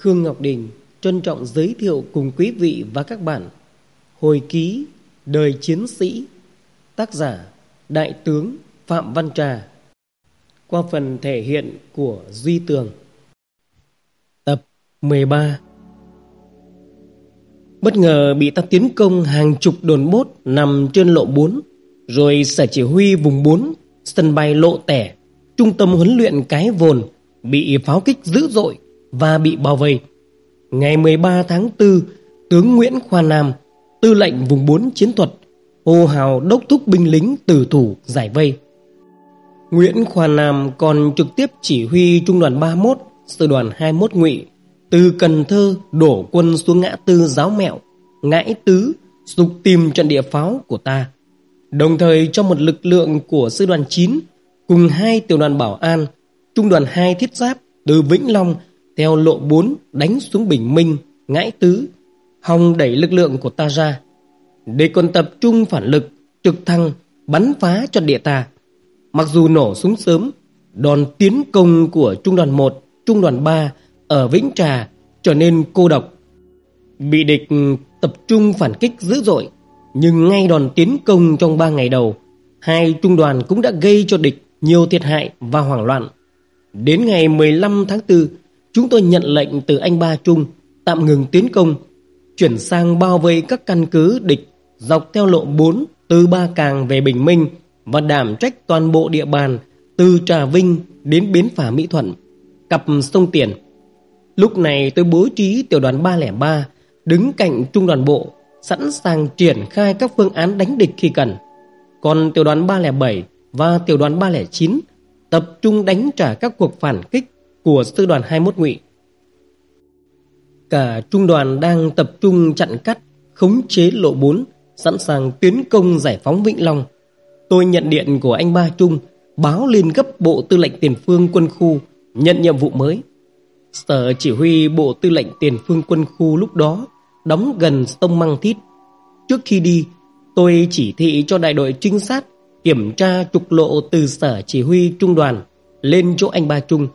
Khương Ngọc Đình trân trọng giới thiệu cùng quý vị và các bạn Hồi ký Đời Chiến Sĩ, Tác giả Đại tướng Phạm Văn Trà, Qua phần thể hiện của Duy Tường. Tập 13 Bất ngờ bị ta tiến công hàng chục đồn bốt nằm trên lộ 4 Rồi sở chỉ huy vùng 4 Sân bay lộ tẻ, Trung tâm huấn luyện cái vồn, Bị pháo kích dữ dội. Và bị bao vây. Ngày 13 tháng 4 Tướng Nguyễn Khoa Nam, Tư lệnh vùng 4 chiến thuật, hô hào đốc thúc binh lính tử thủ giải vây. Nguyễn Khoa Nam còn trực tiếp chỉ huy trung đoàn 31 sư đoàn 21 ngụy, từ Cần Thơ đổ quân xuống ngã tư giáo mẹo, ngãi tứ, dục tìm trận địa pháo của ta. Đồng thời cho một lực lượng của sư đoàn 9 cùng hai tiểu đoàn bảo an, trung đoàn 2 thiết giáp từ Vĩnh Long theo lộ 4 đánh xuống Bình Minh, Ngãi Tứ, hòng đẩy lực lượng của ta ra. Để còn tập trung phản lực, trực thăng, bắn phá cho địa ta. Mặc dù nổ súng sớm, đòn tiến công của Trung đoàn 1, Trung đoàn 3 ở Vĩnh Trà trở nên cô độc. Bị địch tập trung phản kích dữ dội, nhưng ngay đòn tiến công trong 3 ngày đầu, hai trung đoàn cũng đã gây cho địch nhiều thiệt hại và hoảng loạn. Đến ngày 15 tháng 4, chúng tôi nhận lệnh từ anh Ba Trung tạm ngừng tiến công, chuyển sang bao vây các căn cứ địch dọc theo lộ 4 từ Ba Càng về Bình Minh và đảm trách toàn bộ địa bàn từ Trà Vinh đến Bến phà Mỹ Thuận, cặp sông Tiền. Lúc này tôi bố trí tiểu đoàn 303 đứng cạnh trung đoàn bộ, sẵn sàng triển khai các phương án đánh địch khi cần. Còn tiểu đoàn 307 và tiểu đoàn 309 tập trung đánh trả các cuộc phản kích của sư đoàn 21 ngụy. Cả trung đoàn đang tập trung chặn cắt, khống chế lộ 4, sẵn sàng tiến công giải phóng Vĩnh Long. Tôi nhận điện của anh Ba Trung, báo lên gấp Bộ Tư lệnh Tiền phương quân khu, nhận nhiệm vụ mới. Sở chỉ huy Bộ Tư lệnh Tiền phương quân khu lúc đó đóng gần sông Măng Thít. Trước khi đi, tôi chỉ thị cho đại đội trinh sát kiểm tra trục lộ từ sở chỉ huy trung đoàn lên chỗ anh Ba Trung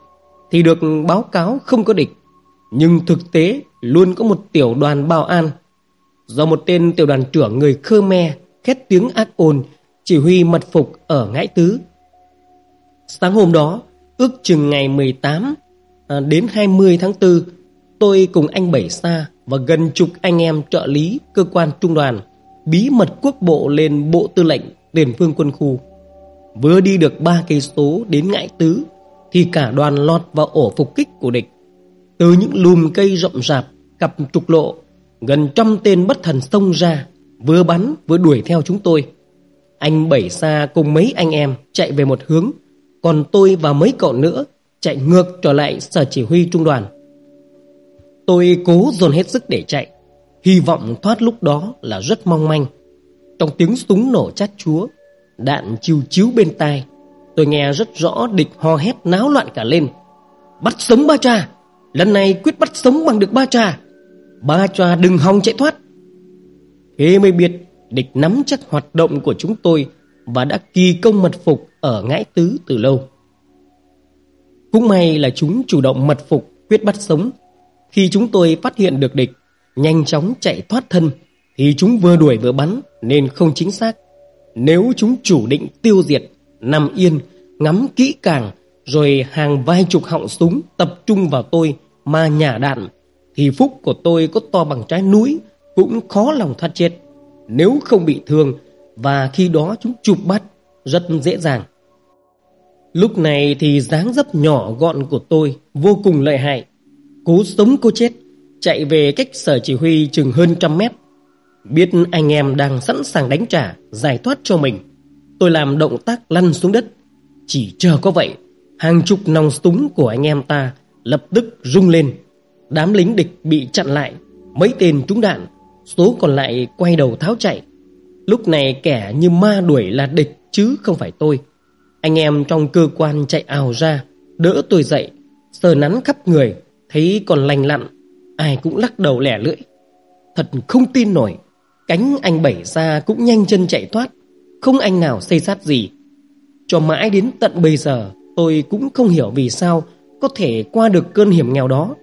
thì được báo cáo không có địch. Nhưng thực tế luôn có một tiểu đoàn bảo an do một tên tiểu đoàn trưởng người Khmer khét tiếng ác ồn chỉ huy mật phục ở Ngãi Tứ. Sáng hôm đó, ước chừng ngày 18 à, đến 20 tháng 4, tôi cùng anh Bảy Sa và gần chục anh em trợ lý cơ quan trung đoàn bí mật quốc bộ lên bộ tư lệnh tiền phương quân khu. Vừa đi được ba cây số đến Ngãi Tứ thì cả đoàn lọt vào ổ phục kích của địch. Từ những lùm cây rậm rạp, cặp trục lộ, gần trăm tên bất thần xông ra, vừa bắn vừa đuổi theo chúng tôi. Anh Bảy Sa cùng mấy anh em chạy về một hướng, còn tôi và mấy cậu nữa chạy ngược trở lại sở chỉ huy trung đoàn. Tôi cố dồn hết sức để chạy, hy vọng thoát lúc đó là rất mong manh. Trong tiếng súng nổ chát chúa, đạn chiêu chiếu bên tai, Tôi nghe rất rõ địch ho hét náo loạn cả lên. Bắt sống ba cha, lần này quyết bắt sống bằng được ba cha. Ba cha đừng hòng chạy thoát. Thế mới biết địch nắm chắc hoạt động của chúng tôi và đã kỳ công mật phục ở ngãi tứ từ lâu. Cũng may là chúng chủ động mật phục quyết bắt sống. Khi chúng tôi phát hiện được địch, nhanh chóng chạy thoát thân, thì chúng vừa đuổi vừa bắn nên không chính xác. Nếu chúng chủ định tiêu diệt nằm yên, ngắm kỹ càng, rồi hàng vài chục họng súng tập trung vào tôi mà nhả đạn, thì phúc của tôi có to bằng trái núi cũng khó lòng thoát chết. Nếu không bị thương và khi đó chúng chụp bắt rất dễ dàng. Lúc này thì dáng dấp nhỏ gọn của tôi vô cùng lợi hại. Cố sống cố chết, chạy về cách sở chỉ huy chừng hơn trăm mét. Biết anh em đang sẵn sàng đánh trả, giải thoát cho mình. Tôi làm động tác lăn xuống đất. Chỉ chờ có vậy, hàng chục nòng súng của anh em ta lập tức rung lên. Đám lính địch bị chặn lại, mấy tên trúng đạn, số còn lại quay đầu tháo chạy. Lúc này kẻ như ma đuổi là địch chứ không phải tôi. Anh em trong cơ quan chạy ào ra, đỡ tôi dậy, sờ nắn khắp người, thấy còn lành lặn, ai cũng lắc đầu lẻ lưỡi. Thật không tin nổi, cánh anh bảy ra cũng nhanh chân chạy thoát, không anh nào xây sát gì. Cho mãi đến tận bây giờ, tôi cũng không hiểu vì sao có thể qua được cơn hiểm nghèo đó.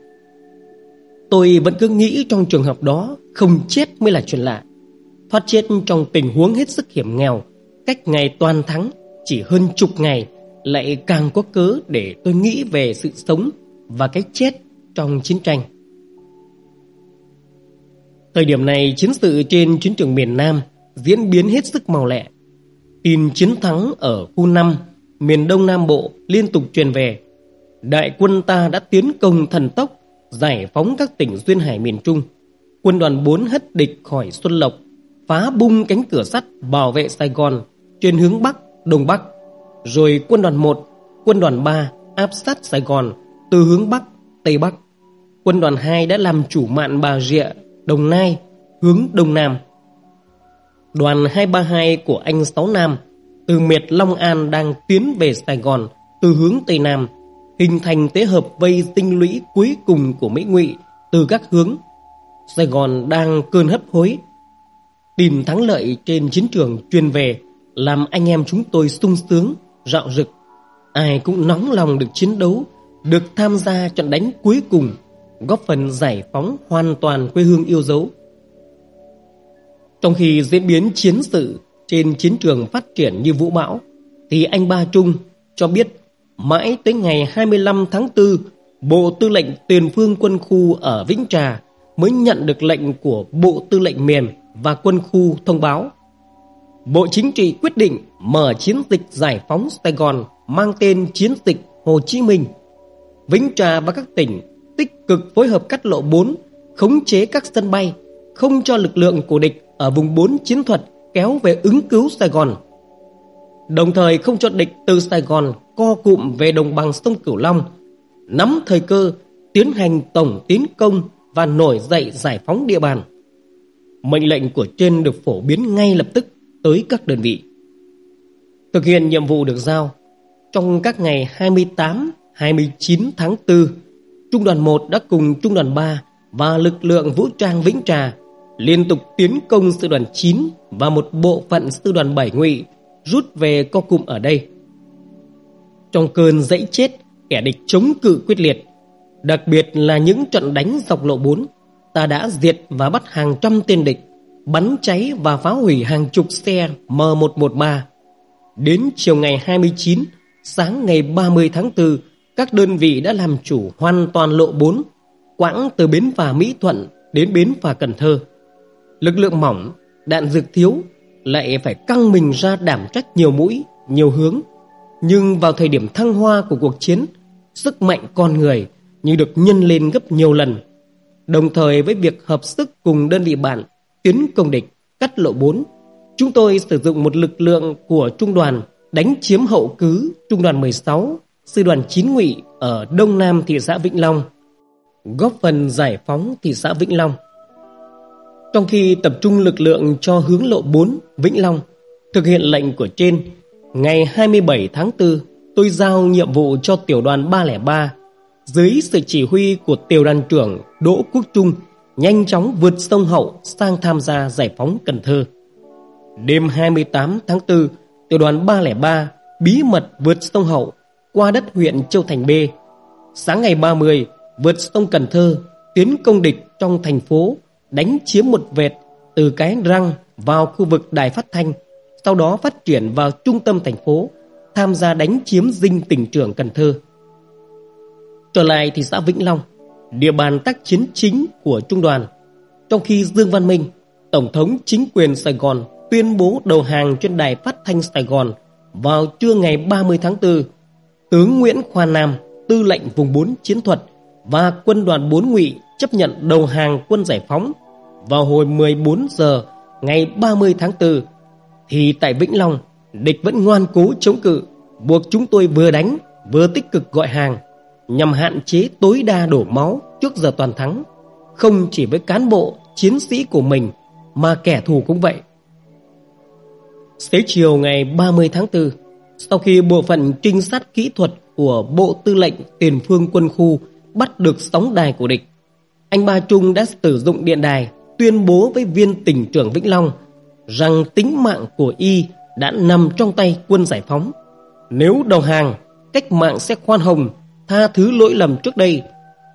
Tôi vẫn cứ nghĩ trong trường hợp đó Không chết mới là chuyện lạ Thoát chết trong tình huống hết sức hiểm nghèo Cách ngày toàn thắng Chỉ hơn chục ngày Lại càng có cớ để tôi nghĩ về sự sống Và cái chết trong chiến tranh Thời điểm này chiến sự trên chiến trường miền Nam diễn biến hết sức màu lẹ. Tin chiến thắng ở khu 5, miền Đông Nam Bộ liên tục truyền về. Đại quân ta đã tiến công thần tốc, giải phóng các tỉnh duyên hải miền Trung. Quân đoàn 4 hất địch khỏi Xuân Lộc, phá bung cánh cửa sắt bảo vệ Sài Gòn trên hướng Bắc, Đông Bắc. Rồi quân đoàn 1, quân đoàn 3 áp sát Sài Gòn từ hướng Bắc, Tây Bắc. Quân đoàn 2 đã làm chủ mạn Bà Rịa, Đồng Nai, hướng Đông Nam. Đoàn 232 của anh Sáu Nam từ miệt Long An đang tiến về Sài Gòn từ hướng Tây Nam, hình thành thế hợp vây tinh lũy cuối cùng của Mỹ Ngụy từ các hướng. Sài Gòn đang cơn hấp hối. Tìm thắng lợi trên chiến trường truyền về làm anh em chúng tôi sung sướng, rạo rực. Ai cũng nóng lòng được chiến đấu, được tham gia trận đánh cuối cùng, góp phần giải phóng hoàn toàn quê hương yêu dấu. Trong khi diễn biến chiến sự trên chiến trường phát triển như vũ bão, thì anh Ba Trung cho biết mãi tới ngày 25 tháng 4, Bộ Tư lệnh Tiền phương quân khu ở Vĩnh Trà mới nhận được lệnh của Bộ Tư lệnh miền và quân khu thông báo. Bộ Chính trị quyết định mở chiến dịch giải phóng Sài Gòn mang tên Chiến dịch Hồ Chí Minh. Vĩnh Trà và các tỉnh tích cực phối hợp cắt lộ 4, khống chế các sân bay, không cho lực lượng của địch ở vùng 4 chiến thuật kéo về ứng cứu Sài Gòn. Đồng thời không cho địch từ Sài Gòn co cụm về đồng bằng sông Cửu Long, nắm thời cơ tiến hành tổng tiến công và nổi dậy giải phóng địa bàn. Mệnh lệnh của trên được phổ biến ngay lập tức tới các đơn vị. Thực hiện nhiệm vụ được giao, trong các ngày 28, 29 tháng 4, Trung đoàn 1 đã cùng Trung đoàn 3 và lực lượng vũ trang Vĩnh Trà liên tục tiến công sư đoàn 9 và một bộ phận sư đoàn 7 ngụy rút về co cụm ở đây. Trong cơn dãy chết, kẻ địch chống cự quyết liệt, đặc biệt là những trận đánh dọc lộ 4, ta đã diệt và bắt hàng trăm tên địch, bắn cháy và phá hủy hàng chục xe M113. Đến chiều ngày 29, sáng ngày 30 tháng 4, các đơn vị đã làm chủ hoàn toàn lộ 4, quãng từ bến phà Mỹ Thuận đến bến phà Cần Thơ. Lực lượng mỏng, đạn dược thiếu, lại phải căng mình ra đảm trách nhiều mũi, nhiều hướng. Nhưng vào thời điểm thăng hoa của cuộc chiến, sức mạnh con người như được nhân lên gấp nhiều lần. Đồng thời với việc hợp sức cùng đơn vị bạn tiến công địch, cắt lộ 4, chúng tôi sử dụng một lực lượng của trung đoàn đánh chiếm hậu cứ trung đoàn 16, sư đoàn 9 ngụy ở đông nam thị xã Vĩnh Long, góp phần giải phóng thị xã Vĩnh Long. Trong khi tập trung lực lượng cho hướng lộ 4 Vĩnh Long thực hiện lệnh của trên, ngày 27 tháng 4, tôi giao nhiệm vụ cho tiểu đoàn 303 dưới sự chỉ huy của tiểu đoàn trưởng Đỗ Quốc Trung nhanh chóng vượt sông Hậu sang tham gia giải phóng Cần Thơ. Đêm 28 tháng 4, tiểu đoàn 303 bí mật vượt sông Hậu qua đất huyện Châu Thành B. Sáng ngày 30, vượt sông Cần Thơ, tiến công địch trong thành phố đánh chiếm một vệt từ cái răng vào khu vực đài phát thanh, sau đó phát triển vào trung tâm thành phố, tham gia đánh chiếm dinh tỉnh trưởng Cần Thơ. Trở lại thị xã Vĩnh Long, địa bàn tác chiến chính của trung đoàn, trong khi Dương Văn Minh, Tổng thống chính quyền Sài Gòn tuyên bố đầu hàng trên đài phát thanh Sài Gòn vào trưa ngày 30 tháng 4, tướng Nguyễn Khoa Nam, tư lệnh vùng 4 chiến thuật và quân đoàn 4 ngụy chấp nhận đầu hàng quân giải phóng vào hồi 14 giờ ngày 30 tháng 4 thì tại Vĩnh Long, địch vẫn ngoan cố chống cự, buộc chúng tôi vừa đánh, vừa tích cực gọi hàng, nhằm hạn chế tối đa đổ máu trước giờ toàn thắng. Không chỉ với cán bộ, chiến sĩ của mình, mà kẻ thù cũng vậy. Tới chiều ngày 30 tháng 4 sau khi bộ phận trinh sát kỹ thuật của Bộ Tư lệnh Tiền phương quân khu bắt được sóng đài của địch anh Ba Trung đã sử dụng điện đài tuyên bố với viên tỉnh trưởng Vĩnh Long rằng tính mạng của y đã nằm trong tay quân giải phóng. Nếu đầu hàng, cách mạng sẽ khoan hồng, tha thứ lỗi lầm trước đây.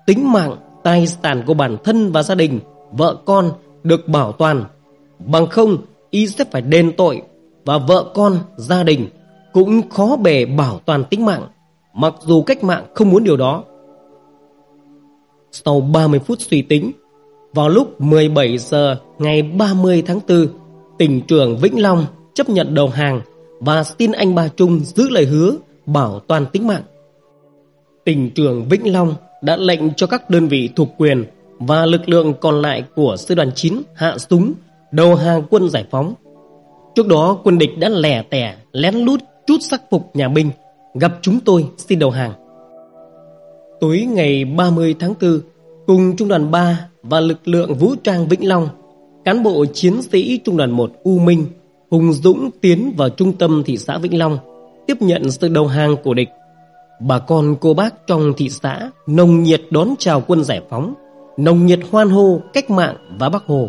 Tính mạng tài sản của bản thân và gia đình, vợ con được bảo toàn. Bằng không, y sẽ phải đền tội và vợ con, gia đình cũng khó bề bảo toàn tính mạng, mặc dù cách mạng không muốn điều đó. Sau 30 phút suy tính, vào lúc 17 giờ ngày 30 tháng 4, tỉnh trưởng Vĩnh Long chấp nhận đầu hàng và xin anh Ba Trung giữ lời hứa bảo toàn tính mạng. Tỉnh trưởng Vĩnh Long đã lệnh cho các đơn vị thuộc quyền và lực lượng còn lại của sư đoàn 9 hạ súng đầu hàng quân giải phóng. Trước đó quân địch đã lẻ tẻ lén lút chút sắc phục nhà binh gặp chúng tôi xin đầu hàng. Tối ngày 30 tháng 4 cùng trung đoàn 3 và lực lượng vũ trang Vĩnh Long cán bộ chiến sĩ trung đoàn 1 U Minh hùng dũng tiến vào trung tâm thị xã Vĩnh Long tiếp nhận sự đầu hàng của địch. Bà con cô bác trong thị xã nồng nhiệt đón chào quân giải phóng, nồng nhiệt hoan hô cách mạng và Bắc Hồ.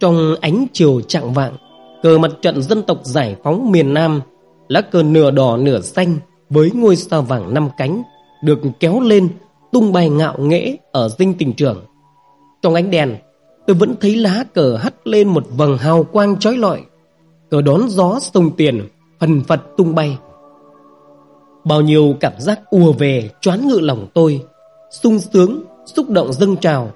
Trong ánh chiều trạng vạng, cờ mặt trận dân tộc giải phóng miền Nam, lá cờ nửa đỏ nửa xanh với ngôi sao vàng năm cánh được kéo lên tung bay ngạo nghễ ở dinh tình trường. Trong ánh đèn, tôi vẫn thấy lá cờ hắt lên một vầng hào quang chói lọi. Cờ đón gió sông tiền, phần phật tung bay. Bao nhiêu cảm giác ùa về choán ngự lòng tôi, sung sướng, xúc động dâng trào,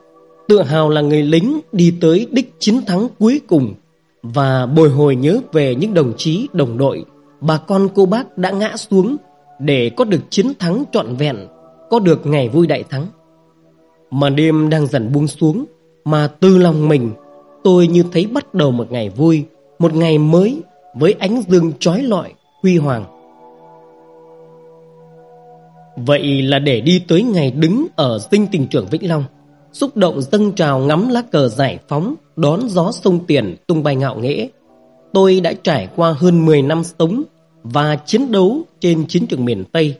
tự hào là người lính đi tới đích chiến thắng cuối cùng và bồi hồi nhớ về những đồng chí, đồng đội, bà con cô bác đã ngã xuống để có được chiến thắng trọn vẹn, có được ngày vui đại thắng. Màn đêm đang dần buông xuống, mà từ lòng mình tôi như thấy bắt đầu một ngày vui, một ngày mới với ánh dương chói lọi, huy hoàng. Vậy là để đi tới ngày đứng ở dinh tình trưởng Vĩnh Long, xúc động dâng trào ngắm lá cờ giải phóng, đón gió sông Tiền tung bay ngạo nghễ. Tôi đã trải qua hơn 10 năm sống và chiến đấu trên chiến trường miền Tây.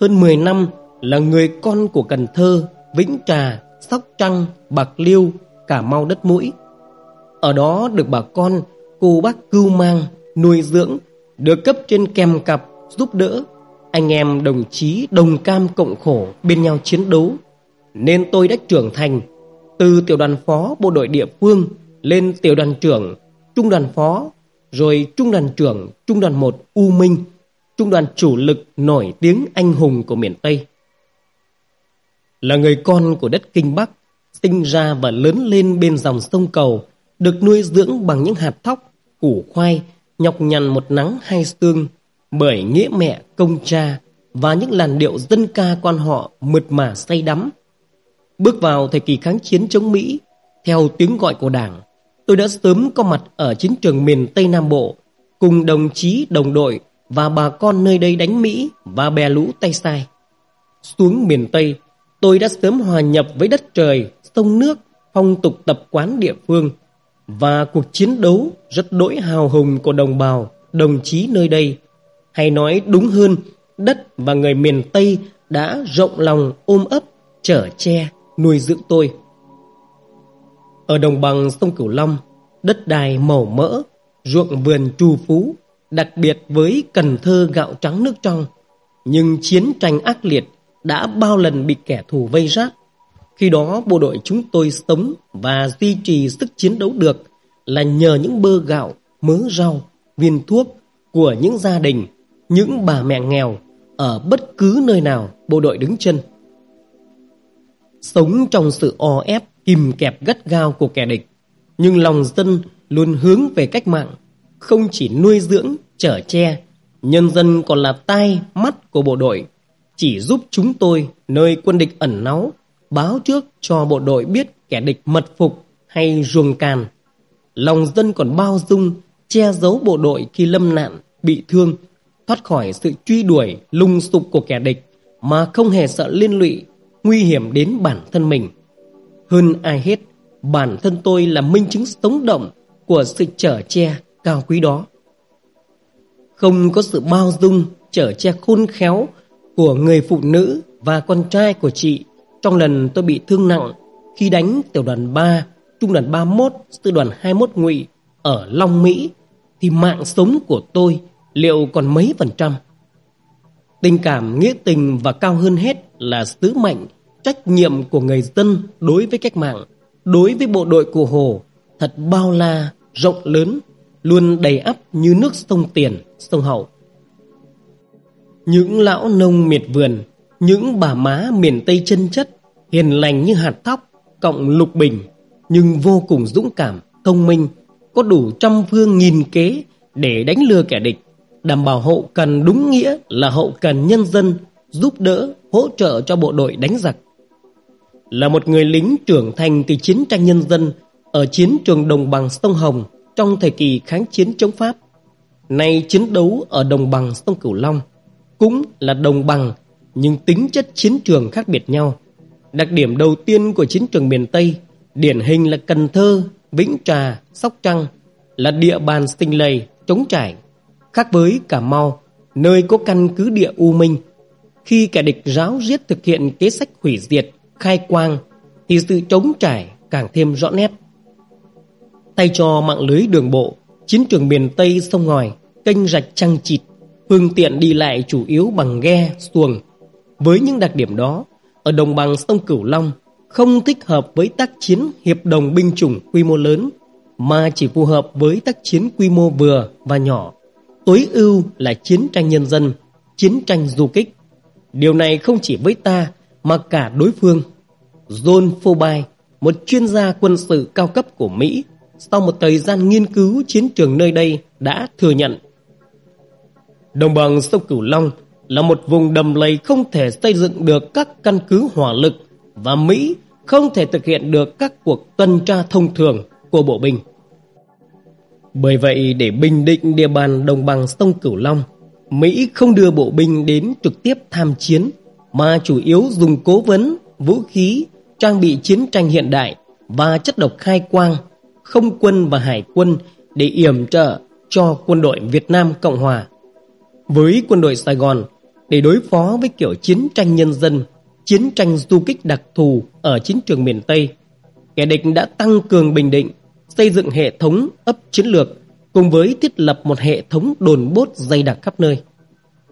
Hơn 10 năm là người con của Cần Thơ, Vĩnh Trà, Sóc Trăng, Bạc Liêu, Cà Mau đất mũi. Ở đó được bà con, cô bác cưu mang, nuôi dưỡng, được cấp trên kèm cặp, giúp đỡ. Anh em đồng chí đồng cam cộng khổ bên nhau chiến đấu. Nên tôi đã trưởng thành từ tiểu đoàn phó bộ đội địa phương lên tiểu đoàn trưởng, trung đoàn phó, rồi trung đoàn trưởng, trung đoàn 1 U Minh, trung đoàn chủ lực nổi tiếng anh hùng của miền Tây. Là người con của đất Kinh Bắc, sinh ra và lớn lên bên dòng sông cầu, được nuôi dưỡng bằng những hạt thóc, củ khoai, nhọc nhằn một nắng hai sương, bởi nghĩa mẹ công cha và những làn điệu dân ca quan họ mượt mà say đắm. Bước vào thời kỳ kháng chiến chống Mỹ, theo tiếng gọi của Đảng, tôi đã sớm có mặt ở chiến trường miền Tây Nam Bộ, cùng đồng chí, đồng đội và bà con nơi đây đánh Mỹ và bè lũ tay sai. Xuống miền Tây, tôi đã sớm hòa nhập với đất trời, sông nước, phong tục tập quán địa phương và cuộc chiến đấu rất đỗi hào hùng của đồng bào, đồng chí nơi đây. Hay nói đúng hơn, đất và người miền Tây đã rộng lòng ôm ấp, chở che, nuôi dưỡng tôi. Ở đồng bằng sông Cửu Long, đất đai màu mỡ, ruộng vườn trù phú, đặc biệt với Cần Thơ gạo trắng nước trong. Nhưng chiến tranh ác liệt đã bao lần bị kẻ thù vây rác Khi đó bộ đội chúng tôi sống và duy trì sức chiến đấu được là nhờ những bơ gạo, mớ rau, viên thuốc của những gia đình, những bà mẹ nghèo ở bất cứ nơi nào bộ đội đứng chân. Sống trong sự o ép, kìm kẹp gắt gao của kẻ địch, nhưng lòng dân luôn hướng về cách mạng, không chỉ nuôi dưỡng, chở che, nhân dân còn là tai, mắt của bộ đội, chỉ giúp chúng tôi nơi quân địch ẩn náu, báo trước cho bộ đội biết kẻ địch mật phục hay ruồng càn. Lòng dân còn bao dung, che giấu bộ đội khi lâm nạn, bị thương, thoát khỏi sự truy đuổi, lung sục của kẻ địch mà không hề sợ liên lụy, nguy hiểm đến bản thân mình. Hơn ai hết, bản thân tôi là minh chứng sống động của sự trở che cao quý đó. Không có sự bao dung, trở che khôn khéo của người phụ nữ và con trai của chị trong lần tôi bị thương nặng khi đánh tiểu đoàn 3, trung đoàn 31, sư đoàn 21 ngụy ở Long Mỹ thì mạng sống của tôi liệu còn mấy phần trăm? Tình cảm nghĩa tình và cao hơn hết là sứ mệnh trách nhiệm của người dân đối với cách mạng, đối với bộ đội của Hồ thật bao la, rộng lớn, luôn đầy ắp như nước sông Tiền, sông Hậu. Những lão nông miệt vườn, những bà má miền Tây chân chất, hiền lành như hạt thóc, cộng lục bình, nhưng vô cùng dũng cảm, thông minh, có đủ trăm phương nghìn kế để đánh lừa kẻ địch, đảm bảo hậu cần đúng nghĩa là hậu cần nhân dân, giúp đỡ, hỗ trợ cho bộ đội đánh giặc. Là một người lính trưởng thành từ chiến tranh nhân dân ở chiến trường đồng bằng sông Hồng trong thời kỳ kháng chiến chống Pháp. Nay chiến đấu ở đồng bằng sông Cửu Long cũng là đồng bằng nhưng tính chất chiến trường khác biệt nhau. Đặc điểm đầu tiên của chiến trường miền Tây điển hình là Cần Thơ, Vĩnh Trà, Sóc Trăng là địa bàn sinh lầy, chống trải. Khác với Cà Mau, nơi có căn cứ địa U Minh, khi kẻ địch ráo riết thực hiện kế sách hủy diệt, khai quang, thì sự chống trải càng thêm rõ nét. Tay cho mạng lưới đường bộ, chiến trường miền Tây sông ngòi, kênh rạch trăng chịt, phương tiện đi lại chủ yếu bằng ghe, xuồng. Với những đặc điểm đó, ở đồng bằng sông Cửu Long không thích hợp với tác chiến hiệp đồng binh chủng quy mô lớn, mà chỉ phù hợp với tác chiến quy mô vừa và nhỏ. Tối ưu là chiến tranh nhân dân, chiến tranh du kích. Điều này không chỉ với ta mà cả đối phương. John Fobay, một chuyên gia quân sự cao cấp của Mỹ, sau một thời gian nghiên cứu chiến trường nơi đây đã thừa nhận. Đồng bằng sông Cửu Long là một vùng đầm lầy không thể xây dựng được các căn cứ hỏa lực và Mỹ không thể thực hiện được các cuộc tuần tra thông thường của bộ binh. Bởi vậy để bình định địa bàn đồng bằng sông Cửu Long, Mỹ không đưa bộ binh đến trực tiếp tham chiến mà chủ yếu dùng cố vấn, vũ khí, trang bị chiến tranh hiện đại và chất độc khai quang, không quân và hải quân để yểm trợ cho quân đội Việt Nam Cộng Hòa. Với quân đội Sài Gòn, để đối phó với kiểu chiến tranh nhân dân, chiến tranh du kích đặc thù ở chiến trường miền Tây, kẻ địch đã tăng cường bình định, xây dựng hệ thống ấp chiến lược cùng với thiết lập một hệ thống đồn bốt dày đặc khắp nơi.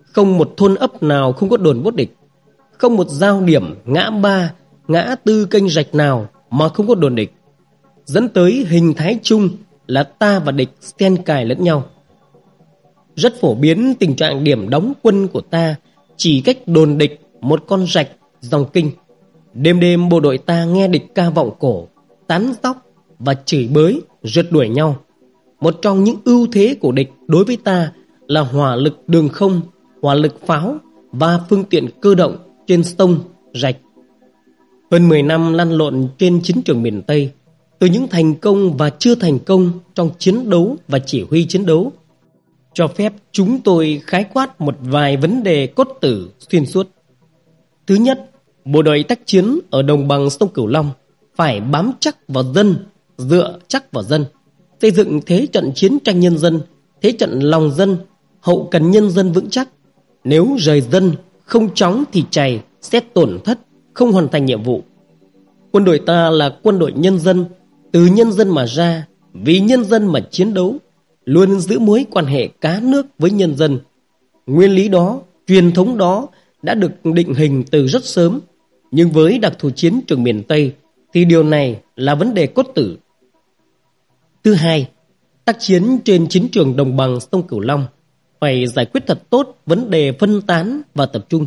Không một thôn ấp nào không có đồn bốt địch, không một giao điểm, ngã ba, ngã tư kênh rạch nào mà không có đồn địch. Dẫn tới hình thái chung là ta và địch xen cài lẫn nhau. Rất phổ biến tình trạng điểm đóng quân của ta chỉ cách đồn địch một con rạch dòng kinh. Đêm đêm bộ đội ta nghe địch ca vọng cổ, tán tóc và chửi bới, rượt đuổi nhau. Một trong những ưu thế của địch đối với ta là hỏa lực đường không, hỏa lực pháo và phương tiện cơ động trên sông, rạch. Hơn 10 năm lăn lộn trên chiến trường miền Tây, từ những thành công và chưa thành công trong chiến đấu và chỉ huy chiến đấu, cho phép chúng tôi khái quát một vài vấn đề cốt tử xuyên suốt. Thứ nhất, bộ đội tác chiến ở đồng bằng sông Cửu Long phải bám chắc vào dân, dựa chắc vào dân, xây dựng thế trận chiến tranh nhân dân, thế trận lòng dân, hậu cần nhân dân vững chắc. Nếu rời dân, không chóng thì chày, sẽ tổn thất, không hoàn thành nhiệm vụ. Quân đội ta là quân đội nhân dân, từ nhân dân mà ra, vì nhân dân mà chiến đấu, luôn giữ mối quan hệ cá nước với nhân dân. Nguyên lý đó, truyền thống đó đã được định hình từ rất sớm, nhưng với đặc thù chiến trường miền Tây thì điều này là vấn đề cốt tử. Thứ hai, tác chiến trên chiến trường đồng bằng sông Cửu Long phải giải quyết thật tốt vấn đề phân tán và tập trung.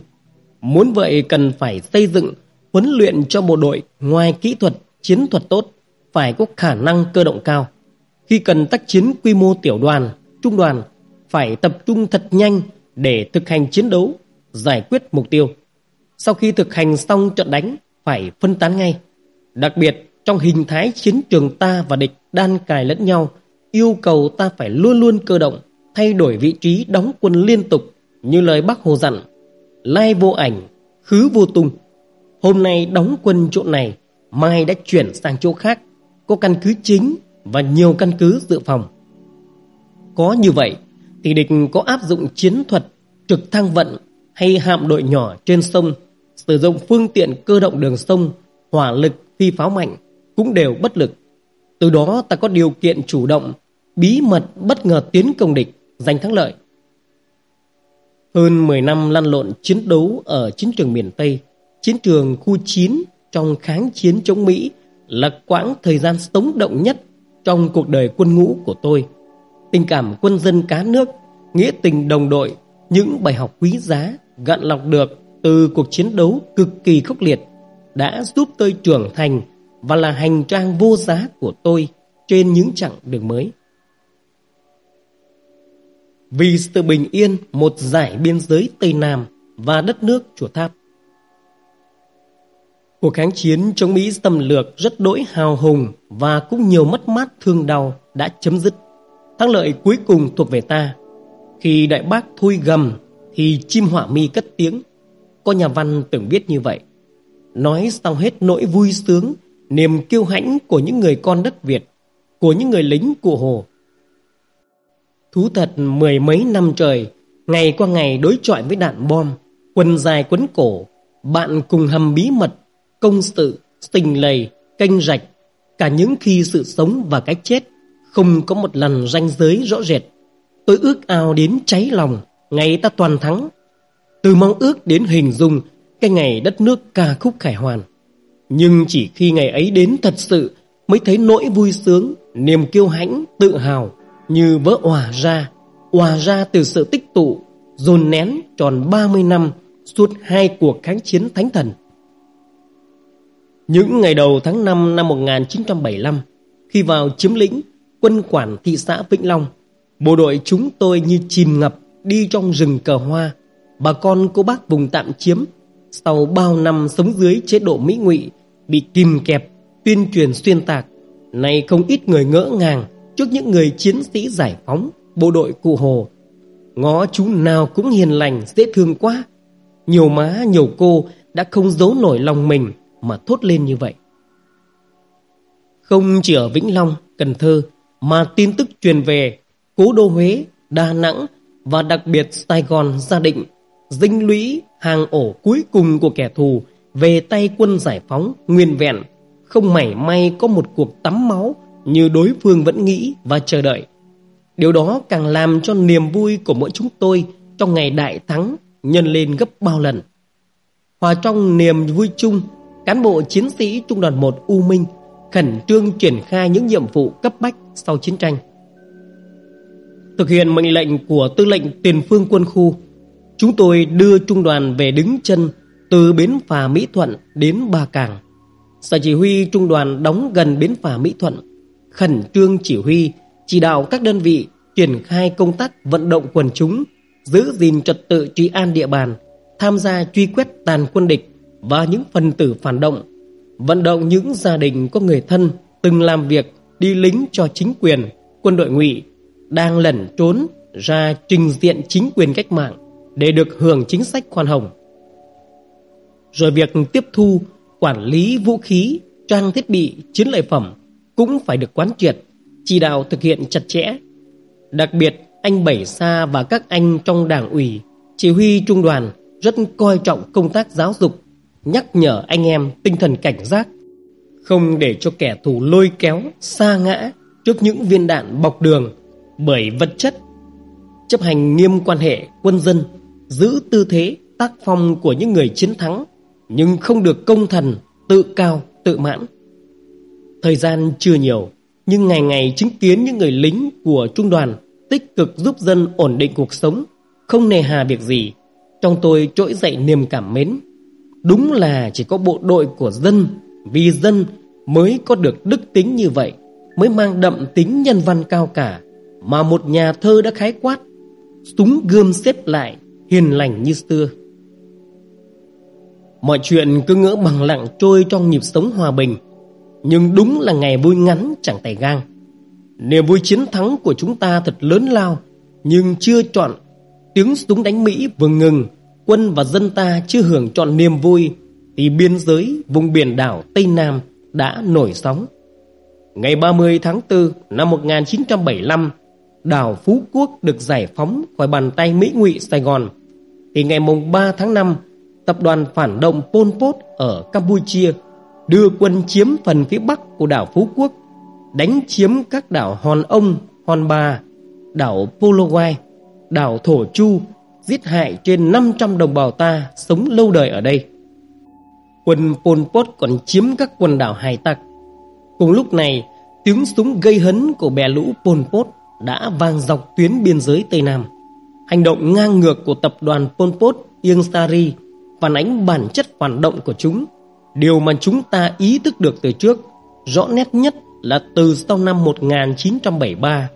Muốn vậy cần phải xây dựng, huấn luyện cho bộ đội ngoài kỹ thuật, chiến thuật tốt, phải có khả năng cơ động cao. Khi cần tác chiến quy mô tiểu đoàn, trung đoàn, phải tập trung thật nhanh để thực hành chiến đấu, giải quyết mục tiêu. Sau khi thực hành xong trận đánh, phải phân tán ngay. Đặc biệt, trong hình thái chiến trường ta và địch đan cài lẫn nhau, yêu cầu ta phải luôn luôn cơ động, thay đổi vị trí đóng quân liên tục như lời bác Hồ dặn, lai vô ảnh, khứ vô tung. Hôm nay đóng quân chỗ này, mai đã chuyển sang chỗ khác, có căn cứ chính và nhiều căn cứ dự phòng. Có như vậy thì địch có áp dụng chiến thuật trực thăng vận hay hạm đội nhỏ trên sông, sử dụng phương tiện cơ động đường sông, hỏa lực phi pháo mạnh cũng đều bất lực. Từ đó ta có điều kiện chủ động, bí mật bất ngờ tiến công địch, giành thắng lợi. Hơn 10 năm lăn lộn chiến đấu ở chiến trường miền Tây, chiến trường khu 9 trong kháng chiến chống Mỹ là quãng thời gian sống động nhất trong cuộc đời quân ngũ của tôi. Tình cảm quân dân cá nước, nghĩa tình đồng đội, những bài học quý giá gạn lọc được từ cuộc chiến đấu cực kỳ khốc liệt đã giúp tôi trưởng thành và là hành trang vô giá của tôi trên những chặng đường mới. Vì sự bình yên một giải biên giới Tây Nam và đất nước Chùa Tháp. Cuộc kháng chiến chống Mỹ xâm lược rất đỗi hào hùng và cũng nhiều mất mát thương đau đã chấm dứt. Thắng lợi cuối cùng thuộc về ta. Khi đại bác thui gầm thì chim họa mi cất tiếng. Có nhà văn từng viết như vậy. Nói xong hết nỗi vui sướng, niềm kiêu hãnh của những người con đất Việt, của những người lính của Hồ. Thú thật mười mấy năm trời, ngày qua ngày đối chọi với đạn bom, quần dài quấn cổ, bạn cùng hầm bí mật, công sự, tình lầy, canh rạch, cả những khi sự sống và cái chết không có một lần ranh giới rõ rệt. Tôi ước ao đến cháy lòng, ngày ta toàn thắng. Từ mong ước đến hình dung cái ngày đất nước ca khúc khải hoàn. Nhưng chỉ khi ngày ấy đến thật sự mới thấy nỗi vui sướng, niềm kiêu hãnh, tự hào như vỡ òa ra, òa ra từ sự tích tụ, dồn nén tròn 30 năm suốt hai cuộc kháng chiến thánh thần. Những ngày đầu tháng 5 năm 1975, khi vào chiếm lĩnh quân quản thị xã Vĩnh Long, bộ đội chúng tôi như chìm ngập đi trong rừng cờ hoa. Bà con cô bác vùng tạm chiếm, sau bao năm sống dưới chế độ Mỹ ngụy, bị kìm kẹp, tuyên truyền xuyên tạc. Nay không ít người ngỡ ngàng trước những người chiến sĩ giải phóng, bộ đội cụ Hồ. Ngó chú nào cũng hiền lành, dễ thương quá. Nhiều má, nhiều cô đã không giấu nổi lòng mình mà thốt lên như vậy. Không chỉ ở Vĩnh Long, Cần Thơ mà tin tức truyền về Cố đô Huế, Đà Nẵng và đặc biệt Sài Gòn gia định dinh lũy hàng ổ cuối cùng của kẻ thù về tay quân giải phóng nguyên vẹn, không mảy may có một cuộc tắm máu như đối phương vẫn nghĩ và chờ đợi. Điều đó càng làm cho niềm vui của mỗi chúng tôi trong ngày đại thắng nhân lên gấp bao lần. Hòa trong niềm vui chung, cán bộ chiến sĩ Trung đoàn 1 U Minh khẩn trương triển khai những nhiệm vụ cấp bách sau chiến tranh. Thực hiện mệnh lệnh của tư lệnh tiền phương quân khu, chúng tôi đưa trung đoàn về đứng chân từ bến phà Mỹ Thuận đến Ba Cảng. Sở chỉ huy trung đoàn đóng gần bến phà Mỹ Thuận, khẩn trương chỉ huy, chỉ đạo các đơn vị triển khai công tác vận động quần chúng, giữ gìn trật tự trị an địa bàn, tham gia truy quét tàn quân địch và những phần tử phản động, vận động những gia đình có người thân từng làm việc đi lính cho chính quyền, quân đội ngụy đang lẩn trốn ra trình diện chính quyền cách mạng để được hưởng chính sách khoan hồng. Rồi việc tiếp thu, quản lý vũ khí, trang thiết bị, chiến lợi phẩm cũng phải được quán triệt, chỉ đạo thực hiện chặt chẽ. Đặc biệt, anh Bảy Sa và các anh trong đảng ủy, chỉ huy trung đoàn rất coi trọng công tác giáo dục, nhắc nhở anh em tinh thần cảnh giác, không để cho kẻ thù lôi kéo, xa ngã trước những viên đạn bọc đường bởi vật chất chấp hành nghiêm quan hệ quân dân giữ tư thế tác phong của những người chiến thắng nhưng không được công thần tự cao tự mãn thời gian chưa nhiều, nhưng ngày ngày chứng kiến những người lính của trung đoàn tích cực giúp dân ổn định cuộc sống, không nề hà việc gì. Trong tôi trỗi dậy niềm cảm mến. Đúng là chỉ có bộ đội của dân, vì dân mới có được đức tính như vậy, mới mang đậm tính nhân văn cao cả, mà một nhà thơ đã khái quát, súng gươm xếp lại, hiền lành như xưa. Mọi chuyện cứ ngỡ bằng lặng trôi trong nhịp sống hòa bình nhưng đúng là ngày vui ngắn chẳng tay gang. Niềm vui chiến thắng của chúng ta thật lớn lao nhưng chưa chọn. Tiếng súng đánh mỹ vừa ngừng quân và dân ta chưa hưởng chọn niềm vui thì biên giới vùng biển đảo tây nam đã nổi sóng. Ngày 30 tháng 4 năm 1975 đảo Phú Quốc được giải phóng khỏi bàn tay Mỹ ngụy Sài Gòn, thì ngày mùng 3 tháng 5, tập đoàn phản động Pol Pot ở Campuchia đưa quân chiếm phần phía bắc của đảo Phú Quốc, đánh chiếm các đảo Hòn Ông, Hòn Bà, đảo Polowai, đảo Thổ Chu, giết hại trên 500 đồng bào ta sống lâu đời ở đây. Quân Pol Pot còn chiếm các quần đảo hải tặc. Cùng lúc này, tiếng súng gây hấn của bè lũ Pol Pot đã vang dọc tuyến biên giới Tây Nam. Hành động ngang ngược của tập đoàn Pol Pot Ieng Sari phản ánh bản chất phản động của chúng. Điều mà chúng ta ý thức được từ trước, rõ nét nhất là từ sau năm 1973.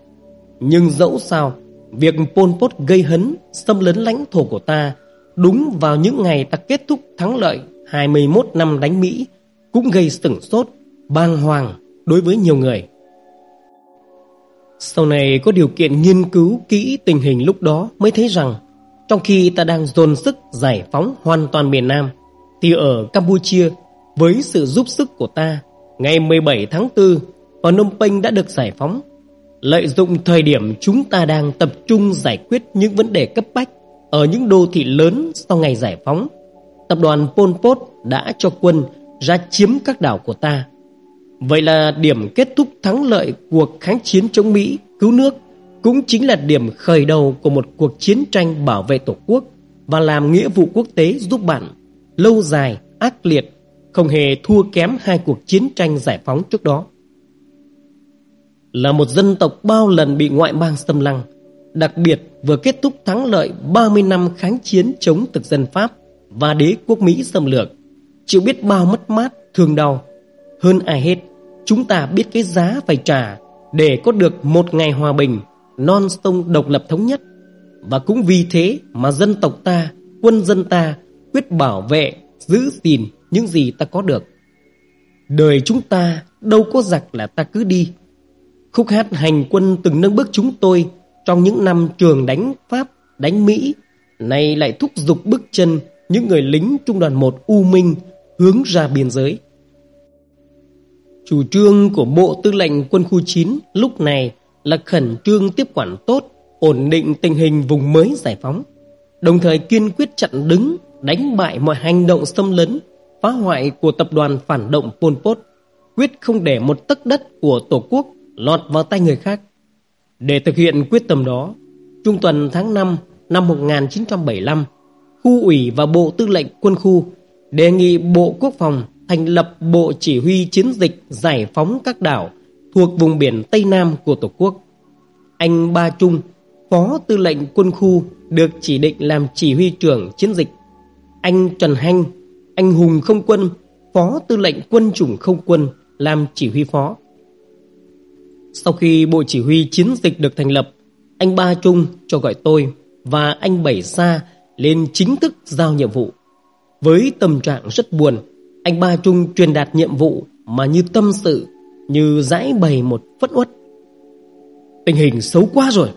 Nhưng dẫu sao, việc Pol Pot gây hấn, xâm lấn lãnh thổ của ta đúng vào những ngày ta kết thúc thắng lợi 21 năm đánh Mỹ cũng gây sửng sốt, bàng hoàng đối với nhiều người. Sau này có điều kiện nghiên cứu kỹ tình hình lúc đó mới thấy rằng trong khi ta đang dồn sức giải phóng hoàn toàn miền Nam thì ở Campuchia với sự giúp sức của ta ngày 17 tháng 4 Phnom Penh đã được giải phóng. Lợi dụng thời điểm chúng ta đang tập trung giải quyết những vấn đề cấp bách ở những đô thị lớn sau ngày giải phóng tập đoàn Pol Pot đã cho quân ra chiếm các đảo của ta. Vậy là điểm kết thúc thắng lợi cuộc kháng chiến chống Mỹ, cứu nước cũng chính là điểm khởi đầu của một cuộc chiến tranh bảo vệ Tổ quốc và làm nghĩa vụ quốc tế giúp bạn lâu dài, ác liệt, không hề thua kém hai cuộc chiến tranh giải phóng trước đó. Là một dân tộc bao lần bị ngoại bang xâm lăng, đặc biệt vừa kết thúc thắng lợi 30 năm kháng chiến chống thực dân Pháp và đế quốc Mỹ xâm lược, chịu biết bao mất mát, thương đau. Hơn ai hết, chúng ta biết cái giá phải trả để có được một ngày hòa bình, non sông độc lập thống nhất. Và cũng vì thế mà dân tộc ta, quân dân ta quyết bảo vệ, giữ gìn những gì ta có được. Đời chúng ta đâu có giặc là ta cứ đi. Khúc hát hành quân từng nâng bước chúng tôi trong những năm trường đánh Pháp, đánh Mỹ, nay lại thúc giục bước chân những người lính trung đoàn 1 U Minh hướng ra biên giới. Chủ trương của Bộ Tư lệnh Quân khu 9 lúc này là khẩn trương tiếp quản tốt, ổn định tình hình vùng mới giải phóng, đồng thời kiên quyết chặn đứng, đánh bại mọi hành động xâm lấn, phá hoại của tập đoàn phản động Pol Pot, quyết không để một tấc đất của Tổ quốc lọt vào tay người khác. Để thực hiện quyết tâm đó, trung tuần tháng 5 năm 1975, khu ủy và Bộ Tư lệnh Quân khu đề nghị Bộ Quốc phòng thành lập Bộ Chỉ huy Chiến dịch giải phóng các đảo thuộc vùng biển Tây Nam của Tổ quốc. Anh Ba Trung, Phó Tư lệnh Quân khu được chỉ định làm chỉ huy trưởng chiến dịch. Anh Trần Hanh, anh Hùng Không Quân, Phó Tư lệnh Quân chủng Không Quân làm chỉ huy phó. Sau khi Bộ Chỉ huy Chiến dịch được thành lập, anh Ba Trung cho gọi tôi và anh Bảy Sa lên chính thức giao nhiệm vụ. Với tâm trạng rất buồn, anh Ba Trung truyền đạt nhiệm vụ mà như tâm sự, như giải bày một phất uất. Tình hình xấu quá rồi.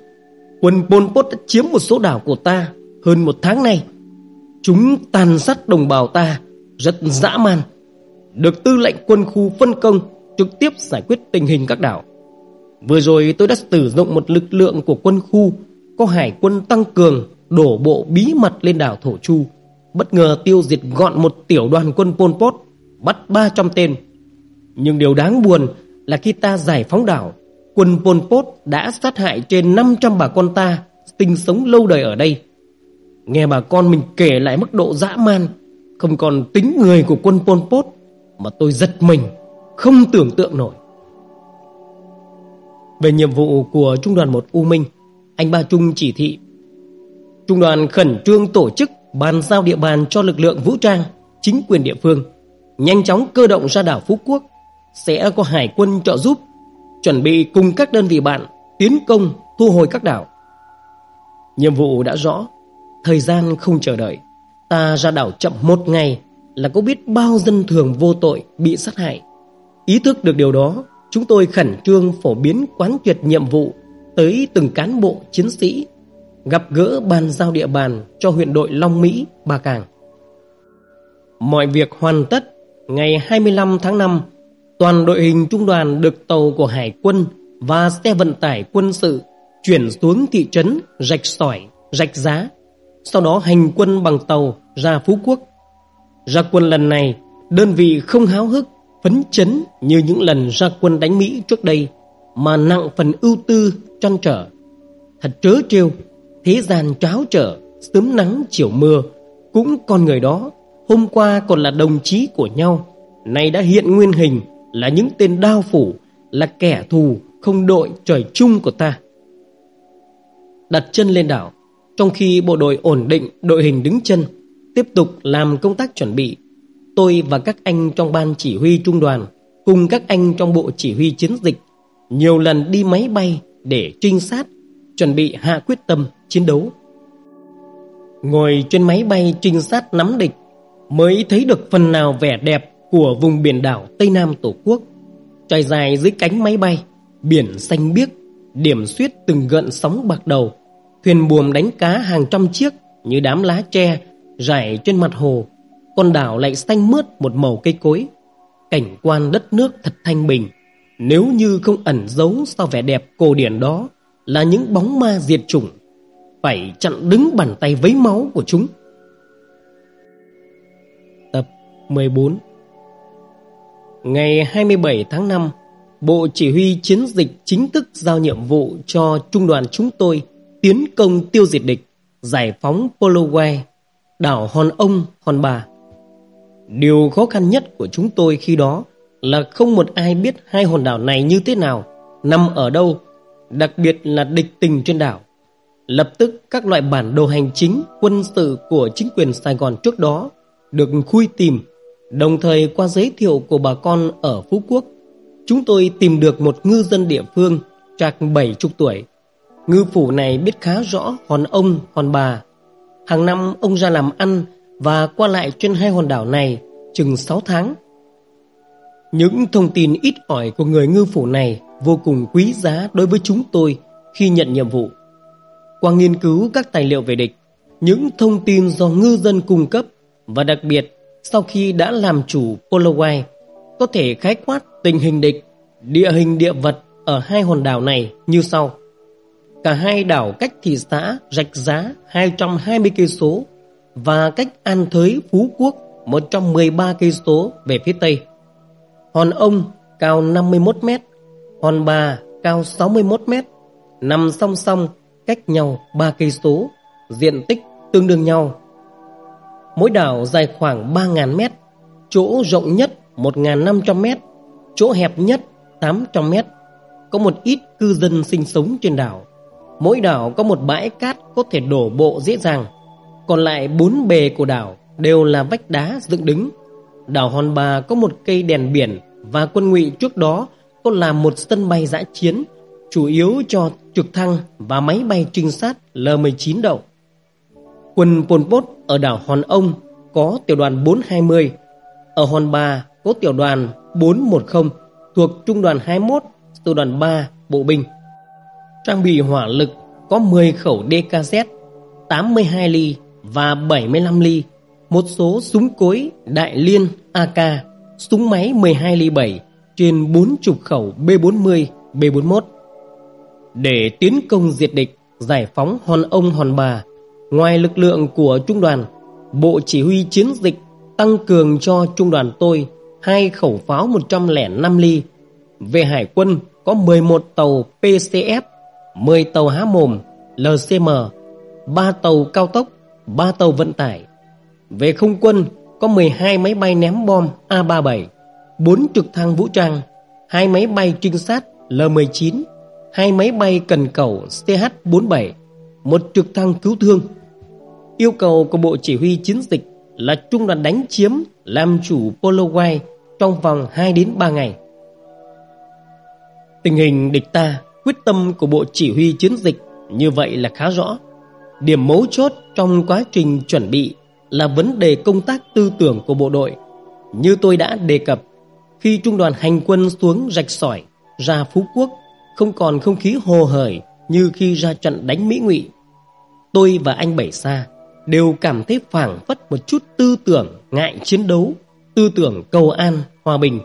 Quân Pol Pot đã chiếm một số đảo của ta hơn một tháng nay. Chúng tàn sát đồng bào ta rất dã man. Được tư lệnh quân khu phân công trực tiếp giải quyết tình hình các đảo. Vừa rồi tôi đã sử dụng một lực lượng của quân khu có hải quân tăng cường đổ bộ bí mật lên đảo Thổ Chu bất ngờ tiêu diệt gọn một tiểu đoàn quân Pol Pot, bắt 300 tên. Nhưng điều đáng buồn là khi ta giải phóng đảo, quân Pol Pot đã sát hại trên 500 bà con ta sinh sống lâu đời ở đây. Nghe bà con mình kể lại mức độ dã man, không còn tính người của quân Pol Pot mà tôi giật mình, không tưởng tượng nổi. Về nhiệm vụ của Trung đoàn 1 U Minh, anh Ba Trung chỉ thị Trung đoàn khẩn trương tổ chức bàn giao địa bàn cho lực lượng vũ trang, chính quyền địa phương, nhanh chóng cơ động ra đảo Phú Quốc, sẽ có hải quân trợ giúp, chuẩn bị cùng các đơn vị bạn tiến công thu hồi các đảo. Nhiệm vụ đã rõ, thời gian không chờ đợi, ta ra đảo chậm một ngày là có biết bao dân thường vô tội bị sát hại. Ý thức được điều đó, chúng tôi khẩn trương phổ biến quán triệt nhiệm vụ tới từng cán bộ chiến sĩ gặp gỡ bàn giao địa bàn cho huyện đội Long Mỹ, Ba Càng. Mọi việc hoàn tất, ngày 25 tháng 5, toàn đội hình trung đoàn được tàu của Hải quân và xe vận tải quân sự chuyển xuống thị trấn Rạch Sỏi, Rạch Giá, sau đó hành quân bằng tàu ra Phú Quốc. Ra quân lần này, đơn vị không háo hức, phấn chấn như những lần ra quân đánh Mỹ trước đây, mà nặng phần ưu tư, trăn trở. Thật trớ trêu Thế gian tráo trở Sớm nắng chiều mưa Cũng con người đó Hôm qua còn là đồng chí của nhau Nay đã hiện nguyên hình Là những tên đao phủ Là kẻ thù không đội trời chung của ta Đặt chân lên đảo Trong khi bộ đội ổn định đội hình đứng chân Tiếp tục làm công tác chuẩn bị. Tôi và các anh trong ban chỉ huy trung đoàn, Cùng các anh trong bộ chỉ huy chiến dịch, Nhiều lần đi máy bay để trinh sát, Chuẩn bị hạ quyết tâm chiến đấu. Ngồi trên máy bay trinh sát nắm địch Mới thấy được phần nào vẻ đẹp Của vùng biển đảo Tây Nam Tổ quốc. Trải dài dưới cánh máy bay, Biển xanh biếc, Điểm xuyết từng gợn sóng bạc đầu, Thuyền buồm đánh cá hàng trăm chiếc Như đám lá tre Rải trên mặt hồ Con đảo lại xanh mướt một màu cây cối. Cảnh quan đất nước thật thanh bình. Nếu như không ẩn giấu Sau vẻ đẹp cổ điển đó Là những bóng ma diệt chủng Phải chặn đứng bàn tay vấy máu của chúng. Tập 14 Ngày 27 tháng 5 Bộ Chỉ huy Chiến dịch chính thức giao nhiệm vụ cho trung đoàn chúng tôi tiến công tiêu diệt địch, giải phóng Polowe, đảo Hòn Ông, Hòn Bà. Điều khó khăn nhất của chúng tôi khi đó là không một ai biết hai hòn đảo này như thế nào, nằm ở đâu, đặc biệt là địch tình trên đảo. Lập tức các loại bản đồ hành chính, quân sự của chính quyền Sài Gòn trước đó được khui tìm, đồng thời qua giới thiệu của bà con ở Phú Quốc, chúng tôi tìm được một ngư dân địa phương trạc bảy chục tuổi. Ngư phủ này biết khá rõ hòn ông, hòn bà. Hàng năm ông ra làm ăn và qua lại trên hai hòn đảo này chừng 6 tháng. Những thông tin ít ỏi của người ngư phủ này vô cùng quý giá đối với chúng tôi khi nhận nhiệm vụ. Qua nghiên cứu các tài liệu về địch, những thông tin do ngư dân cung cấp và đặc biệt sau khi đã làm chủ Polowai có thể khái quát tình hình địch, địa hình địa vật ở hai hòn đảo này như sau. Cả hai đảo cách thị xã Rạch Giá 220 cây số và cách An Thới Phú Quốc 113 cây số về phía tây. Hòn Ông cao 51 m, Hòn Bà cao 61 m, nằm song song cách nhau 3 cây số, diện tích tương đương nhau. Mỗi đảo dài khoảng 3000 m, chỗ rộng nhất 1500 m, chỗ hẹp nhất 800 m. Có một ít cư dân sinh sống trên đảo. Mỗi đảo có một bãi cát có thể đổ bộ dễ dàng. Còn lại bốn bề của đảo đều là vách đá dựng đứng. Đảo Hòn Bà có một cây đèn biển và quân ngụy trước đó có làm một sân bay giã chiến chủ yếu cho trực thăng và máy bay trinh sát L-19 đậu. Quân Pol Pot ở đảo Hòn Ông có tiểu đoàn 420, ở Hòn Bà có tiểu đoàn 410 thuộc trung đoàn 21, sư đoàn 3 bộ binh. Trang bị hỏa lực có 10 khẩu DKZ, 82 ly và 75 ly, một số súng cối đại liên AK, súng máy 12 ly 7 trên 40 khẩu B40, B41. Để tiến công diệt địch, giải phóng hòn ông hòn bà, ngoài lực lượng của trung đoàn, Bộ Chỉ huy Chiến dịch tăng cường cho trung đoàn tôi hai khẩu pháo 105 ly. Về hải quân có 11 tàu PCF, 10 tàu há mồm LCM, 3 tàu cao tốc, 3 tàu vận tải. Về không quân có 12 máy bay ném bom A37, 4 trực thăng vũ trang, 2 máy bay trinh sát L-19, 2 máy bay cần cầu CH-47, một trực thăng cứu thương. Yêu cầu của Bộ Chỉ huy Chiến dịch là trung đoàn đánh chiếm làm chủ Polowai trong vòng 2 đến 3 ngày. Tình hình địch ta, quyết tâm của Bộ Chỉ huy Chiến dịch như vậy là khá rõ. Điểm mấu chốt trong quá trình chuẩn bị là vấn đề công tác tư tưởng của bộ đội. Như tôi đã đề cập, khi trung đoàn hành quân xuống rạch sỏi, ra Phú Quốc, không còn không khí hồ hởi như khi ra trận đánh Mỹ ngụy. Tôi và anh Bảy Sa đều cảm thấy phảng phất một chút tư tưởng ngại chiến đấu, tư tưởng cầu an, hòa bình.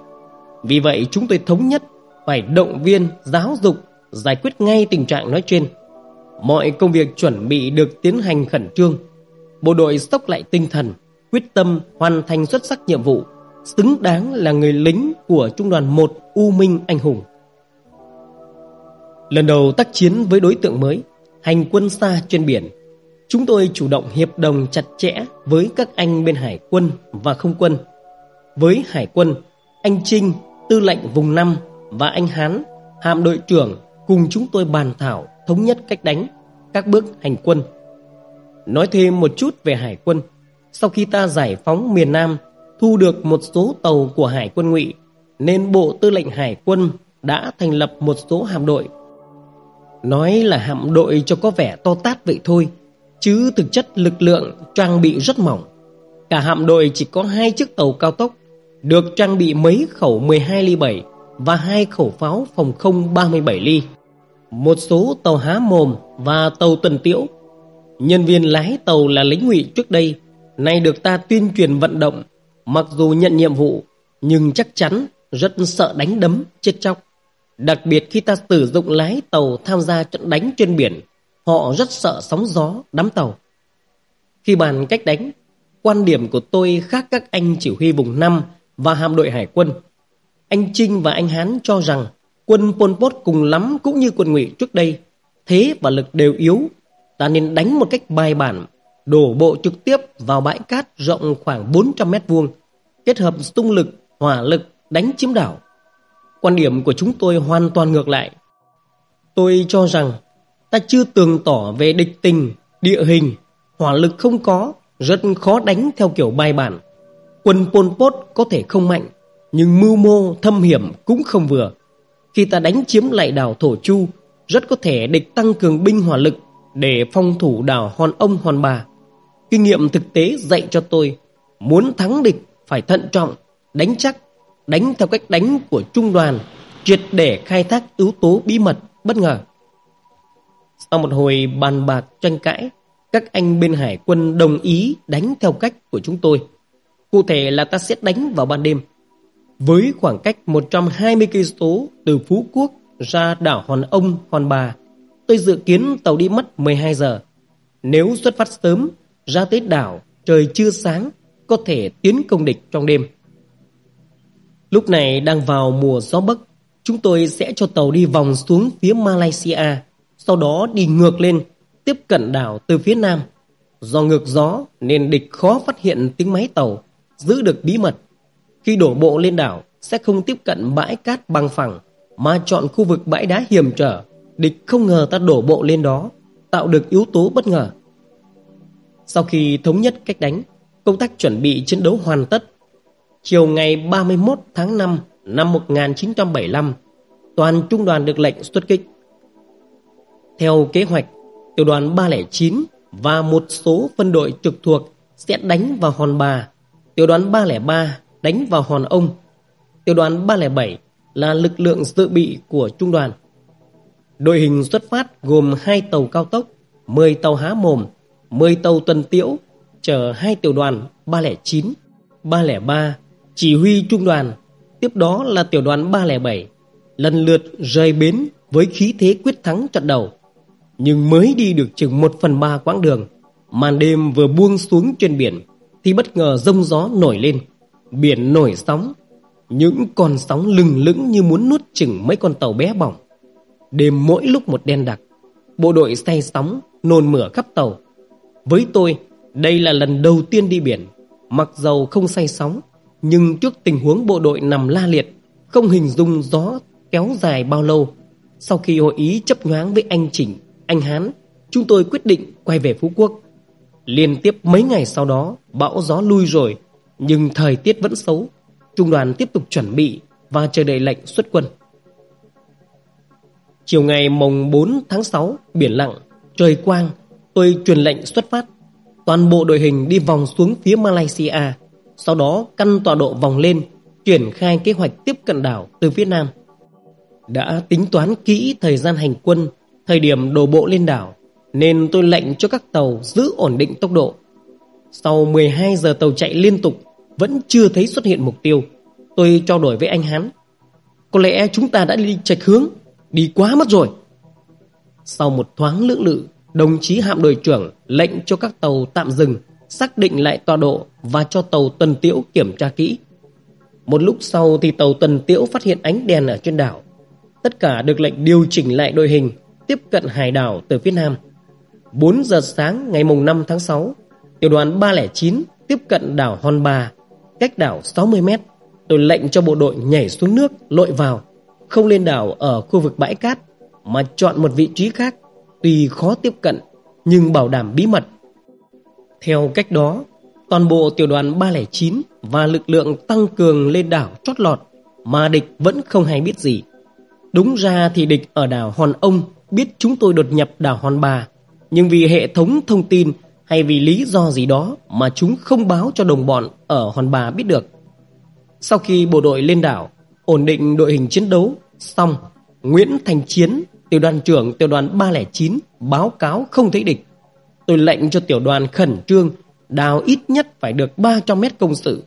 Vì vậy chúng tôi thống nhất phải động viên, giáo dục, giải quyết ngay tình trạng nói trên. Mọi công việc chuẩn bị được tiến hành khẩn trương. Bộ đội sốc lại tinh thần, quyết tâm hoàn thành xuất sắc nhiệm vụ, xứng đáng là người lính của Trung đoàn 1 U Minh Anh Hùng. Lần đầu tác chiến với đối tượng mới, hành quân xa trên biển, Chúng tôi chủ động hiệp đồng chặt chẽ với các anh bên hải quân và không quân. Với hải quân, anh Trinh, tư lệnh vùng 5 và anh Hán, hạm đội trưởng cùng chúng tôi bàn thảo thống nhất cách đánh các bước hành quân. Nói thêm một chút về hải quân, sau khi ta giải phóng miền Nam, thu được một số tàu của hải quân ngụy, nên Bộ Tư lệnh Hải quân đã thành lập một số hạm đội. Nói là hạm đội cho có vẻ to tát vậy thôi, chứ thực chất lực lượng trang bị rất mỏng. Cả hạm đội chỉ có hai chiếc tàu cao tốc, được trang bị mấy khẩu 12 ly 7 và hai khẩu pháo phòng không 37 ly. Một số tàu há mồm và tàu tuần tiễu. Nhân viên lái tàu là lính ngụy trước đây, nay được ta tuyên truyền vận động, mặc dù nhận nhiệm vụ, nhưng chắc chắn rất sợ đánh đấm, chết chóc. Đặc biệt khi ta sử dụng lái tàu tham gia trận đánh trên biển, họ rất sợ sóng gió, đám tàu. Khi bàn cách đánh, quan điểm của tôi khác các anh chỉ huy vùng 5 và hạm đội hải quân. Anh Trinh và anh Hán cho rằng quân Pol Pot cùng lắm cũng như quân ngụy trước đây, thế và lực đều yếu, ta nên đánh một cách bài bản, đổ bộ trực tiếp vào bãi cát rộng khoảng 400 mét vuông, kết hợp tung lực, hỏa lực đánh chiếm đảo. Quan điểm của chúng tôi hoàn toàn ngược lại. Tôi cho rằng ta chưa tường tỏ về địch tình, địa hình, hỏa lực không có, rất khó đánh theo kiểu bài bản. Quân Pol Pot có thể không mạnh, nhưng mưu mô thâm hiểm cũng không vừa. Khi ta đánh chiếm lại đảo Thổ Chu, rất có thể địch tăng cường binh hỏa lực để phong thủ đảo Hòn Ông Hòn Bà. Kinh nghiệm thực tế dạy cho tôi, muốn thắng địch phải thận trọng, đánh chắc, đánh theo cách đánh của trung đoàn, triệt để khai thác yếu tố bí mật bất ngờ. Sau một hồi bàn bạc tranh cãi, các anh bên hải quân đồng ý đánh theo cách của chúng tôi. Cụ thể là ta sẽ đánh vào ban đêm. Với khoảng cách 120 cây số từ Phú Quốc ra đảo Hòn Ông, Hòn Bà, tôi dự kiến tàu đi mất 12 giờ. Nếu xuất phát sớm, ra tới đảo, trời chưa sáng, có thể tiến công địch trong đêm. Lúc này đang vào mùa gió bấc, chúng tôi sẽ cho tàu đi vòng xuống phía Malaysia, sau đó đi ngược lên, tiếp cận đảo từ phía nam. Do ngược gió nên địch khó phát hiện tiếng máy tàu, giữ được bí mật. Khi đổ bộ lên đảo sẽ không tiếp cận bãi cát bằng phẳng mà chọn khu vực bãi đá hiểm trở. Địch không ngờ ta đổ bộ lên đó, tạo được yếu tố bất ngờ. Sau khi thống nhất cách đánh, công tác chuẩn bị chiến đấu hoàn tất. Chiều ngày 31 tháng 5 năm 1975, toàn trung đoàn được lệnh xuất kích. Theo kế hoạch, tiểu đoàn 309 và một số phân đội trực thuộc sẽ đánh vào Hòn Bà, tiểu đoàn 303 đánh vào Hòn Ông, tiểu đoàn 307 là lực lượng dự bị của trung đoàn. Đội hình xuất phát gồm 2 tàu cao tốc, 10 tàu há mồm, 10 tàu tuần tiễu chở hai tiểu đoàn 309, 303 chỉ huy trung đoàn, tiếp đó là tiểu đoàn 307, lần lượt rời bến với khí thế quyết thắng trận đầu. Nhưng mới đi được chừng 1 phần 3 quãng đường, màn đêm vừa buông xuống trên biển thì bất ngờ rông gió nổi lên, biển nổi sóng, những con sóng lừng lững như muốn nuốt chừng mấy con tàu bé bỏng. Đêm mỗi lúc một đen đặc, bộ đội say sóng nôn mửa khắp tàu. Với tôi, đây là lần đầu tiên đi biển, mặc dầu không say sóng, nhưng trước tình huống bộ đội nằm la liệt, không hình dung gió kéo dài bao lâu. Sau khi hội ý chấp nhoáng với anh Chỉnh, anh Hán, chúng tôi quyết định quay về Phú Quốc. Liên tiếp mấy ngày sau đó, bão gió lui rồi, nhưng thời tiết vẫn xấu. Trung đoàn tiếp tục chuẩn bị và chờ đợi lệnh xuất quân. Chiều ngày mùng 4 tháng 6, biển lặng, trời quang, tôi truyền lệnh xuất phát. Toàn bộ đội hình đi vòng xuống phía Malaysia, sau đó căn tọa độ vòng lên, triển khai kế hoạch tiếp cận đảo từ Việt nam. Đã tính toán kỹ thời gian hành quân, thời điểm đổ bộ lên đảo, nên tôi lệnh cho các tàu giữ ổn định tốc độ. Sau 12 giờ tàu chạy liên tục, vẫn chưa thấy xuất hiện mục tiêu. Tôi trao đổi với anh hắn Có lẽ chúng ta đã đi lệch hướng, đi quá mất rồi. Sau một thoáng lưỡng lự, đồng chí hạm đội trưởng lệnh cho các tàu tạm dừng, xác định lại tọa độ và cho tàu Tần Tiễu kiểm tra kỹ. Một lúc sau thì tàu Tần Tiễu phát hiện ánh đèn ở trên đảo. Tất cả được lệnh điều chỉnh lại đội hình, tiếp cận hải đảo từ phía nam. 4 giờ sáng ngày mùng 5 tháng 6, tiểu đoàn 309 tiếp cận đảo Hòn Bà, cách đảo 60 mét. Tôi lệnh cho bộ đội nhảy xuống nước lội vào, không lên đảo ở khu vực bãi cát mà chọn một vị trí khác, tuy khó tiếp cận nhưng bảo đảm bí mật. Theo cách đó, toàn bộ tiểu đoàn 309 và lực lượng tăng cường lên đảo chót lọt mà địch vẫn không hay biết gì. Đúng ra thì địch ở đảo Hòn Ông biết chúng tôi đột nhập đảo Hòn Bà, nhưng vì hệ thống thông tin hay vì lý do gì đó mà chúng không báo cho đồng bọn ở Hòn Bà biết được. Sau khi bộ đội lên đảo, ổn định đội hình chiến đấu, xong, Nguyễn Thành Chiến, tiểu đoàn trưởng tiểu đoàn 309 báo cáo không thấy địch. Tôi lệnh cho tiểu đoàn khẩn trương đào ít nhất phải được 300 mét công sự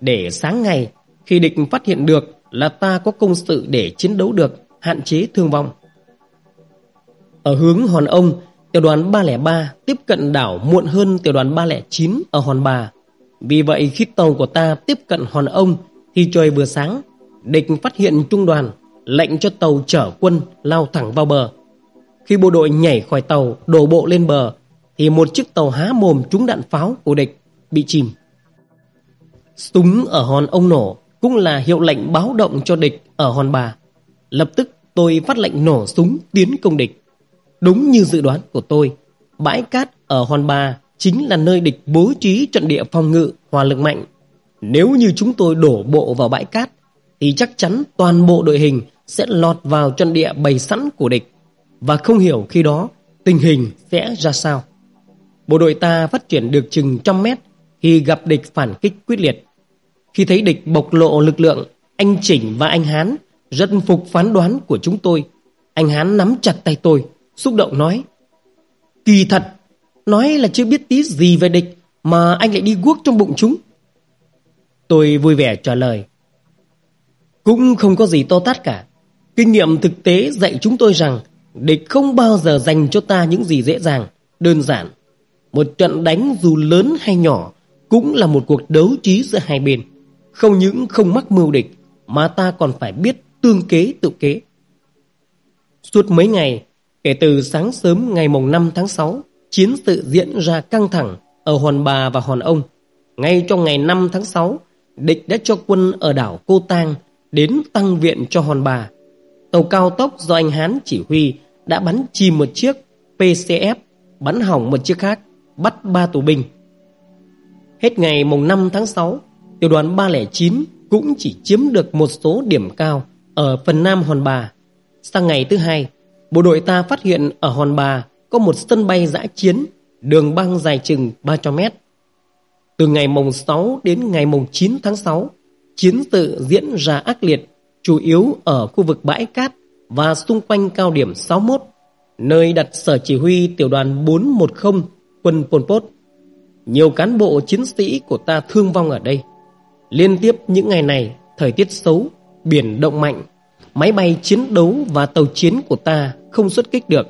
để sáng ngày khi địch phát hiện được là ta có công sự để chiến đấu được, hạn chế thương vong. Ở hướng Hòn Ông, tiểu đoàn 303 tiếp cận đảo muộn hơn tiểu đoàn 309 ở Hòn Bà. Vì vậy khi tàu của ta tiếp cận Hòn Ông thì trời vừa sáng, địch phát hiện trung đoàn, lệnh cho tàu chở quân lao thẳng vào bờ. Khi bộ đội nhảy khỏi tàu đổ bộ lên bờ thì một chiếc tàu há mồm trúng đạn pháo của địch bị chìm. Súng ở hòn ông nổ cũng là hiệu lệnh báo động cho địch ở hòn bà. Lập tức tôi phát lệnh nổ súng tiến công địch. Đúng như dự đoán của tôi, bãi cát ở hòn bà chính là nơi địch bố trí trận địa phòng ngự hòa lực mạnh. Nếu như chúng tôi đổ bộ vào bãi cát, thì chắc chắn toàn bộ đội hình sẽ lọt vào trận địa bày sẵn của địch và không hiểu khi đó tình hình sẽ ra sao. Bộ đội ta phát triển được chừng trăm mét thì gặp địch phản kích quyết liệt. Khi thấy địch bộc lộ lực lượng, anh Chỉnh và anh Hán rất phục phán đoán của chúng tôi. Anh Hán nắm chặt tay tôi, xúc động nói Kỳ thật, nói là chưa biết tí gì về địch mà anh lại đi guốc trong bụng chúng. Tôi vui vẻ trả lời Cũng không có gì to tát cả. Kinh nghiệm thực tế dạy chúng tôi rằng địch không bao giờ dành cho ta những gì dễ dàng, đơn giản. Một trận đánh dù lớn hay nhỏ cũng là một cuộc đấu trí giữa hai bên. Không những không mắc mưu địch mà ta còn phải biết tương kế tự kế. Suốt mấy ngày, kể từ sáng sớm ngày mùng 5 tháng 6, chiến sự diễn ra căng thẳng ở Hòn Bà và Hòn Ông. Ngay trong ngày 5 tháng 6, địch đã cho quân ở đảo Cô Tang đến tăng viện cho Hòn Bà. Tàu cao tốc do anh Hán chỉ huy đã bắn chìm một chiếc PCF, bắn hỏng một chiếc khác, bắt ba tù binh. Hết ngày mùng 5 tháng 6, tiểu đoàn 309 cũng chỉ chiếm được một số điểm cao ở phần nam Hòn Bà. Sang ngày thứ hai, bộ đội ta phát hiện ở Hòn Bà có một sân bay giã chiến, đường băng dài chừng 300 mét. Từ ngày mùng 6 đến ngày mùng 9 tháng 6, chiến sự diễn ra ác liệt, chủ yếu ở khu vực bãi cát và xung quanh cao điểm 61, nơi đặt sở chỉ huy tiểu đoàn 410 quân Pol Pot. Nhiều cán bộ chiến sĩ của ta thương vong ở đây. Liên tiếp những ngày này, thời tiết xấu, biển động mạnh, máy bay chiến đấu và tàu chiến của ta không xuất kích được.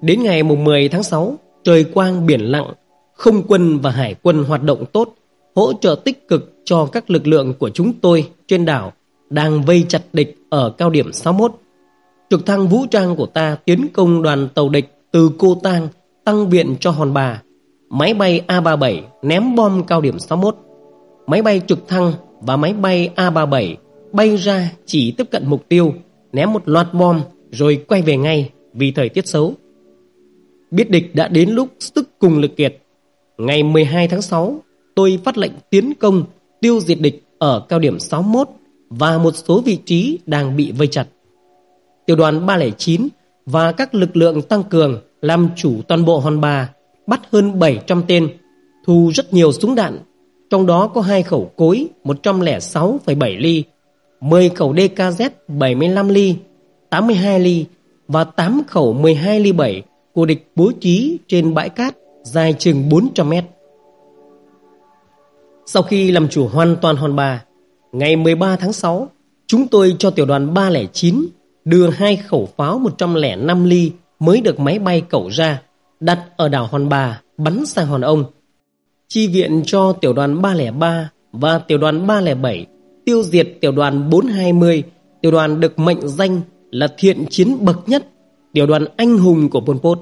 Đến ngày mùng 10 tháng 6, trời quang biển lặng, không quân và hải quân hoạt động tốt, hỗ trợ tích cực cho các lực lượng của chúng tôi trên đảo đang vây chặt địch ở cao điểm 61. Trực thăng vũ trang của ta tiến công đoàn tàu địch từ Cô Tang tăng viện cho Hòn Bà. Máy bay A-37 ném bom cao điểm 61. Máy bay trực thăng và máy bay A-37 bay ra chỉ tiếp cận mục tiêu, ném một loạt bom rồi quay về ngay vì thời tiết xấu. Biết địch đã đến lúc sức cùng lực kiệt. Ngày 12 tháng 6, tôi phát lệnh tiến công tiêu diệt địch ở cao điểm 61 và một số vị trí đang bị vây chặt. Tiểu đoàn 309 và các lực lượng tăng cường làm chủ toàn bộ hòn bà, bắt hơn 700 tên, thu rất nhiều súng đạn, trong đó có hai khẩu cối 106,7 ly, 10 khẩu DKZ 75 ly, 82 ly và 8 khẩu 12 ly 7 của địch bố trí trên bãi cát dài chừng 400 mét. Sau khi làm chủ hoàn toàn hòn bà, ngày 13 tháng 6, chúng tôi cho tiểu đoàn 309 đưa hai khẩu pháo 105 ly mới được máy bay cẩu ra, đặt ở đảo Hòn Bà, bắn sang Hòn Ông. Chi viện cho tiểu đoàn 303 và tiểu đoàn 307 tiêu diệt tiểu đoàn 420, tiểu đoàn được mệnh danh là thiện chiến bậc nhất, tiểu đoàn anh hùng của Pol Pot.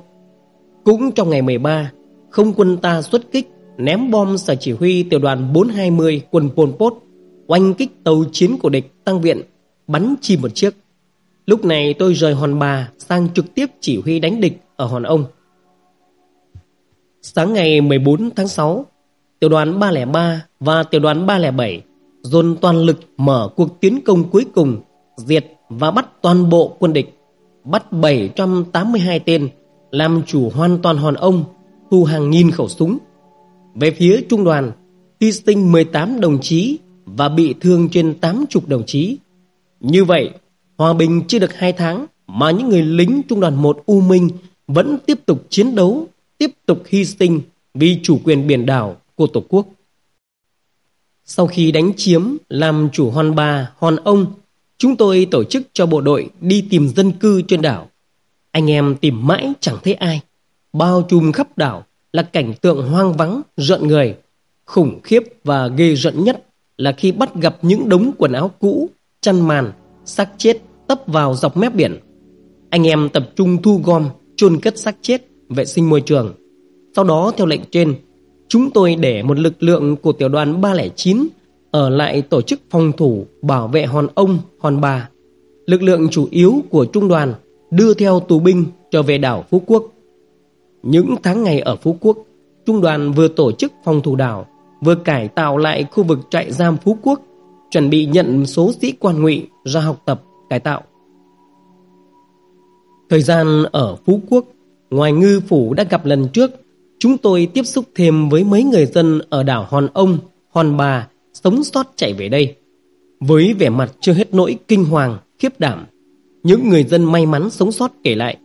Cũng trong ngày 13, không quân ta xuất kích, ném bom sở chỉ huy tiểu đoàn 420 quân Pol Pot, oanh kích tàu chiến của địch tăng viện, bắn chìm một chiếc. Lúc này tôi rời Hòn Bà sang trực tiếp chỉ huy đánh địch ở Hòn Ông. Sáng ngày 14 tháng 6, tiểu đoàn 303 và tiểu đoàn 307 dồn toàn lực mở cuộc tiến công cuối cùng, diệt và bắt toàn bộ quân địch, bắt 782 tên, làm chủ hoàn toàn Hòn Ông, thu hàng nghìn khẩu súng. Về phía trung đoàn, hy sinh 18 đồng chí và bị thương trên 80 đồng chí. Như vậy, hòa bình chưa được 2 tháng mà những người lính trung đoàn 1 U Minh vẫn tiếp tục chiến đấu, tiếp tục hy sinh vì chủ quyền biển đảo của Tổ quốc. Sau khi đánh chiếm làm chủ hòn bà, hòn ông, chúng tôi tổ chức cho bộ đội đi tìm dân cư trên đảo. Anh em tìm mãi chẳng thấy ai. Bao trùm khắp đảo là cảnh tượng hoang vắng, rợn người. Khủng khiếp và ghê rợn nhất là khi bắt gặp những đống quần áo cũ, chăn màn, xác chết tấp vào dọc mép biển. Anh em tập trung thu gom, chôn cất xác chết, vệ sinh môi trường. Sau đó theo lệnh trên, chúng tôi để một lực lượng của tiểu đoàn 309 ở lại tổ chức phòng thủ bảo vệ hòn ông, hòn bà. Lực lượng chủ yếu của trung đoàn đưa theo tù binh trở về đảo Phú Quốc. Những tháng ngày ở Phú Quốc, trung đoàn vừa tổ chức phòng thủ đảo, vừa cải tạo lại khu vực trại giam Phú Quốc, chuẩn bị nhận số sĩ quan ngụy ra học tập, cải tạo. Thời gian ở Phú Quốc, ngoài ngư phủ đã gặp lần trước, chúng tôi tiếp xúc thêm với mấy người dân ở đảo Hòn Ông, Hòn Bà, sống sót chạy về đây. Với vẻ mặt chưa hết nỗi kinh hoàng, khiếp đảm, những người dân may mắn sống sót kể lại.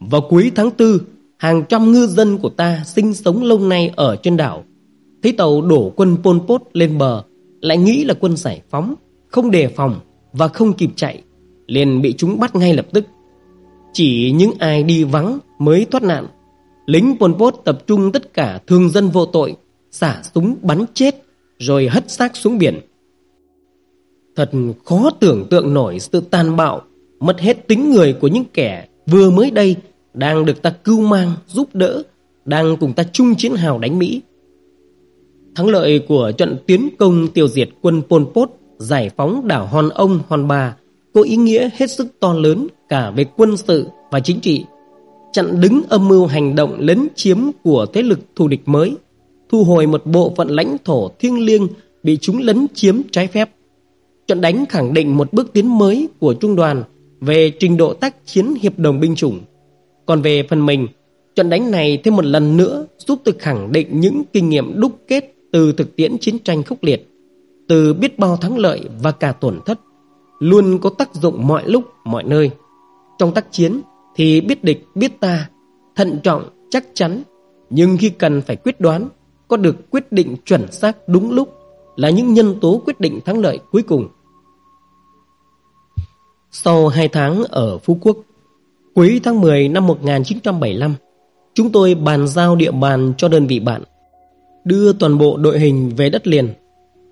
Vào cuối tháng 4, hàng trăm ngư dân của ta sinh sống lâu nay ở trên đảo. Thấy tàu đổ quân Pol Pot lên bờ, lại nghĩ là quân giải phóng, không đề phòng và không kịp chạy, liền bị chúng bắt ngay lập tức. Chỉ những ai đi vắng mới thoát nạn. Lính Pol Pot tập trung tất cả thường dân vô tội, xả súng bắn chết, rồi hất xác xuống biển. Thật khó tưởng tượng nổi sự tàn bạo, mất hết tính người của những kẻ vừa mới đây đang được ta cưu mang, giúp đỡ, đang cùng ta chung chiến hào đánh Mỹ. Thắng lợi của trận tiến công tiêu diệt quân Pol Pot giải phóng đảo Hòn Ông, Hòn Bà có ý nghĩa hết sức to lớn cả về quân sự và chính trị. Chặn đứng âm mưu hành động lấn chiếm của thế lực thù địch mới, thu hồi một bộ phận lãnh thổ thiêng liêng bị chúng lấn chiếm trái phép. Trận đánh khẳng định một bước tiến mới của trung đoàn về trình độ tác chiến hiệp đồng binh chủng. Còn về phần mình, trận đánh này thêm một lần nữa giúp tôi khẳng định những kinh nghiệm đúc kết từ thực tiễn chiến tranh khốc liệt, từ biết bao thắng lợi và cả tổn thất, luôn có tác dụng mọi lúc, mọi nơi. Trong tác chiến thì biết địch, biết ta, thận trọng, chắc chắn, nhưng khi cần phải quyết đoán, có được quyết định chuẩn xác đúng lúc là những nhân tố quyết định thắng lợi cuối cùng. Sau 2 tháng ở Phú Quốc, cuối tháng 10 năm 1975, chúng tôi bàn giao địa bàn cho đơn vị bạn, đưa toàn bộ đội hình về đất liền.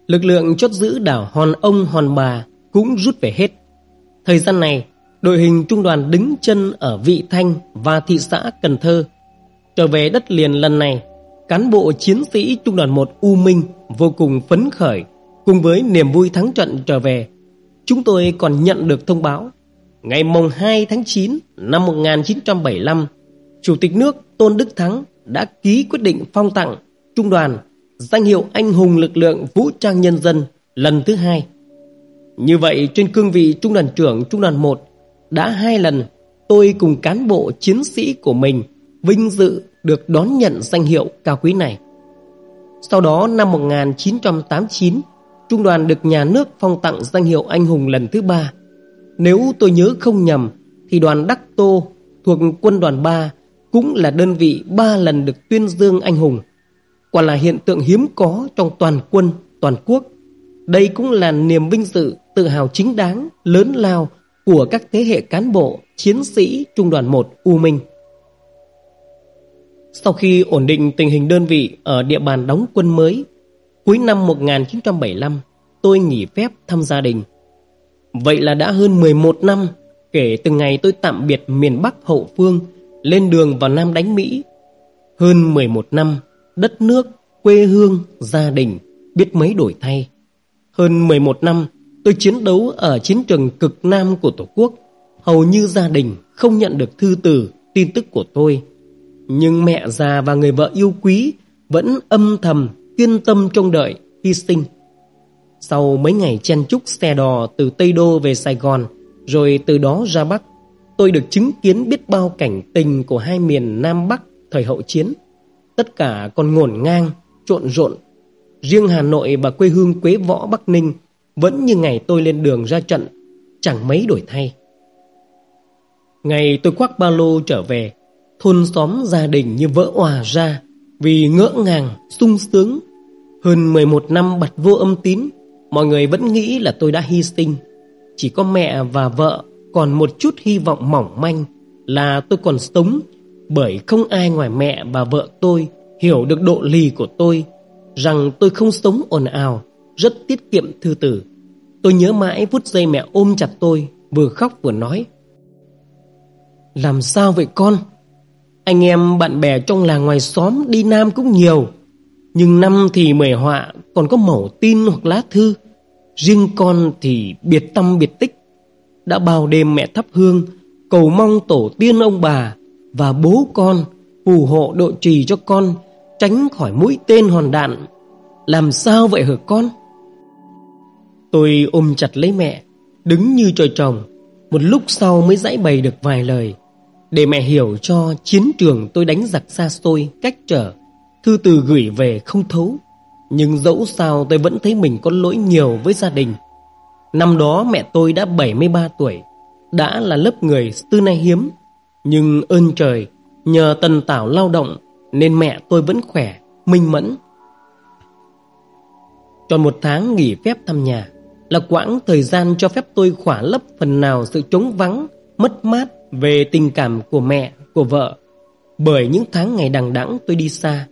Lực lượng chốt giữ đảo Hòn Ông Hòn Bà cũng rút về hết. Thời gian này, đội hình trung đoàn đứng chân ở Vị Thanh và thị xã Cần Thơ. Trở về đất liền lần này, cán bộ chiến sĩ trung đoàn 1 U Minh vô cùng phấn khởi, cùng với niềm vui thắng trận trở về Chúng tôi còn nhận được thông báo, Ngày mùng 2 tháng 9 năm 1975 Chủ tịch nước Tôn Đức Thắng đã ký quyết định phong tặng Trung đoàn danh hiệu anh hùng lực lượng vũ trang nhân dân lần thứ hai. Như vậy, trên cương vị Trung đoàn trưởng Trung đoàn 1 đã hai lần tôi cùng cán bộ chiến sĩ của mình vinh dự được đón nhận danh hiệu cao quý này. Sau đó năm 1989 trung đoàn được nhà nước phong tặng danh hiệu anh hùng lần thứ ba. Nếu tôi nhớ không nhầm, thì đoàn Đắc Tô thuộc quân đoàn 3 cũng là đơn vị ba lần được tuyên dương anh hùng. Quả là hiện tượng hiếm có trong toàn quân, toàn quốc. Đây cũng là niềm vinh dự, tự hào chính đáng, lớn lao của các thế hệ cán bộ, chiến sĩ Trung đoàn 1 U Minh. Sau khi ổn định tình hình đơn vị ở địa bàn đóng quân mới Cuối năm 1975, tôi nghỉ phép thăm gia đình. Vậy là đã hơn 11 năm kể từ ngày tôi tạm biệt miền Bắc hậu phương, lên đường vào Nam đánh Mỹ. Hơn 11 năm, đất nước, quê hương, gia đình biết mấy đổi thay. Hơn 11 năm, tôi chiến đấu ở chiến trường cực Nam của Tổ quốc. Hầu như gia đình không nhận được thư từ, tin tức của tôi. Nhưng mẹ già và người vợ yêu quý vẫn âm thầm, kiên tâm trông đợi, hy sinh. Sau mấy ngày chen chúc xe đò từ Tây Đô về Sài Gòn, rồi từ đó ra Bắc, tôi được chứng kiến biết bao cảnh tình của hai miền Nam Bắc thời hậu chiến. Tất cả còn ngổn ngang, trộn rộn. Riêng Hà Nội và quê hương Quế Võ Bắc Ninh vẫn như ngày tôi lên đường ra trận, chẳng mấy đổi thay. Ngày tôi khoác ba lô trở về, thôn xóm gia đình như vỡ òa ra vì ngỡ ngàng, sung sướng. Hơn 11 năm bật vô âm tín, mọi người vẫn nghĩ là tôi đã hy sinh. Chỉ có mẹ và vợ còn một chút hy vọng mỏng manh là tôi còn sống bởi không ai ngoài mẹ và vợ tôi hiểu được độ lì của tôi rằng tôi không sống ồn ào, rất tiết kiệm thư tử. Tôi nhớ mãi phút giây mẹ ôm chặt tôi, vừa khóc vừa nói. Làm sao vậy con? Anh em bạn bè trong làng ngoài xóm đi Nam cũng nhiều, nhưng năm thì mời họa còn có mẩu tin hoặc lá thư. Riêng con thì biệt tâm biệt tích. Đã bao đêm mẹ thắp hương, cầu mong tổ tiên ông bà và bố con phù hộ độ trì cho con tránh khỏi mũi tên hòn đạn. Làm sao vậy hả con? Tôi ôm chặt lấy mẹ, đứng như trời trồng, một lúc sau mới giải bày được vài lời. Để mẹ hiểu cho chiến trường tôi đánh giặc xa xôi, cách trở, thư từ gửi về không thấu. Nhưng dẫu sao tôi vẫn thấy mình có lỗi nhiều với gia đình. Năm đó mẹ tôi đã 73 tuổi, đã là lớp người tư nay hiếm. Nhưng ơn trời, nhờ tần tảo lao động nên mẹ tôi vẫn khỏe, minh mẫn. Tròn một tháng nghỉ phép thăm nhà là quãng thời gian cho phép tôi khỏa lấp phần nào sự trống vắng, mất mát về tình cảm của mẹ, của vợ. Bởi những tháng ngày đằng đẵng tôi đi xa,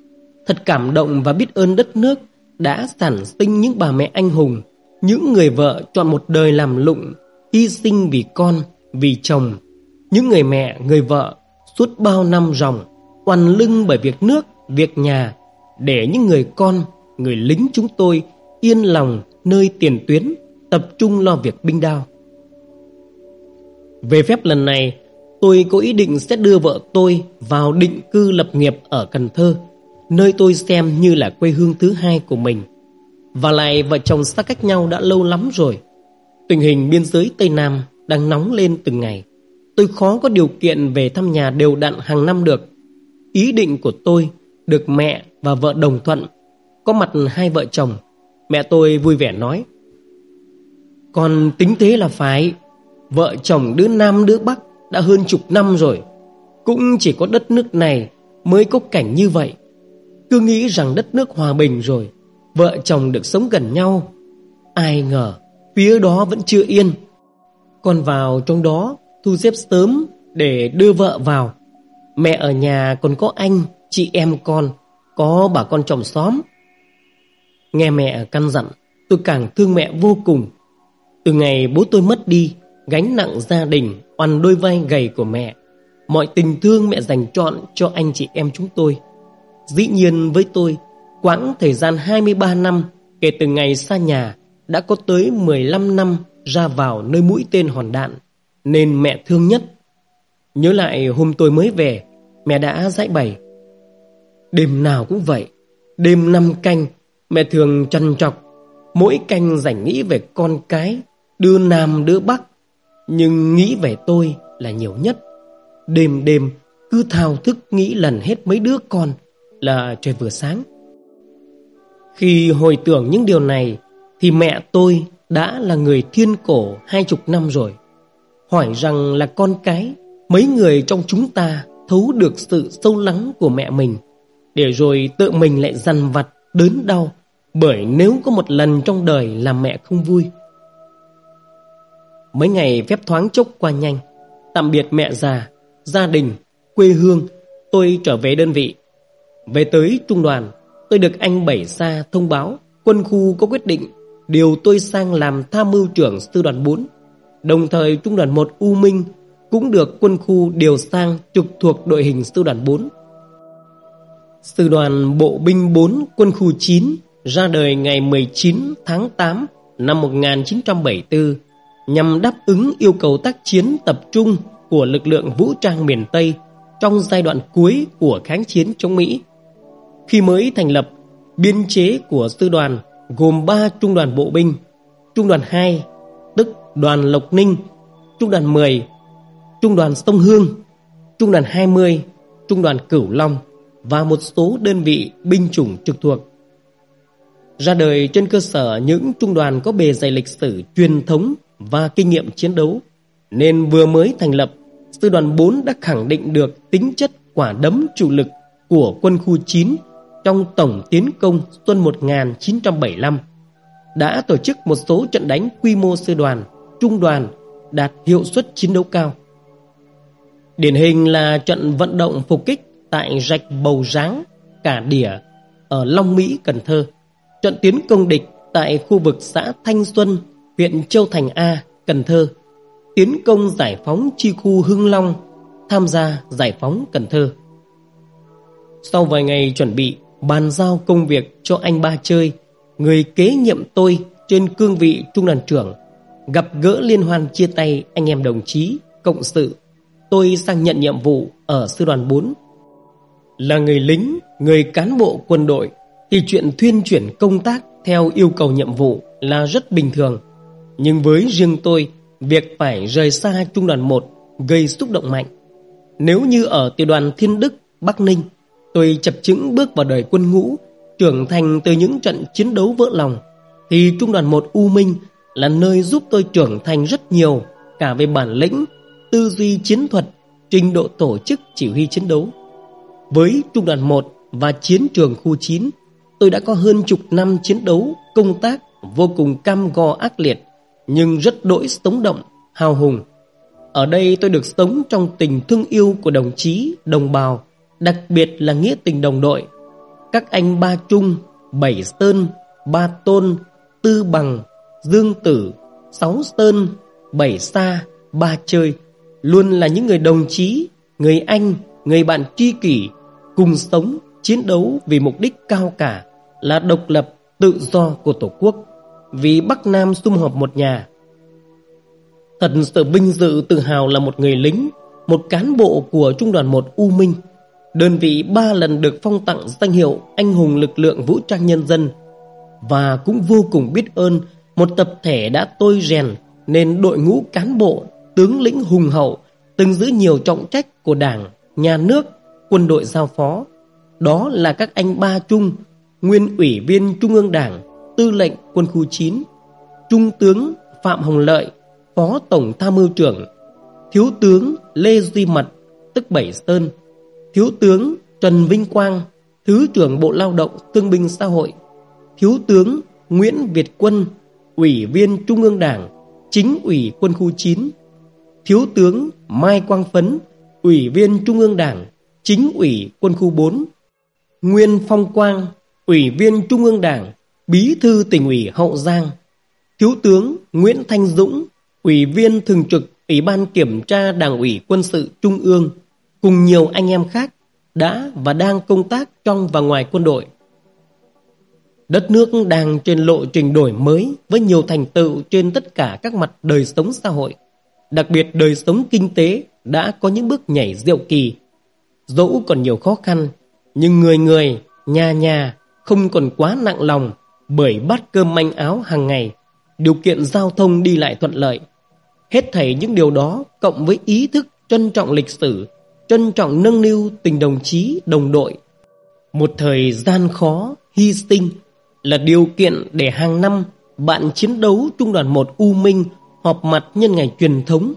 thật cảm động và biết ơn đất nước đã sản sinh những bà mẹ anh hùng, những người vợ chọn một đời làm lụng, hy sinh vì con, vì chồng, những người mẹ, người vợ suốt bao năm ròng oằn lưng bởi việc nước, việc nhà để những người con, người lính chúng tôi yên lòng nơi tiền tuyến tập trung lo việc binh đao. Về phép lần này, tôi có ý định sẽ đưa vợ tôi vào định cư lập nghiệp ở Cần Thơ, nơi tôi xem như là quê hương thứ hai của mình. Và lại vợ chồng xa cách nhau đã lâu lắm rồi. Tình hình biên giới Tây Nam đang nóng lên từng ngày. Tôi khó có điều kiện về thăm nhà đều đặn hàng năm được. Ý định của tôi được mẹ và vợ đồng thuận. Có mặt hai vợ chồng, mẹ tôi vui vẻ nói. Còn tính thế là phải, vợ chồng đứa Nam đứa Bắc đã hơn chục năm rồi. Cũng chỉ có đất nước này mới có cảnh như vậy. Cứ nghĩ rằng đất nước hòa bình rồi, vợ chồng được sống gần nhau. Ai ngờ, phía đó vẫn chưa yên. Còn vào trong đó thu xếp sớm để đưa vợ vào. Mẹ ở nhà còn có anh, chị em con, có bà con chồng xóm. Nghe mẹ căn dặn, tôi càng thương mẹ vô cùng. Từ ngày bố tôi mất đi, gánh nặng gia đình, oằn đôi vai gầy của mẹ, mọi tình thương mẹ dành trọn cho anh chị em chúng tôi. Dĩ nhiên với tôi, quãng thời gian 23 năm kể từ ngày xa nhà đã có tới 15 năm ra vào nơi mũi tên hòn đạn, nên mẹ thương nhất. Nhớ lại hôm tôi mới về, mẹ đã giải bày. Đêm nào cũng vậy, đêm năm canh, mẹ thường trằn trọc, mỗi canh rảnh nghĩ về con cái, đưa nam đưa bắc, nhưng nghĩ về tôi là nhiều nhất. Đêm đêm cứ thao thức nghĩ lần hết mấy đứa con là trời vừa sáng. Khi hồi tưởng những điều này thì mẹ tôi đã là người thiên cổ hai chục năm rồi. Hỏi rằng là con cái, mấy người trong chúng ta thấu được sự sâu lắng của mẹ mình, để rồi tự mình lại dằn vặt, đớn đau, bởi nếu có một lần trong đời làm mẹ không vui. Mấy ngày phép thoáng chốc qua nhanh, tạm biệt mẹ già, gia đình, quê hương, tôi trở về đơn vị. Về tới trung đoàn, tôi được anh Bảy Sa thông báo quân khu có quyết định điều tôi sang làm tham mưu trưởng sư đoàn 4. Đồng thời trung đoàn 1 U Minh cũng được quân khu điều sang trực thuộc đội hình sư đoàn 4. Sư đoàn Bộ binh 4 quân khu 9 ra đời ngày 19 tháng 8 năm 1974 nhằm đáp ứng yêu cầu tác chiến tập trung của lực lượng vũ trang miền Tây trong giai đoạn cuối của kháng chiến chống Mỹ. Khi mới thành lập, biên chế của sư đoàn gồm 3 trung đoàn bộ binh, trung đoàn 2, tức đoàn Lộc Ninh, trung đoàn 10, trung đoàn Sông Hương, trung đoàn 20, trung đoàn Cửu Long và một số đơn vị binh chủng trực thuộc. Ra đời trên cơ sở những trung đoàn có bề dày lịch sử truyền thống và kinh nghiệm chiến đấu, nên vừa mới thành lập, sư đoàn 4 đã khẳng định được tính chất quả đấm chủ lực của quân khu 9 trong tổng tiến công xuân 1975 đã tổ chức một số trận đánh quy mô sư đoàn, trung đoàn đạt hiệu suất chiến đấu cao. Điển hình là trận vận động phục kích tại rạch Bầu Ráng, Cả Đỉa ở Long Mỹ, Cần Thơ, trận tiến công địch tại khu vực xã Thanh Xuân, huyện Châu Thành A, Cần Thơ, tiến công giải phóng chi khu Hưng Long, tham gia giải phóng Cần Thơ. Sau vài ngày chuẩn bị, bàn giao công việc cho anh ba chơi, người kế nhiệm tôi trên cương vị trung đoàn trưởng, gặp gỡ liên hoan chia tay anh em đồng chí, cộng sự, tôi sang nhận nhiệm vụ ở sư đoàn 4. Là người lính, người cán bộ quân đội, thì chuyện thuyên chuyển công tác theo yêu cầu nhiệm vụ là rất bình thường. Nhưng với riêng tôi, việc phải rời xa trung đoàn 1 gây xúc động mạnh. Nếu như ở tiểu đoàn Thiên Đức, Bắc Ninh, tôi chập chững bước vào đời quân ngũ, trưởng thành từ những trận chiến đấu vỡ lòng, thì trung đoàn 1 U Minh là nơi giúp tôi trưởng thành rất nhiều cả về bản lĩnh, tư duy chiến thuật, trình độ tổ chức chỉ huy chiến đấu. Với trung đoàn 1 và chiến trường khu 9, tôi đã có hơn chục năm chiến đấu, công tác vô cùng cam go ác liệt, nhưng rất đỗi sống động, hào hùng. Ở đây tôi được sống trong tình thương yêu của đồng chí, đồng bào, đặc biệt là nghĩa tình đồng đội. Các anh Ba Trung, Bảy Sơn, Ba Tôn, Tư Bằng, Dương Tử, Sáu Sơn, Bảy Sa, Ba Chơi luôn là những người đồng chí, người anh, người bạn tri kỷ cùng sống, chiến đấu vì mục đích cao cả là độc lập, tự do của Tổ quốc, vì Bắc Nam sum họp một nhà. Thật sự vinh dự tự hào là một người lính, một cán bộ của Trung đoàn 1 U Minh, đơn vị ba lần được phong tặng danh hiệu Anh hùng lực lượng vũ trang nhân dân và cũng vô cùng biết ơn một tập thể đã tôi rèn nên đội ngũ cán bộ, tướng lĩnh hùng hậu từng giữ nhiều trọng trách của Đảng, nhà nước, quân đội giao phó. Đó là các anh Ba Trung, nguyên ủy viên Trung ương Đảng, tư lệnh quân khu 9, Trung tướng Phạm Hồng Lợi, Phó Tổng Tham mưu trưởng, Thiếu tướng Lê Duy Mật, tức Bảy Sơn, Thiếu tướng Trần Vinh Quang, Thứ trưởng Bộ Lao động Thương binh Xã hội, Thiếu tướng Nguyễn Việt Quân, Ủy viên Trung ương Đảng, Chính ủy quân khu 9, Thiếu tướng Mai Quang Phấn, Ủy viên Trung ương Đảng, Chính ủy quân khu 4, Nguyên Phong Quang, Ủy viên Trung ương Đảng, Bí thư tỉnh ủy Hậu Giang, Thiếu tướng Nguyễn Thanh Dũng, Ủy viên thường trực Ủy ban Kiểm tra Đảng ủy Quân sự Trung ương, cùng nhiều anh em khác đã và đang công tác trong và ngoài quân đội. Đất nước đang trên lộ trình đổi mới với nhiều thành tựu trên tất cả các mặt đời sống xã hội. Đặc biệt đời sống kinh tế đã có những bước nhảy diệu kỳ. Dẫu còn nhiều khó khăn, nhưng người người, nhà nhà không còn quá nặng lòng bởi bát cơm manh áo hàng ngày, điều kiện giao thông đi lại thuận lợi. Hết thảy những điều đó cộng với ý thức trân trọng lịch sử, trân trọng nâng niu tình đồng chí, đồng đội. Một thời gian khó, hy sinh là điều kiện để hàng năm bạn chiến đấu trung đoàn 1 U Minh họp mặt nhân ngày truyền thống.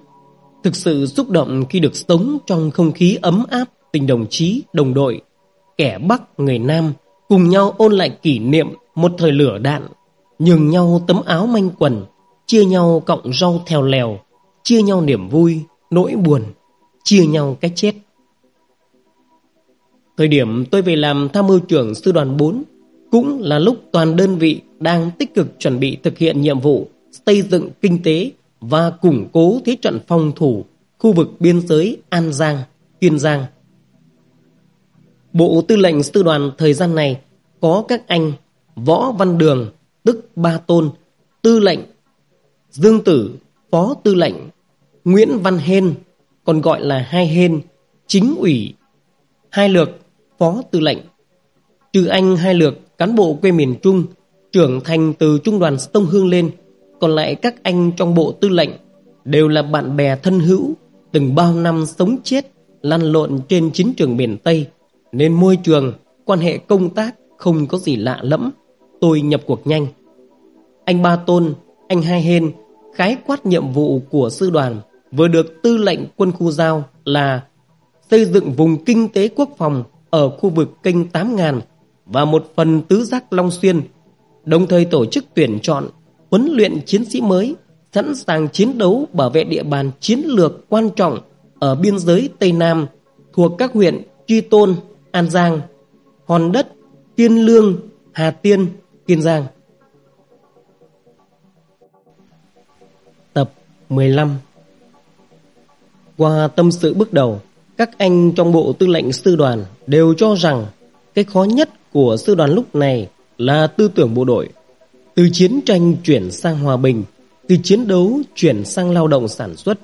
Thực sự xúc động khi được sống trong không khí ấm áp tình đồng chí, đồng đội. Kẻ Bắc, người Nam cùng nhau ôn lại kỷ niệm một thời lửa đạn, nhường nhau tấm áo manh quần, chia nhau cọng rau theo lèo, chia nhau niềm vui, nỗi buồn, chia nhau cái chết. Thời điểm tôi về làm tham mưu trưởng sư đoàn 4 cũng là lúc toàn đơn vị đang tích cực chuẩn bị thực hiện nhiệm vụ xây dựng kinh tế và củng cố thế trận phòng thủ khu vực biên giới An Giang, Kiên Giang. Bộ Tư lệnh Sư đoàn thời gian này có các anh Võ Văn Đường, tức Ba Tôn, Tư lệnh, Dương Tử, Phó Tư lệnh, Nguyễn Văn Hên, còn gọi là Hai Hên, chính ủy, Hai Lược, Phó Tư lệnh. Trừ anh Hai Lược, cán bộ quê miền Trung, trưởng thành từ Trung đoàn tông Hương lên, còn lại các anh trong bộ tư lệnh đều là bạn bè thân hữu, từng bao năm sống chết, lăn lộn trên chiến trường miền Tây, nên môi trường, quan hệ công tác không có gì lạ lẫm. Tôi nhập cuộc nhanh. Anh Ba Tôn, anh Hai Hên khái quát nhiệm vụ của sư đoàn vừa được tư lệnh quân khu giao là xây dựng vùng kinh tế quốc phòng ở khu vực kênh 8.000 và một phần tứ giác Long Xuyên, đồng thời tổ chức tuyển chọn, huấn luyện chiến sĩ mới, sẵn sàng chiến đấu bảo vệ địa bàn chiến lược quan trọng ở biên giới Tây Nam thuộc các huyện Tri Tôn, An Giang, Hòn Đất, Tiên Lương, Hà Tiên, Kiên Giang. Tập 15 Qua tâm sự bước đầu, các anh trong bộ tư lệnh sư đoàn đều cho rằng cái khó nhất của sư đoàn lúc này là tư tưởng bộ đội. Từ chiến tranh chuyển sang hòa bình, từ chiến đấu chuyển sang lao động sản xuất,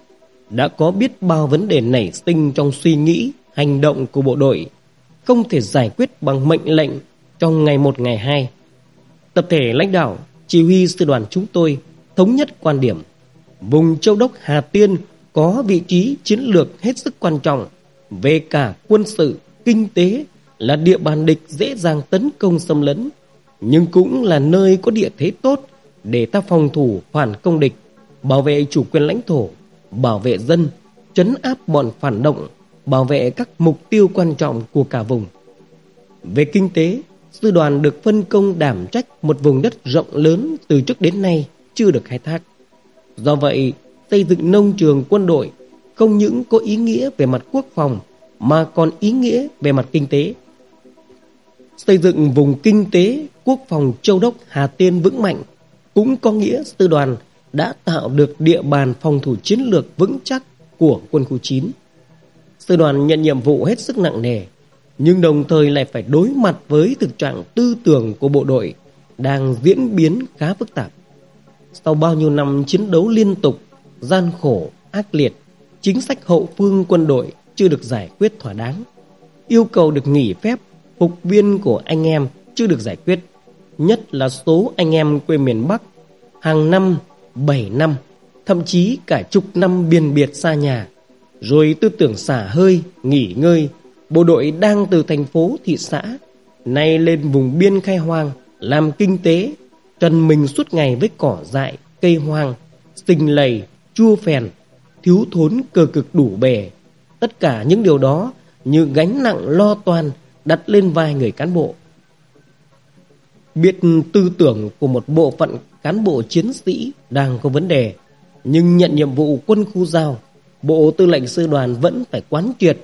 đã có biết bao vấn đề nảy sinh trong suy nghĩ, hành động của bộ đội, không thể giải quyết bằng mệnh lệnh trong ngày một ngày hai. Tập thể lãnh đạo, chỉ huy sư đoàn chúng tôi thống nhất quan điểm. Vùng châu đốc Hà Tiên có vị trí chiến lược hết sức quan trọng về cả quân sự, kinh tế là địa bàn địch dễ dàng tấn công xâm lấn, nhưng cũng là nơi có địa thế tốt để ta phòng thủ phản công địch, bảo vệ chủ quyền lãnh thổ, bảo vệ dân, chấn áp bọn phản động, bảo vệ các mục tiêu quan trọng của cả vùng. Về kinh tế, sư đoàn được phân công đảm trách một vùng đất rộng lớn từ trước đến nay chưa được khai thác. Do vậy, xây dựng nông trường quân đội không những có ý nghĩa về mặt quốc phòng mà còn ý nghĩa về mặt kinh tế. Xây dựng vùng kinh tế quốc phòng châu đốc Hà Tiên vững mạnh cũng có nghĩa sư đoàn đã tạo được địa bàn phòng thủ chiến lược vững chắc của quân khu 9. Sư đoàn nhận nhiệm vụ hết sức nặng nề, nhưng đồng thời lại phải đối mặt với thực trạng tư tưởng của bộ đội đang diễn biến khá phức tạp. Sau bao nhiêu năm chiến đấu liên tục, gian khổ, ác liệt, chính sách hậu phương quân đội chưa được giải quyết thỏa đáng. Yêu cầu được nghỉ phép phục viên của anh em chưa được giải quyết, nhất là số anh em quê miền Bắc hàng năm 7 năm, thậm chí cả chục năm biên biệt xa nhà, rồi tư tưởng xả hơi, nghỉ ngơi, bộ đội đang từ thành phố thị xã nay lên vùng biên khai hoang làm kinh tế, trần mình suốt ngày với cỏ dại, cây hoang, Sình lầy, chua phèn, thiếu thốn cơ cực đủ bề. Tất cả những điều đó như gánh nặng lo toan đặt lên vai người cán bộ. Biết tư tưởng của một bộ phận cán bộ chiến sĩ đang có vấn đề, nhưng nhận nhiệm vụ quân khu giao, Bộ Tư lệnh Sư đoàn vẫn phải quán triệt,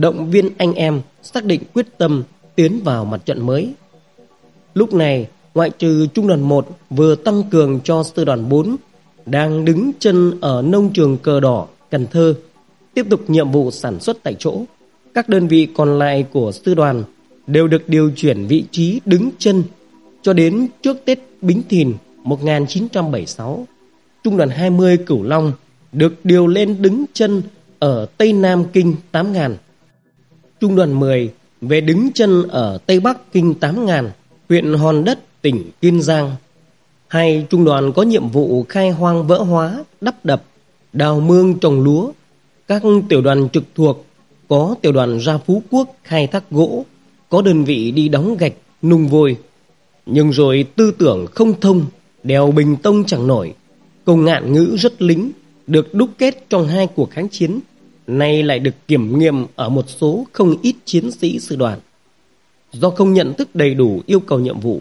động viên anh em xác định quyết tâm tiến vào mặt trận mới. Lúc này, ngoại trừ Trung đoàn 1 vừa tăng cường cho Sư đoàn 4 đang đứng chân ở nông trường cờ đỏ, Cần Thơ, tiếp tục nhiệm vụ sản xuất tại chỗ. Các đơn vị còn lại của sư đoàn đều được điều chuyển vị trí đứng chân cho đến trước Tết Bính Thìn 1976. Trung đoàn 20 Cửu Long được điều lên đứng chân ở Tây Nam Kinh 8000. Trung đoàn 10 về đứng chân ở Tây Bắc Kinh 8000, huyện Hòn Đất, tỉnh Kiên Giang. Hai trung đoàn có nhiệm vụ khai hoang vỡ hóa, đắp đập, đào mương trồng lúa. Các tiểu đoàn trực thuộc có tiểu đoàn ra Phú Quốc khai thác gỗ, có đơn vị đi đóng gạch, nung vôi. Nhưng rồi tư tưởng không thông, đèo bình tông chẳng nổi. Câu ngạn ngữ rất lính, được đúc kết trong hai cuộc kháng chiến, nay lại được kiểm nghiệm ở một số không ít chiến sĩ sư đoàn. Do không nhận thức đầy đủ yêu cầu nhiệm vụ,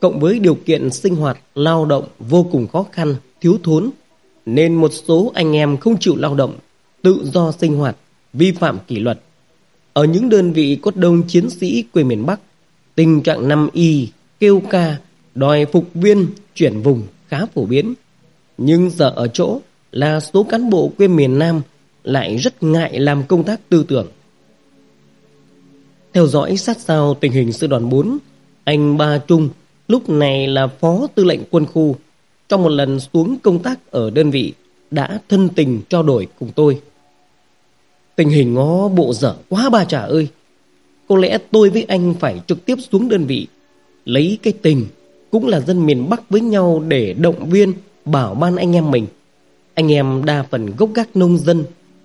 cộng với điều kiện sinh hoạt, lao động vô cùng khó khăn, thiếu thốn, nên một số anh em không chịu lao động, tự do sinh hoạt, vi phạm kỷ luật. Ở những đơn vị có đông chiến sĩ quê miền Bắc, tình trạng năm y, kêu ca, đòi phục viên, chuyển vùng khá phổ biến. Nhưng giờ ở chỗ là số cán bộ quê miền Nam lại rất ngại làm công tác tư tưởng. Theo dõi sát sao tình hình sư đoàn 4, anh Ba Trung lúc này là phó tư lệnh quân khu. Trong một lần xuống công tác ở đơn vị, đã thân tình trao đổi cùng tôi. Tình hình ngó bộ dở quá ba trả ơi. Có lẽ tôi với anh phải trực tiếp xuống đơn vị, lấy cái tình, cũng là dân miền Bắc với nhau để động viên, bảo ban anh em mình. Anh em đa phần gốc gác nông dân,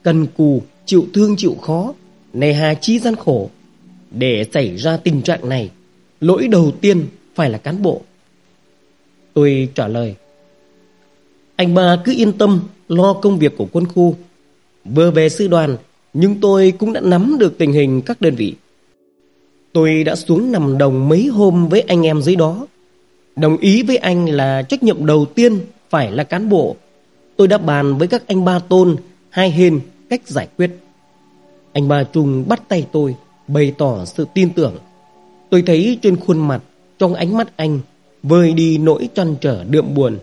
cần cù, chịu thương chịu khó, nề hà chi gian khổ. Để xảy ra tình trạng này, lỗi đầu tiên phải là cán bộ. Tôi trả lời, anh ba cứ yên tâm lo công việc của quân khu. Vừa về sư đoàn, nhưng tôi cũng đã nắm được tình hình các đơn vị. Tôi đã xuống nằm đồng mấy hôm với anh em dưới đó. Đồng ý với anh là trách nhiệm đầu tiên phải là cán bộ. Tôi đã bàn với các anh ba tôn, hai hên cách giải quyết. Anh ba Trung bắt tay tôi, bày tỏ sự tin tưởng. Tôi thấy trên khuôn mặt, trong ánh mắt anh, vơi đi nỗi trăn trở đượm buồn.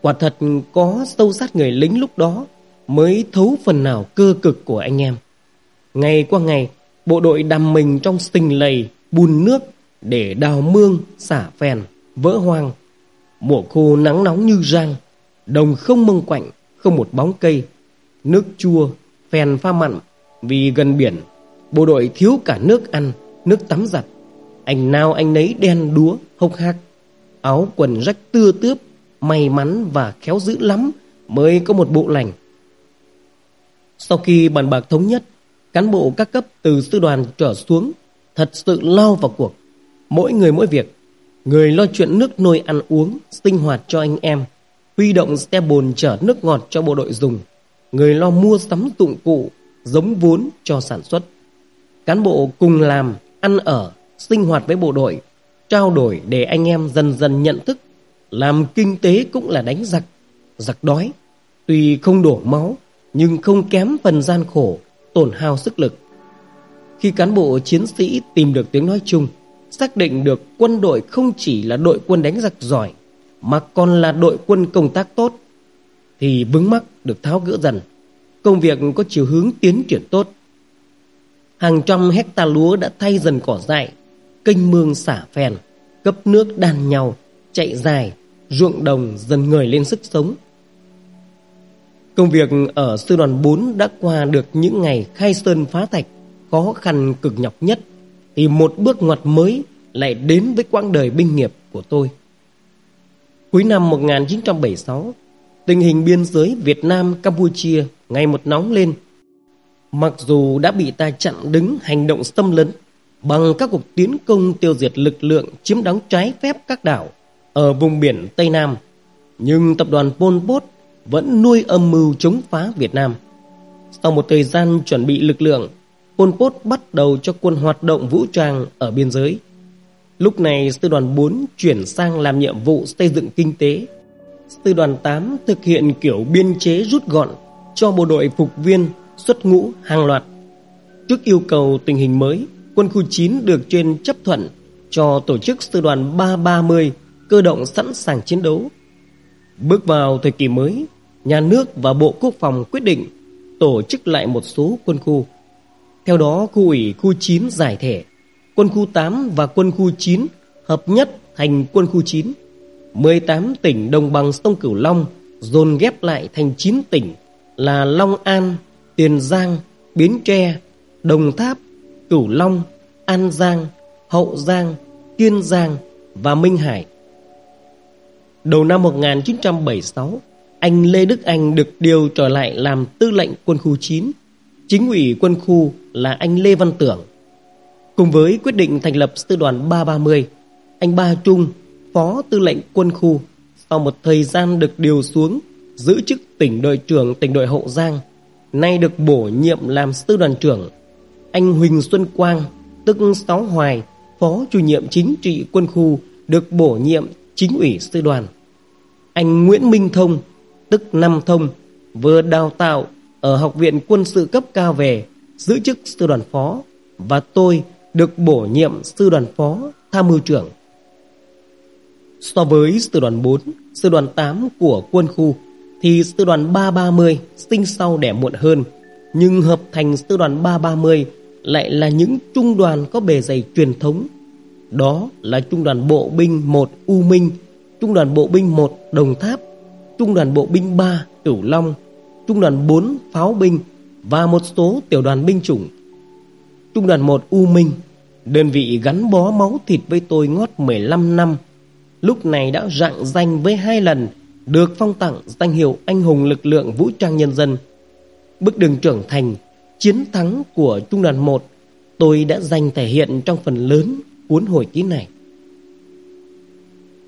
Quả thật có sâu sát người lính lúc đó mới thấu phần nào cơ cực của anh em. Ngày qua ngày, bộ đội đầm mình trong sình lầy, bùn nước để đào mương, xả phèn, vỡ hoang. Mùa khô nắng nóng như răng, đồng không mông quạnh, không một bóng cây. Nước chua, phèn pha mặn vì gần biển, bộ đội thiếu cả nước ăn, nước tắm giặt. Anh nào anh nấy đen đúa, hốc hác, áo quần rách tưa tướp, may mắn và khéo giữ lắm mới có một bộ lành. Sau khi bàn bạc thống nhất, cán bộ các cấp từ sư đoàn trở xuống thật sự lao vào cuộc. Mỗi người mỗi việc, người lo chuyện nước nồi ăn uống, sinh hoạt cho anh em, huy động xe bồn chở nước ngọt cho bộ đội dùng, người lo mua sắm dụng cụ, giống vốn cho sản xuất. Cán bộ cùng làm, ăn ở, sinh hoạt với bộ đội, trao đổi để anh em dần dần nhận thức làm kinh tế cũng là đánh giặc, giặc đói, tuy không đổ máu nhưng không kém phần gian khổ, tổn hao sức lực. Khi cán bộ chiến sĩ tìm được tiếng nói chung, xác định được quân đội không chỉ là đội quân đánh giặc giỏi, mà còn là đội quân công tác tốt, thì vướng mắc được tháo gỡ dần, công việc có chiều hướng tiến triển tốt. Hàng trăm hecta lúa đã thay dần cỏ dại, kênh mương xả phèn, cấp nước đan nhau, chạy dài, ruộng đồng dần ngời lên sức sống. Công việc ở sư đoàn 4 đã qua được những ngày khai sơn phá thạch, khó khăn cực nhọc nhất, thì một bước ngoặt mới lại đến với quãng đời binh nghiệp của tôi. Cuối năm 1976, tình hình biên giới Việt Nam-Campuchia ngày một nóng lên. Mặc dù đã bị ta chặn đứng hành động xâm lấn bằng các cuộc tiến công tiêu diệt lực lượng chiếm đóng trái phép các đảo ở vùng biển Tây Nam, nhưng tập đoàn Pol Pot vẫn nuôi âm mưu chống phá Việt Nam. Sau một thời gian chuẩn bị lực lượng, Pol Pot bắt đầu cho quân hoạt động vũ trang ở biên giới. Lúc này sư đoàn 4 chuyển sang làm nhiệm vụ xây dựng kinh tế. Sư đoàn 8 thực hiện kiểu biên chế rút gọn cho bộ đội phục viên xuất ngũ hàng loạt. Trước yêu cầu tình hình mới, quân khu 9 được trên chấp thuận cho tổ chức sư đoàn 330 cơ động sẵn sàng chiến đấu. Bước vào thời kỳ mới, nhà nước và Bộ Quốc phòng quyết định tổ chức lại một số quân khu. Theo đó, khu ủy khu 9 giải thể, quân khu 8 và quân khu 9 hợp nhất thành quân khu 9. 18 tỉnh đồng bằng sông Cửu Long dồn ghép lại thành 9 tỉnh là Long An, Tiền Giang, Bến Tre, Đồng Tháp, Cửu Long, An Giang, Hậu Giang, Kiên Giang và Minh Hải. Đầu năm 1976, anh Lê Đức Anh được điều trở lại làm tư lệnh quân khu 9. Chính ủy quân khu là anh Lê Văn Tưởng. Cùng với quyết định thành lập sư đoàn 330, anh Ba Trung, phó tư lệnh quân khu, sau một thời gian được điều xuống giữ chức tỉnh đội trưởng tỉnh đội Hậu Giang, nay được bổ nhiệm làm sư đoàn trưởng. Anh Huỳnh Xuân Quang, tức Sáu Hoài, phó chủ nhiệm chính trị quân khu, được bổ nhiệm chính ủy sư đoàn. Anh Nguyễn Minh Thông, tức Năm Thông, vừa đào tạo ở Học viện Quân sự cấp cao về, giữ chức sư đoàn phó, và tôi được bổ nhiệm sư đoàn phó tham mưu trưởng. So với sư đoàn 4, sư đoàn 8 của quân khu, thì sư đoàn 330 sinh sau đẻ muộn hơn, Nhưng hợp thành sư đoàn 330 lại là những trung đoàn có bề dày truyền thống. Đó là trung đoàn bộ binh 1 U Minh, trung đoàn bộ binh 1 Đồng Tháp, trung đoàn bộ binh 3 Cửu Long, trung đoàn 4 Pháo binh và một số tiểu đoàn binh chủng. Trung đoàn 1 U Minh, đơn vị gắn bó máu thịt với tôi ngót 15 năm, lúc này đã rạng danh với hai lần được phong tặng danh hiệu anh hùng lực lượng vũ trang nhân dân. Bước đường trưởng thành, chiến thắng của Trung đoàn 1 tôi đã dành thể hiện trong phần lớn cuốn hồi ký này.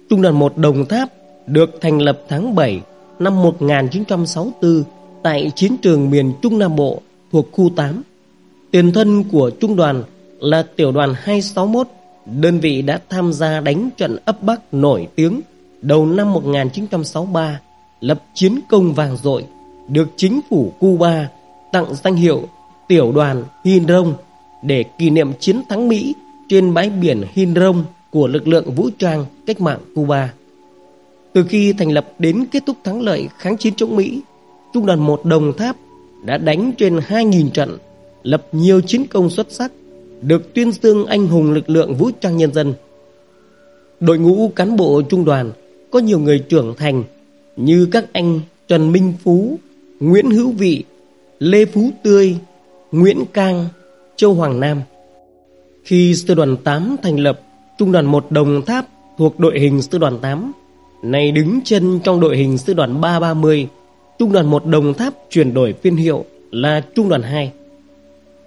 Trung đoàn 1 Đồng Tháp được thành lập tháng 7 năm 1964 tại chiến trường miền Trung Nam Bộ thuộc khu 8. Tiền thân của trung đoàn là tiểu đoàn 261, đơn vị đã tham gia đánh trận ấp Bắc nổi tiếng đầu năm 1963, lập chiến công vàng dội, được chính phủ Cuba tặng danh hiệu tiểu đoàn Hindrong để kỷ niệm chiến thắng Mỹ trên bãi biển Hindrong của lực lượng vũ trang cách mạng Cuba. Từ khi thành lập đến kết thúc thắng lợi kháng chiến chống Mỹ, Trung đoàn 1 Đồng Tháp đã đánh trên 2.000 trận, lập nhiều chiến công xuất sắc, được tuyên dương anh hùng lực lượng vũ trang nhân dân. Đội ngũ cán bộ trung đoàn có nhiều người trưởng thành như các anh Trần Minh Phú, Nguyễn Hữu Vị, Lê Phú Tươi, Nguyễn Cang, Châu Hoàng Nam. Khi sư đoàn 8 thành lập, trung đoàn 1 Đồng Tháp thuộc đội hình sư đoàn 8 này đứng chân trong đội hình sư đoàn 330, trung đoàn 1 Đồng Tháp chuyển đổi phiên hiệu là trung đoàn 2.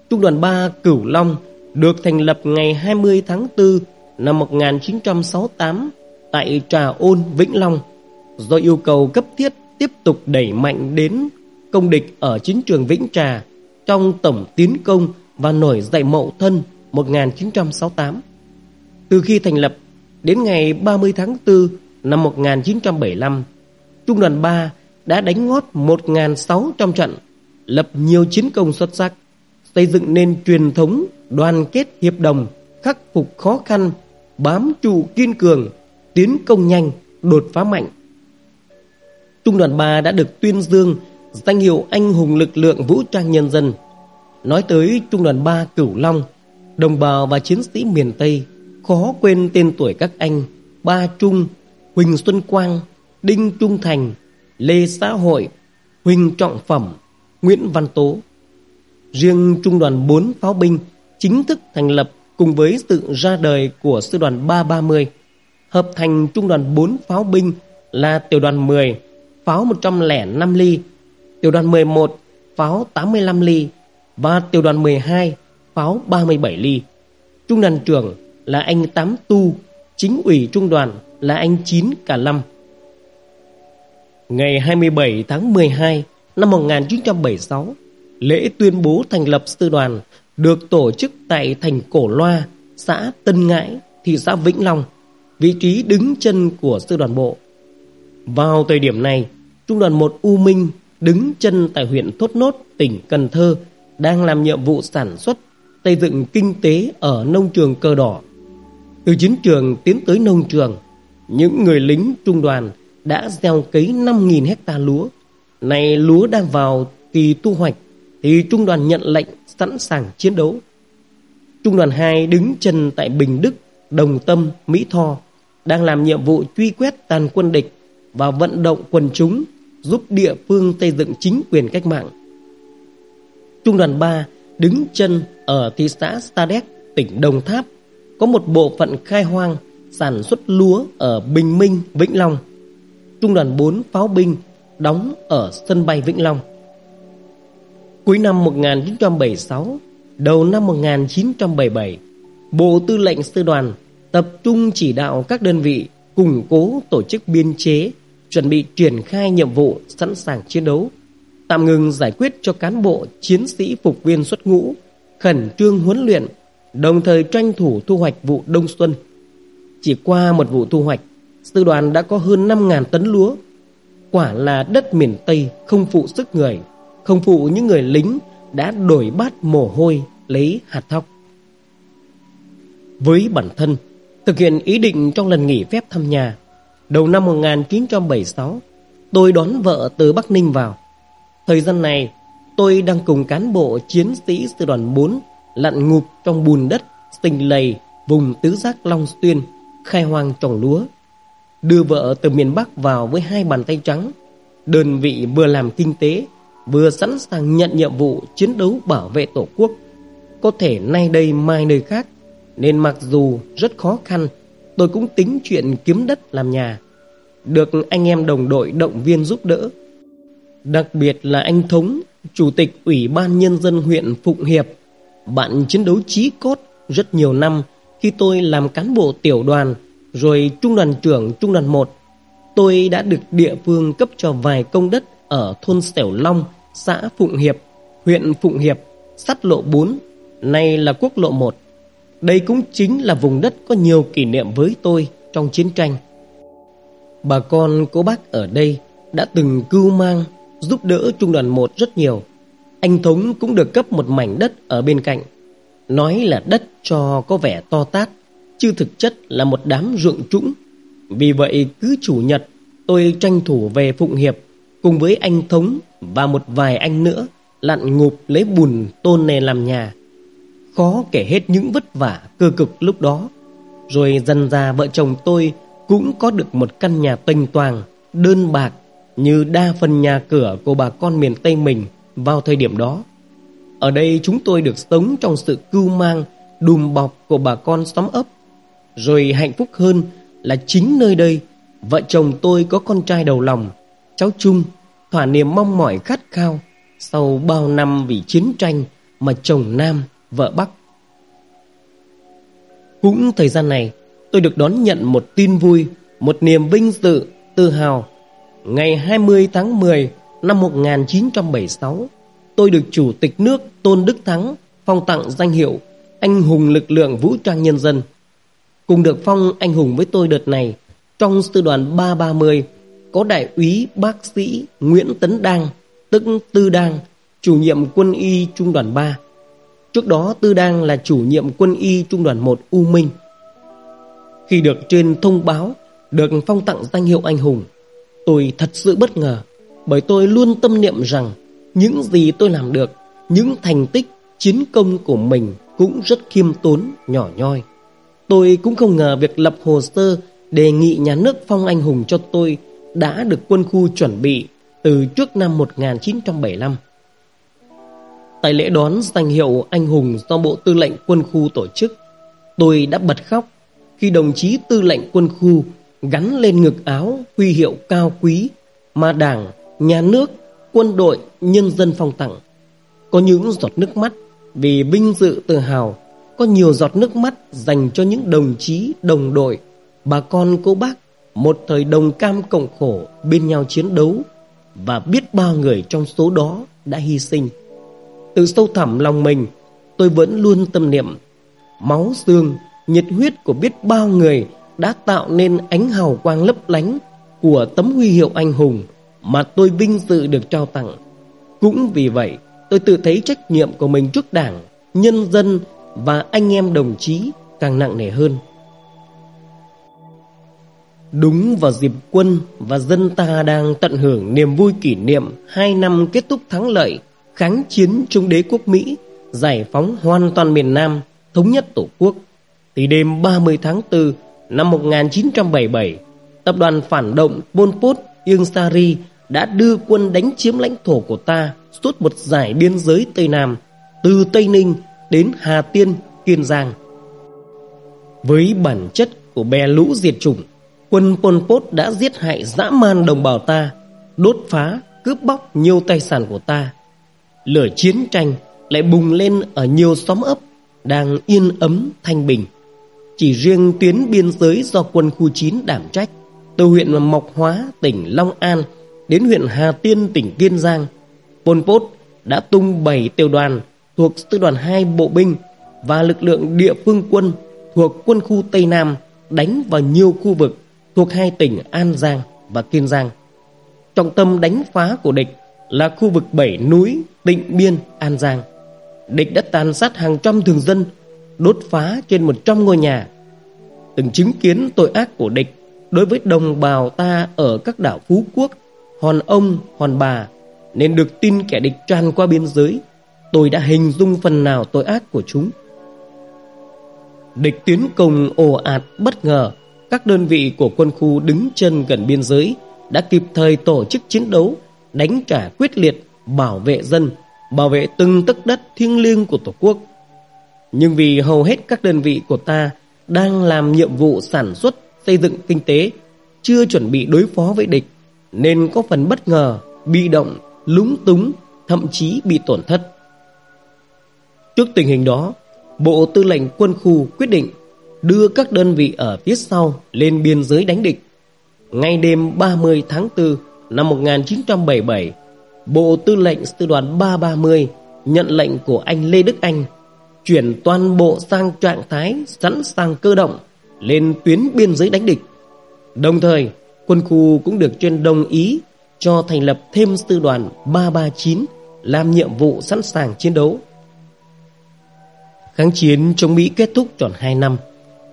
Trung đoàn 3 Cửu Long được thành lập ngày 20 tháng 4 năm 1968 tại Trà Ôn, Vĩnh Long do yêu cầu cấp thiết tiếp tục đẩy mạnh đến công địch ở chiến trường Vĩnh Trà trong tổng tiến công và nổi dậy mậu thân 1968. Từ khi thành lập đến ngày 30 tháng 4 năm 1975, Trung đoàn 3 đã đánh ngót 1.600 trận, lập nhiều chiến công xuất sắc, xây dựng nên truyền thống đoàn kết hiệp đồng, khắc phục khó khăn, bám trụ kiên cường, tiến công nhanh, đột phá mạnh. Trung đoàn 3 đã được tuyên dương danh hiệu anh hùng lực lượng vũ trang nhân dân. Nói tới Trung đoàn 3 Cửu Long, đồng bào và chiến sĩ miền Tây khó quên tên tuổi các anh Ba Trung, Huỳnh Xuân Quang, Đinh Trung Thành, Lê Xã Hội, Huỳnh Trọng Phẩm, Nguyễn Văn Tố. Riêng Trung đoàn 4 pháo binh chính thức thành lập cùng với sự ra đời của sư đoàn 330, hợp thành Trung đoàn 4 pháo binh là tiểu đoàn 10, pháo 105 ly, tiểu đoàn 11, pháo 85 ly và tiểu đoàn 12, pháo 37 ly. Trung đoàn trưởng là anh Tám Tu, chính ủy trung đoàn là anh Chín Cả Lâm. Ngày 27 tháng 12 năm 1976, lễ tuyên bố thành lập sư đoàn được tổ chức tại thành Cổ Loa, xã Tân Ngãi, thị xã Vĩnh Long, vị trí đứng chân của sư đoàn bộ. Vào thời điểm này, trung đoàn 1 U Minh đứng chân tại huyện Thốt Nốt, tỉnh Cần Thơ, đang làm nhiệm vụ sản xuất, xây dựng kinh tế ở nông trường cờ đỏ. Từ chiến trường tiến tới nông trường, những người lính trung đoàn đã gieo cấy 5.000 hecta lúa. Này lúa đang vào kỳ thu hoạch thì trung đoàn nhận lệnh sẵn sàng chiến đấu. Trung đoàn 2 đứng chân tại Bình Đức, Đồng Tâm, Mỹ Tho đang làm nhiệm vụ truy quét tàn quân địch và vận động quần chúng giúp địa phương xây dựng chính quyền cách mạng. Trung đoàn 3 đứng chân ở thị xã Stadec, tỉnh Đồng Tháp có một bộ phận khai hoang sản xuất lúa ở Bình Minh, Vĩnh Long. Trung đoàn 4 pháo binh đóng ở sân bay Vĩnh Long. Cuối năm 1976, đầu năm 1977, Bộ Tư lệnh Sư đoàn tập trung chỉ đạo các đơn vị củng cố tổ chức biên chế, chuẩn bị triển khai nhiệm vụ sẵn sàng chiến đấu, tạm ngừng giải quyết cho cán bộ chiến sĩ phục viên xuất ngũ, khẩn trương huấn luyện, đồng thời tranh thủ thu hoạch vụ đông xuân. Chỉ qua một vụ thu hoạch, sư đoàn đã có hơn 5.000 tấn lúa. Quả là đất miền Tây không phụ sức người, không phụ những người lính đã đổi bát mồ hôi lấy hạt thóc. Với bản thân, thực hiện ý định trong lần nghỉ phép thăm nhà, đầu năm 1976, tôi đón vợ từ Bắc Ninh vào. Thời gian này, Tôi đang cùng cán bộ chiến sĩ sư đoàn 4 lặn ngụp trong bùn đất sinh lầy vùng tứ giác Long Xuyên, khai hoang trồng lúa. Đưa vợ từ miền Bắc vào với hai bàn tay trắng. Đơn vị vừa làm kinh tế, vừa sẵn sàng nhận nhiệm vụ chiến đấu bảo vệ Tổ quốc. Có thể nay đây mai nơi khác, nên mặc dù rất khó khăn, tôi cũng tính chuyện kiếm đất làm nhà. Được anh em đồng đội động viên giúp đỡ. Đặc biệt là anh Thống, Chủ tịch Ủy ban Nhân dân huyện Phụng Hiệp, bạn chiến đấu chí cốt rất nhiều năm khi tôi làm cán bộ tiểu đoàn rồi trung đoàn trưởng trung đoàn 1. Tôi đã được địa phương cấp cho vài công đất ở thôn Sẻo Long, xã Phụng Hiệp, huyện Phụng Hiệp, sắt lộ 4, nay là quốc lộ 1. Đây cũng chính là vùng đất có nhiều kỷ niệm với tôi trong chiến tranh. Bà con cô bác ở đây đã từng cưu mang, giúp đỡ trung đoàn 1 rất nhiều. Anh Thống cũng được cấp một mảnh đất ở bên cạnh. Nói là đất cho có vẻ to tát, chứ thực chất là một đám ruộng trũng. Vì vậy cứ chủ nhật tôi tranh thủ về Phụng Hiệp cùng với anh Thống và một vài anh nữa lặn ngụp lấy bùn tôn nền làm nhà. Khó kể hết những vất vả cơ cực lúc đó. Rồi dần ra vợ chồng tôi cũng có được một căn nhà tinh toàn, đơn bạc như đa phần nhà cửa của bà con miền Tây mình vào thời điểm đó. Ở đây chúng tôi được sống trong sự cưu mang, đùm bọc của bà con xóm ấp. Rồi hạnh phúc hơn là chính nơi đây, vợ chồng tôi có con trai đầu lòng, cháu chung, thỏa niềm mong mỏi khát khao sau bao năm vì chiến tranh mà chồng Nam, vợ Bắc. Cũng thời gian này, tôi được đón nhận một tin vui, một niềm vinh dự, tự hào. Ngày 20 tháng 10 năm 1976, tôi được Chủ tịch nước Tôn Đức Thắng phong tặng danh hiệu Anh hùng lực lượng vũ trang nhân dân. Cùng được phong anh hùng với tôi đợt này, trong sư đoàn 330 có đại úy bác sĩ Nguyễn Tấn đăng tức Tư đăng chủ nhiệm quân y trung đoàn 3. Trước đó Tư đăng là chủ nhiệm quân y trung đoàn 1 U Minh. Khi được trên thông báo được phong tặng danh hiệu anh hùng, tôi thật sự bất ngờ bởi tôi luôn tâm niệm rằng những gì tôi làm được, những thành tích, chiến công của mình cũng rất khiêm tốn, nhỏ nhoi. Tôi cũng không ngờ việc lập hồ sơ đề nghị nhà nước phong anh hùng cho tôi đã được quân khu chuẩn bị từ trước năm 1975. Tại lễ đón danh hiệu anh hùng do Bộ Tư lệnh Quân khu tổ chức, tôi đã bật khóc khi đồng chí Tư lệnh Quân khu gắn lên ngực áo huy hiệu cao quý mà Đảng, Nhà nước quân đội, nhân dân phong tặng. Có những giọt nước mắt vì vinh dự tự hào, có nhiều giọt nước mắt dành cho những đồng chí, đồng đội, bà con cô bác, một thời đồng cam cộng khổ bên nhau chiến đấu và biết bao người trong số đó đã hy sinh. Từ sâu thẳm lòng mình, tôi vẫn luôn tâm niệm máu xương, nhiệt huyết của biết bao người đã tạo nên ánh hào quang lấp lánh của tấm huy hiệu anh hùng mà tôi vinh dự được trao tặng. Cũng vì vậy, tôi tự thấy trách nhiệm của mình trước đảng, nhân dân và anh em đồng chí càng nặng nề hơn. Đúng vào dịp quân và dân ta đang tận hưởng niềm vui kỷ niệm hai năm kết thúc thắng lợi kháng chiến chống đế quốc Mỹ, giải phóng hoàn toàn miền Nam, thống nhất Tổ quốc. Thì đêm 30 tháng 4 năm 1977, tập đoàn phản động Pol Pot Ieng Sari đã đưa quân đánh chiếm lãnh thổ của ta suốt một giải biên giới Tây Nam, từ Tây Ninh đến Hà Tiên, Kiên Giang. Với bản chất của bè lũ diệt chủng, quân Pol Pot đã giết hại dã man đồng bào ta, đốt phá, cướp bóc nhiều tài sản của ta. Lửa chiến tranh lại bùng lên ở nhiều xóm ấp đang yên ấm thanh bình. Chỉ riêng tuyến biên giới do quân khu 9 đảm trách, từ huyện Mộc Hóa, tỉnh Long An đến huyện Hà Tiên, tỉnh Kiên Giang, Pol Pot đã tung 7 tiểu đoàn thuộc sư đoàn 2 bộ binh và lực lượng địa phương quân thuộc quân khu Tây Nam đánh vào nhiều khu vực thuộc hai tỉnh An Giang và Kiên Giang. Trọng tâm đánh phá của địch là khu vực bảy núi Tịnh Biên, An Giang. Địch đã tàn sát hàng trăm thường dân, đốt phá trên 100 ngôi nhà. Từng chứng kiến tội ác của địch đối với đồng bào ta ở các đảo Phú Quốc, Hòn Ông, Hòn Bà, nên được tin kẻ địch tràn qua biên giới. Tôi đã hình dung phần nào tội ác của chúng. Địch tiến công ồ ạt bất ngờ, các đơn vị của quân khu đứng chân gần biên giới đã kịp thời tổ chức chiến đấu, đánh trả quyết liệt, bảo vệ dân, bảo vệ từng tấc đất thiêng liêng của Tổ quốc. Nhưng vì hầu hết các đơn vị của ta đang làm nhiệm vụ sản xuất, xây dựng kinh tế, chưa chuẩn bị đối phó với địch, nên có phần bất ngờ, bị động, lúng túng, thậm chí bị tổn thất. Trước tình hình đó, Bộ Tư lệnh Quân khu quyết định đưa các đơn vị ở phía sau lên biên giới đánh địch. Ngay đêm 30 tháng 4 năm 1977, Bộ Tư lệnh Sư đoàn 330 nhận lệnh của anh Lê Đức Anh chuyển toàn bộ sang trạng thái sẵn sàng cơ động lên tuyến biên giới đánh địch. Đồng thời, quân khu cũng được trên đồng ý cho thành lập thêm sư đoàn 339 làm nhiệm vụ sẵn sàng chiến đấu. Kháng chiến chống Mỹ kết thúc tròn 2 năm,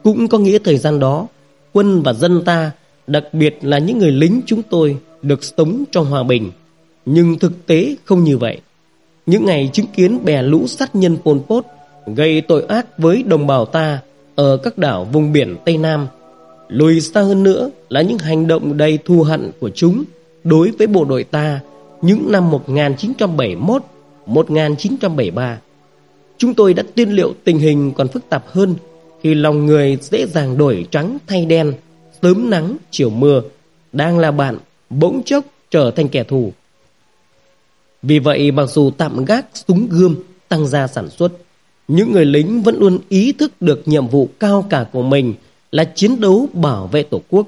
cũng có nghĩa thời gian đó, quân và dân ta, đặc biệt là những người lính chúng tôi, được sống trong hòa bình. Nhưng thực tế không như vậy. Những ngày chứng kiến bè lũ sát nhân Pol Pot gây tội ác với đồng bào ta ở các đảo vùng biển Tây Nam. Lùi xa hơn nữa là những hành động đầy thù hận của chúng đối với bộ đội ta những năm 1971, 1973. Chúng tôi đã tiên liệu tình hình còn phức tạp hơn thì lòng người dễ dàng đổi trắng thay đen, sớm nắng, chiều mưa, đang là bạn, bỗng chốc trở thành kẻ thù. Vì vậy mặc dù tạm gác súng gươm tăng gia sản xuất, những người lính vẫn luôn ý thức được nhiệm vụ cao cả của mình là chiến đấu bảo vệ Tổ quốc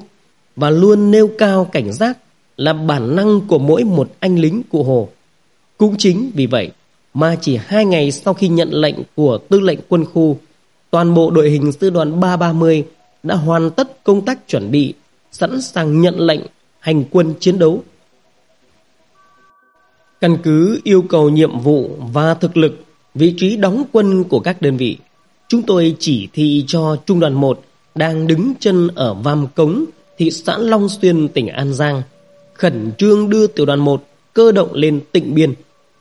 và luôn nêu cao cảnh giác là bản năng của mỗi một anh lính cụ Hồ. Cũng chính vì vậy mà chỉ hai ngày sau khi nhận lệnh của tư lệnh quân khu, toàn bộ đội hình sư đoàn 330 đã hoàn tất công tác chuẩn bị, sẵn sàng nhận lệnh hành quân chiến đấu. Căn cứ yêu cầu nhiệm vụ và thực lực vị trí đóng quân của các đơn vị. Chúng tôi chỉ thị cho Trung đoàn 1 đang đứng chân ở Vam Cống, thị xã Long Xuyên, tỉnh An Giang, khẩn trương đưa tiểu đoàn 1 cơ động lên tỉnh biên,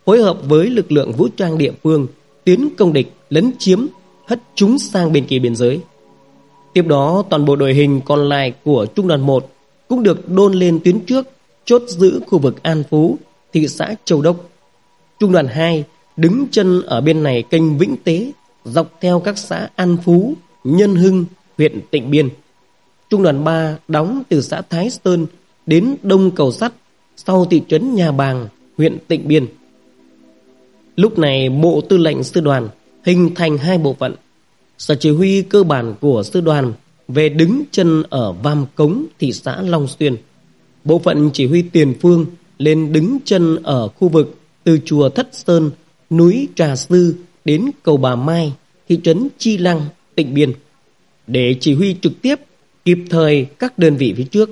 phối hợp với lực lượng vũ trang địa phương, tiến công địch, lấn chiếm, hất chúng sang bên kia biên giới. Tiếp đó, toàn bộ đội hình còn lại của Trung đoàn 1 cũng được đôn lên tuyến trước, chốt giữ khu vực An Phú, thị xã Châu Đốc. Trung đoàn 2 đứng chân ở bên này kênh Vĩnh Tế, dọc theo các xã An Phú, Nhân Hưng, huyện Tịnh Biên. Trung đoàn 3 đóng từ xã Thái Sơn đến Đông Cầu Sắt, sau thị trấn Nhà Bàng, huyện Tịnh Biên. Lúc này Bộ Tư lệnh Sư đoàn hình thành hai bộ phận. Sở chỉ huy cơ bản của sư đoàn về đứng chân ở Vam Cống, thị xã Long Xuyên. Bộ phận chỉ huy tiền phương lên đứng chân ở khu vực từ chùa Thất Sơn núi Trà Sư đến cầu Bà Mai, thị trấn Chi Lăng, tỉnh Biên, để chỉ huy trực tiếp kịp thời các đơn vị phía trước.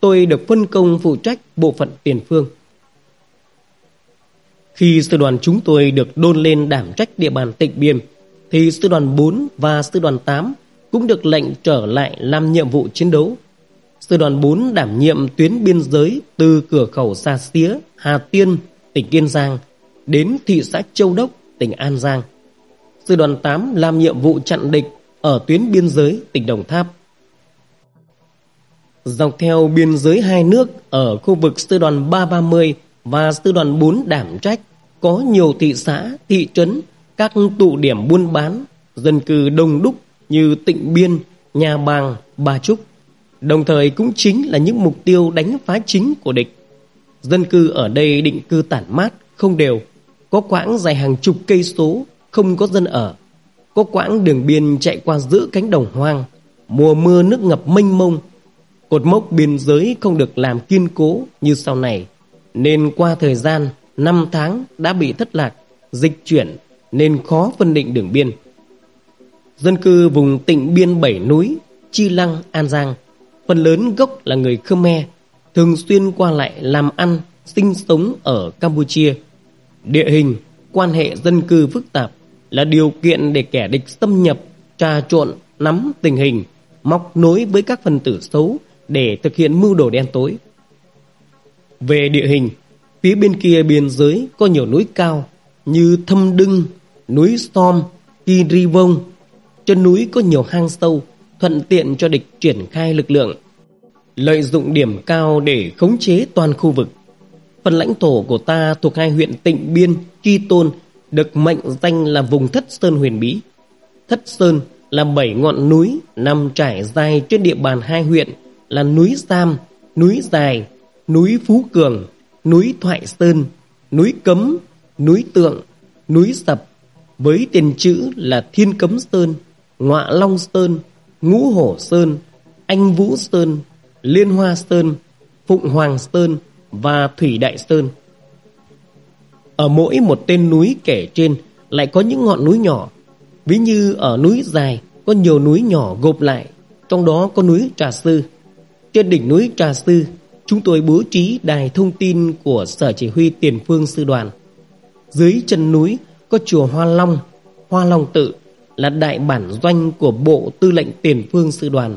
Tôi được phân công phụ trách bộ phận tiền phương. Khi sư đoàn chúng tôi được đôn lên đảm trách địa bàn tỉnh Biên, thì sư đoàn 4 và sư đoàn 8 cũng được lệnh trở lại làm nhiệm vụ chiến đấu. Sư đoàn 4 đảm nhiệm tuyến biên giới từ cửa khẩu Sa Xía, Hà Tiên, tỉnh Kiên Giang đến thị xã Châu Đốc, tỉnh An Giang. Sư đoàn 8 làm nhiệm vụ chặn địch ở tuyến biên giới tỉnh Đồng Tháp. Dọc theo biên giới hai nước ở khu vực sư đoàn 330 và sư đoàn 4 đảm trách có nhiều thị xã, thị trấn, các tụ điểm buôn bán, dân cư đông đúc như Tịnh Biên, Nhà Bàng, Bà Trúc. Đồng thời cũng chính là những mục tiêu đánh phá chính của địch. Dân cư ở đây định cư tản mát, không đều, có quãng dài hàng chục cây số Không có dân ở Có quãng đường biên chạy qua giữa cánh đồng hoang Mùa mưa nước ngập mênh mông Cột mốc biên giới không được làm kiên cố như sau này nên qua thời gian năm tháng đã bị thất lạc Dịch chuyển nên khó phân định đường biên Dân cư vùng tịnh biên bảy núi Chi Lăng, An Giang Phần lớn gốc là người Khmer Thường xuyên qua lại làm ăn Sinh sống ở Campuchia Địa hình, quan hệ dân cư phức tạp là điều kiện để kẻ địch xâm nhập, trà trộn, nắm tình hình, móc nối với các phần tử xấu để thực hiện mưu đồ đen tối. Về địa hình, Phía bên kia biên giới có nhiều núi cao như Thâm Đưng, núi Storm, Kiri Vông. Trên núi có nhiều hang sâu, thuận tiện cho địch triển khai lực lượng. Lợi dụng điểm cao để khống chế toàn khu vực. Phần lãnh thổ của ta thuộc hai huyện Tịnh Biên, Chi Tôn được mệnh danh là vùng Thất Sơn huyền bí. Thất Sơn là bảy ngọn núi nằm trải dài trên địa bàn hai huyện là núi Sam, núi Dài, núi Phú Cường, núi Thoại Sơn, núi Cấm, núi Tượng, núi Sập với tiền chữ là Thiên Cấm Sơn, Ngọa Long Sơn, Ngũ Hổ Sơn, Anh Vũ Sơn, Liên Hoa Sơn, Phụng Hoàng Sơn và Thủy Đại Sơn. Ở mỗi một tên núi kể trên lại có những ngọn núi nhỏ. Ví như ở núi dài có nhiều núi nhỏ gộp lại, trong đó có núi Trà Sư. Trên đỉnh núi Trà Sư, chúng tôi bố trí đài thông tin của Sở Chỉ huy Tiền Phương Sư đoàn. Dưới chân núi có chùa Hoa Long, Hoa Long Tự là đại bản doanh của Bộ Tư lệnh Tiền Phương Sư đoàn,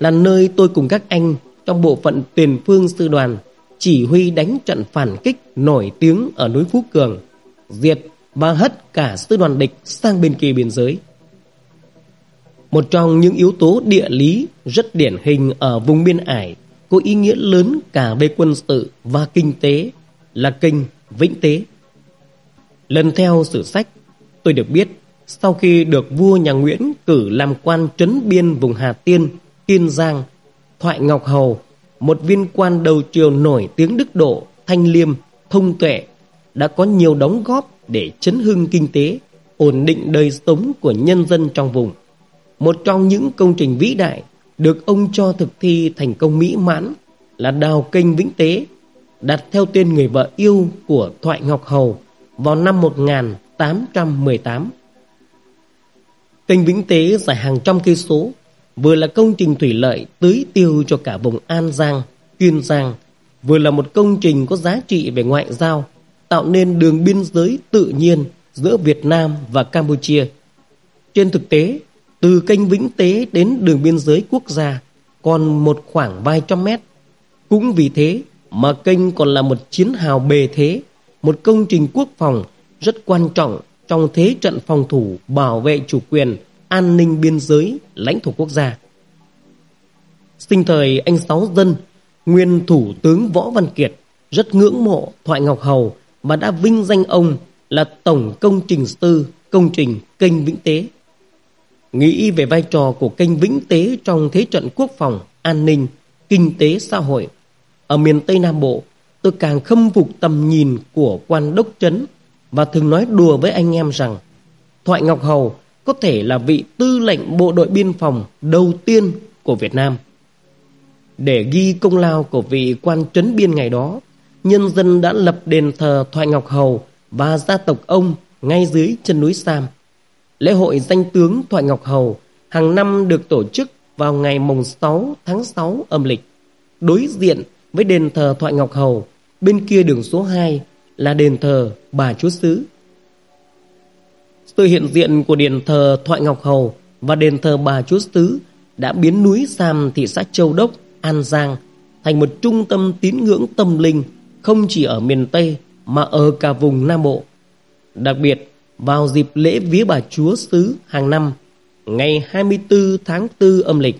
là nơi tôi cùng các anh trong bộ phận Tiền Phương Sư đoàn chỉ huy đánh trận phản kích nổi tiếng ở núi Phú Cường, diệt và hất cả sư đoàn địch sang bên kia biên giới. Một trong những yếu tố địa lý rất điển hình ở vùng biên ải có ý nghĩa lớn cả về quân sự và kinh tế là kênh Vĩnh Tế. Lần theo sử sách, tôi được biết sau khi được vua nhà Nguyễn cử làm quan trấn biên vùng Hà Tiên, Kiên Giang, Thoại Ngọc Hầu một viên quan đầu triều nổi tiếng đức độ, thanh liêm, thông tuệ, đã có nhiều đóng góp để chấn hưng kinh tế, ổn định đời sống của nhân dân trong vùng. Một trong những công trình vĩ đại được ông cho thực thi thành công mỹ mãn là đào kênh Vĩnh Tế, đặt theo tên người vợ yêu của Thoại Ngọc Hầu vào năm 1818. Kênh Vĩnh Tế dài hàng trăm cây số vừa là công trình thủy lợi tưới tiêu cho cả vùng An Giang, Kiên Giang, vừa là một công trình có giá trị về ngoại giao, tạo nên đường biên giới tự nhiên giữa Việt Nam và Campuchia. Trên thực tế, từ kênh Vĩnh Tế đến đường biên giới quốc gia còn một khoảng vài trăm mét. Cũng vì thế mà kênh còn là một chiến hào bề thế, một công trình quốc phòng rất quan trọng trong thế trận phòng thủ bảo vệ chủ quyền an ninh biên giới, lãnh thổ quốc gia. Sinh thời anh Sáu Dân, nguyên thủ tướng Võ Văn Kiệt, rất ngưỡng mộ Thoại Ngọc Hầu và đã vinh danh ông là Tổng Công trình Sư công trình kênh Vĩnh Tế. Nghĩ về vai trò của kênh Vĩnh Tế trong thế trận quốc phòng, an ninh, kinh tế xã hội. Ở miền Tây Nam Bộ, tôi càng khâm phục tầm nhìn của quan đốc trấn và thường nói đùa với anh em rằng Thoại Ngọc Hầu có thể là vị tư lệnh bộ đội biên phòng đầu tiên của Việt Nam. Để ghi công lao của vị quan trấn biên ngày đó, nhân dân đã lập đền thờ Thoại Ngọc Hầu và gia tộc ông ngay dưới chân núi Sam. Lễ hội danh tướng Thoại Ngọc Hầu hàng năm được tổ chức vào ngày mùng 6 tháng 6 âm lịch. Đối diện với đền thờ Thoại Ngọc Hầu, bên kia đường số 2 là đền thờ Bà Chúa Sứ. Sự hiện diện của đền thờ Thoại Ngọc Hầu và đền thờ Bà Chúa Sứ đã biến núi Sam thị xã Châu Đốc, An Giang thành một trung tâm tín ngưỡng tâm linh không chỉ ở miền Tây mà ở cả vùng Nam Bộ. Đặc biệt, vào dịp lễ vía bà Chúa xứ hàng năm, ngày 24 tháng 4 âm lịch,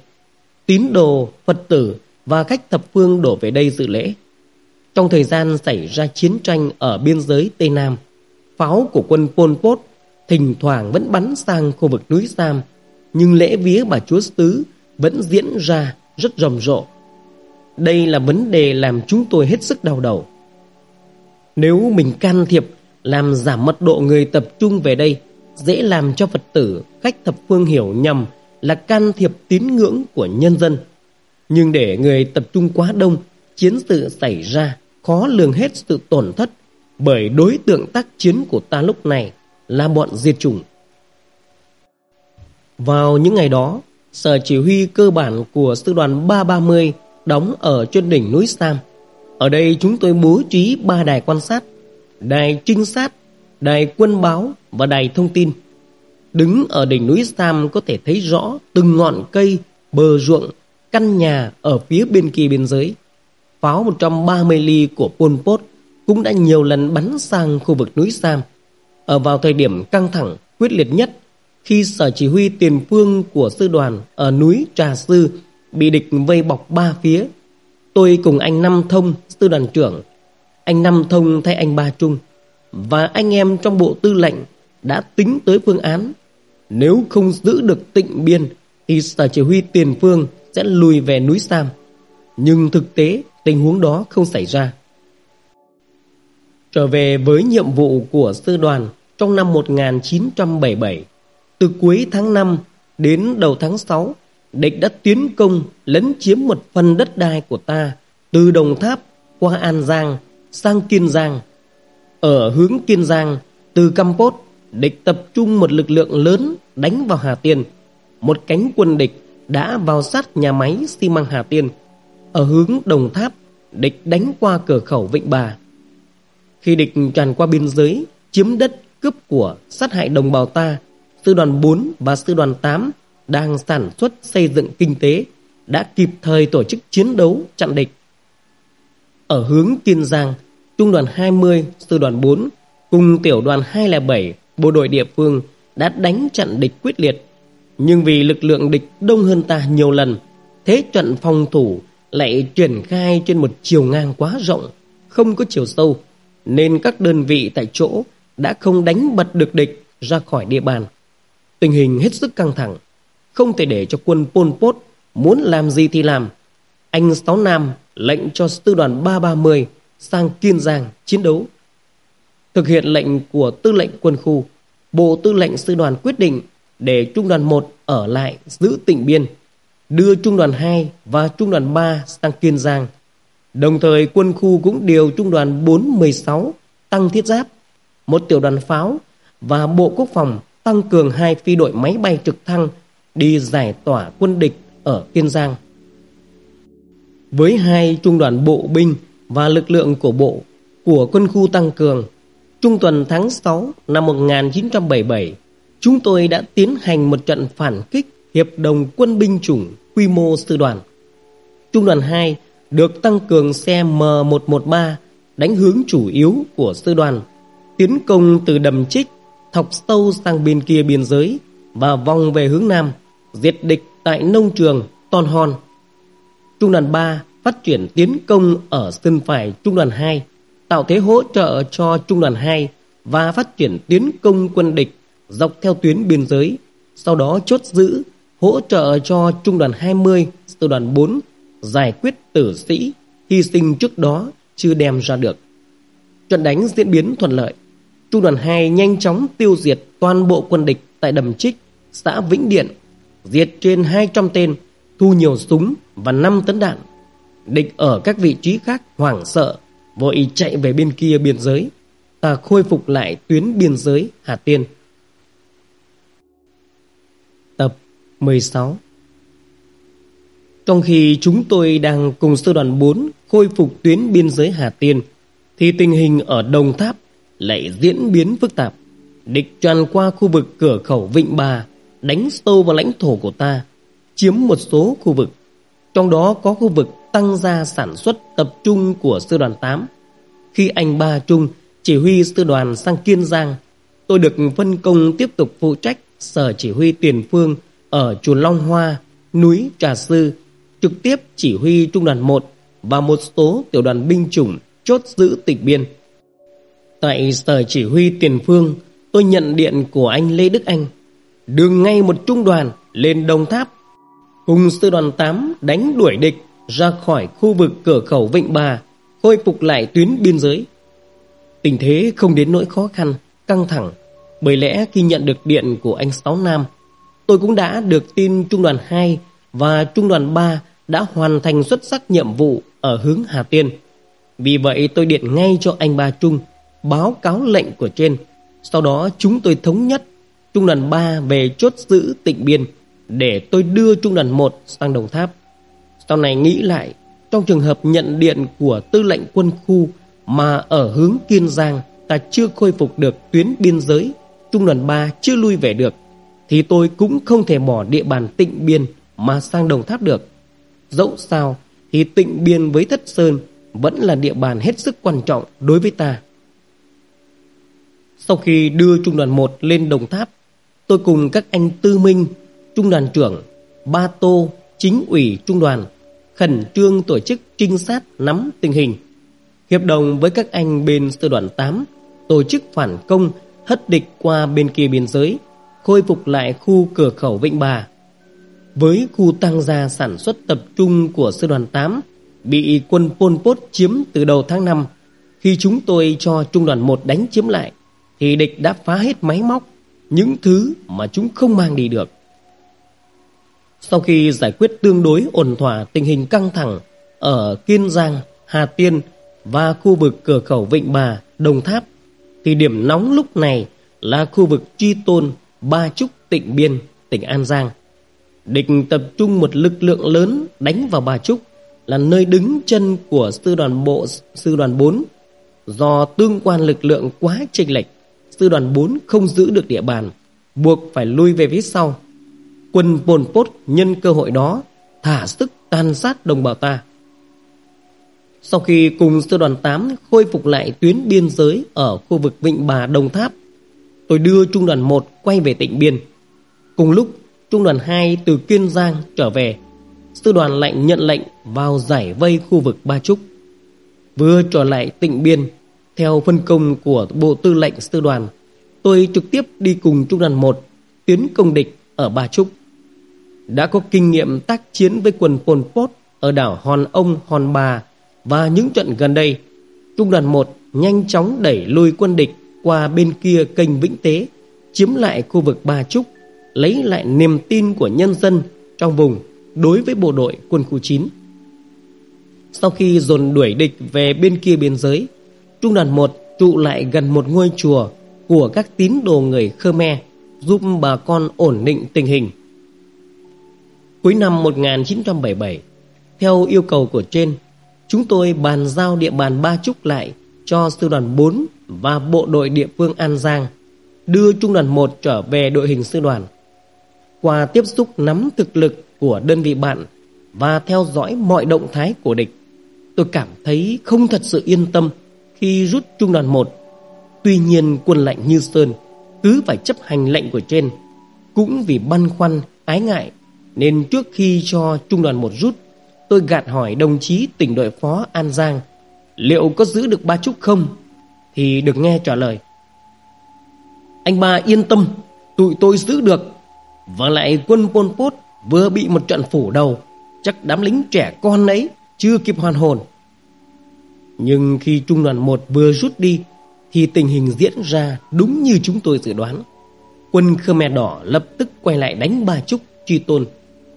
tín đồ, Phật tử và khách thập phương đổ về đây dự lễ. Trong thời gian xảy ra chiến tranh ở biên giới Tây Nam, pháo của quân Pol Pot thỉnh thoảng vẫn bắn sang khu vực núi Sam, nhưng lễ vía bà Chúa xứ vẫn diễn ra rất rầm rộ. Đây là vấn đề làm chúng tôi hết sức đau đầu. Nếu mình can thiệp làm giảm mật độ người tập trung về đây, dễ làm cho Phật tử, khách thập phương hiểu nhầm là can thiệp tín ngưỡng của nhân dân. Nhưng để người tập trung quá đông, chiến sự xảy ra khó lường hết sự tổn thất bởi đối tượng tác chiến của ta lúc này là bọn diệt chủng. Vào những ngày đó, sở chỉ huy cơ bản của sư đoàn 330 đóng ở trên đỉnh núi Sam. Ở đây chúng tôi bố trí ba đài quan sát, đài trinh sát, đài quân báo và đài thông tin. Đứng ở đỉnh núi Sam có thể thấy rõ từng ngọn cây, bờ ruộng, căn nhà ở phía bên kia biên giới. Pháo 130 ly của Pol Pot cũng đã nhiều lần bắn sang khu vực núi Sam. Ở vào thời điểm căng thẳng, quyết liệt nhất, khi sở chỉ huy tiền phương của sư đoàn ở núi Trà Sư bị địch vây bọc ba phía, tôi cùng anh Năm Thông, sư đoàn trưởng, anh Năm Thông thay anh Ba Trung, và anh em trong bộ tư lệnh đã tính tới phương án. Nếu không giữ được tịnh biên, thì sở chỉ huy tiền phương sẽ lùi về núi Sam. Nhưng thực tế, tình huống đó không xảy ra. Trở về với nhiệm vụ của sư đoàn trong năm 1977, từ cuối tháng 5 đến đầu tháng 6, địch đã tiến công lấn chiếm một phần đất đai của ta từ Đồng Tháp qua An Giang sang Kiên Giang. Ở hướng Kiên Giang, từ Campos, địch tập trung một lực lượng lớn đánh vào Hà Tiên. Một cánh quân địch đã vào sát nhà máy xi măng Hà Tiên. Ở hướng Đồng Tháp, địch đánh qua cửa khẩu Vịnh Bà. Khi địch tràn qua biên giới, chiếm đất, cướp của, sát hại đồng bào ta, sư đoàn 4 và sư đoàn 8 đang sản xuất xây dựng kinh tế đã kịp thời tổ chức chiến đấu chặn địch. Ở hướng Kiên Giang, Trung đoàn 20, Sư đoàn 4 cùng Tiểu đoàn 207, bộ đội địa phương đã đánh chặn địch quyết liệt. Nhưng vì lực lượng địch đông hơn ta nhiều lần, thế trận phòng thủ lại triển khai trên một chiều ngang quá rộng, không có chiều sâu, nên các đơn vị tại chỗ đã không đánh bật được địch ra khỏi địa bàn. Tình hình hết sức căng thẳng, không thể để cho quân Pol Pot muốn làm gì thì làm. Anh Sáu Nam lệnh cho sư đoàn 330 sang Kiên Giang chiến đấu. Thực hiện lệnh của tư lệnh quân khu, Bộ Tư lệnh Sư đoàn quyết định để Trung đoàn 1 ở lại giữ tỉnh biên, đưa Trung đoàn 2 và Trung đoàn 3 sang Kiên Giang. Đồng thời quân khu cũng điều Trung đoàn 416 tăng thiết giáp, một tiểu đoàn pháo và Bộ Quốc phòng tăng cường hai phi đội máy bay trực thăng đi giải tỏa quân địch ở Kiên Giang. Với hai trung đoàn bộ binh và lực lượng của bộ của quân khu tăng cường, trung tuần tháng 6 năm 1977, chúng tôi đã tiến hành một trận phản kích hiệp đồng quân binh chủng quy mô sư đoàn. Trung đoàn 2 được tăng cường xe M113 đánh hướng chủ yếu của sư đoàn, tiến công từ đầm trích, thọc sâu sang bên kia biên giới và vòng về hướng nam, diệt địch tại nông trường Ton Hon. Trung đoàn 3 phát triển tiến công ở sân phải Trung đoàn 2, tạo thế hỗ trợ cho Trung đoàn 2 và phát triển tiến công quân địch dọc theo tuyến biên giới, sau đó chốt giữ, hỗ trợ cho Trung đoàn 20, Sư đoàn 4 giải quyết tử sĩ hy sinh trước đó chưa đem ra được. Trận đánh diễn biến thuận lợi, Trung đoàn 2 nhanh chóng tiêu diệt toàn bộ quân địch tại Đầm Trích, xã Vĩnh Điện, diệt trên 200 tên, thu nhiều súng và 5 tấn đạn Địch ở các vị trí khác hoảng sợ Vội chạy về bên kia biên giới Ta khôi phục lại tuyến biên giới Hà Tiên Tập 16 Trong khi chúng tôi đang cùng sư đoàn 4 khôi phục tuyến biên giới Hà Tiên thì tình hình ở Đồng Tháp lại diễn biến phức tạp. Địch tràn qua khu vực cửa khẩu Vịnh Bà đánh sâu vào lãnh thổ của ta, chiếm một số khu vực. Trong đó có khu vực tăng gia sản xuất tập trung của sư đoàn 8. Khi anh Ba Trung chỉ huy sư đoàn sang Kiên Giang, tôi được phân công tiếp tục phụ trách sở chỉ huy tiền phương ở chùa Long Hoa, núi Trà Sư, trực tiếp chỉ huy trung đoàn 1 và một số tiểu đoàn binh chủng chốt giữ tịch biên. Tại sở chỉ huy tiền phương, tôi nhận điện của anh Lê Đức Anh, đường ngay một trung đoàn lên Đồng Tháp, cùng sư đoàn 8 đánh đuổi địch ra khỏi khu vực cửa khẩu Vịnh Bà, khôi phục lại tuyến biên giới. Tình thế không đến nỗi khó khăn, căng thẳng, bởi lẽ khi nhận được điện của anh Sáu Nam, tôi cũng đã được tin Trung đoàn 2 và Trung đoàn 3 đã hoàn thành xuất sắc nhiệm vụ ở hướng Hà Tiên. Vì vậy tôi điện ngay cho anh Ba Trung, báo cáo lệnh của trên. Sau đó chúng tôi thống nhất Trung đoàn 3 về chốt giữ tịnh biên để tôi đưa Trung đoàn 1 sang Đồng Tháp. Sau này nghĩ lại, trong trường hợp nhận điện của tư lệnh quân khu mà ở hướng Kiên Giang ta chưa khôi phục được tuyến biên giới, Trung đoàn 3 chưa lui về được, thì tôi cũng không thể bỏ địa bàn tịnh biên mà sang Đồng Tháp được. Dẫu sao thì tịnh biên với Thất Sơn vẫn là địa bàn hết sức quan trọng đối với ta. Sau khi đưa trung đoàn 1 lên Đồng Tháp, tôi cùng các anh Tư Minh, trung đoàn trưởng, Ba Tô, chính ủy trung đoàn khẩn trương tổ chức trinh sát nắm tình hình. Hiệp đồng với các anh bên sư đoàn 8 tổ chức phản công hất địch qua bên kia biên giới, khôi phục lại khu cửa khẩu Vịnh Bà. Với khu tăng gia sản xuất tập trung của sư đoàn 8 bị quân Pol Pot chiếm từ đầu tháng 5, khi chúng tôi cho trung đoàn 1 đánh chiếm lại, thì địch đã phá hết máy móc, những thứ mà chúng không mang đi được. Sau khi giải quyết tương đối ổn thỏa tình hình căng thẳng ở Kiên Giang, Hà Tiên và khu vực cửa khẩu Vịnh Bà, Đồng Tháp, thì điểm nóng lúc này là khu vực chi Tôn, Ba Trúc, Tịnh Biên, tỉnh An Giang. Địch tập trung một lực lượng lớn đánh vào Ba Trúc là nơi đứng chân của sư đoàn bộ sư đoàn 4. Do tương quan lực lượng quá chênh lệch, sư đoàn 4 không giữ được địa bàn, buộc phải lui về phía sau. Quân Pol Pot nhân cơ hội đó thả sức tàn sát đồng bào ta. Sau khi cùng sư đoàn 8 khôi phục lại tuyến biên giới ở khu vực Vịnh Bà Đồng Tháp, tôi đưa trung đoàn 1 quay về tỉnh biên. Cùng lúc, trung đoàn 2 từ Kiên Giang trở về, sư đoàn lại nhận lệnh vào giải vây khu vực Ba Trúc. Vừa trở lại tỉnh biên, theo phân công của Bộ Tư lệnh sư đoàn, tôi trực tiếp đi cùng trung đoàn 1 tiến công địch ở Ba Trúc. Đã có kinh nghiệm tác chiến với quân Pol Pot ở đảo Hòn Ông, Hòn Bà và những trận gần đây, trung đoàn 1 nhanh chóng đẩy lùi quân địch qua bên kia kênh Vĩnh Tế, chiếm lại khu vực Ba Trúc, lấy lại niềm tin của nhân dân trong vùng đối với bộ đội quân khu 9. Sau khi dồn đuổi địch về bên kia biên giới, trung đoàn 1 trụ lại gần một ngôi chùa của các tín đồ người Khmer giúp bà con ổn định tình hình. Cuối năm 1977, theo yêu cầu của trên, chúng tôi bàn giao địa bàn Ba Trúc lại cho sư đoàn 4 và bộ đội địa phương An Giang, đưa trung đoàn 1 trở về đội hình sư đoàn. Qua tiếp xúc nắm thực lực của đơn vị bạn và theo dõi mọi động thái của địch, tôi cảm thấy không thật sự yên tâm khi rút trung đoàn 1. Tuy nhiên quân lệnh Như Sơn cứ phải chấp hành lệnh của trên, cũng vì băn khoăn, ái ngại nên trước khi cho trung đoàn một rút, Tôi gạt hỏi đồng chí tỉnh đội phó An Giang Liệu có giữ được ba Trúc không, Thì được nghe trả lời. Anh ba yên tâm, Tụi tôi giữ được. Và lại quân Pol Pot Vừa bị một trận phủ đầu, Chắc đám lính trẻ con ấy Chưa kịp hoàn hồn. Nhưng khi trung đoàn 1 vừa rút đi, Thì tình hình diễn ra đúng như chúng tôi dự đoán. Quân Khmer Đỏ lập tức quay lại đánh Ba Trúc Truy Tôn.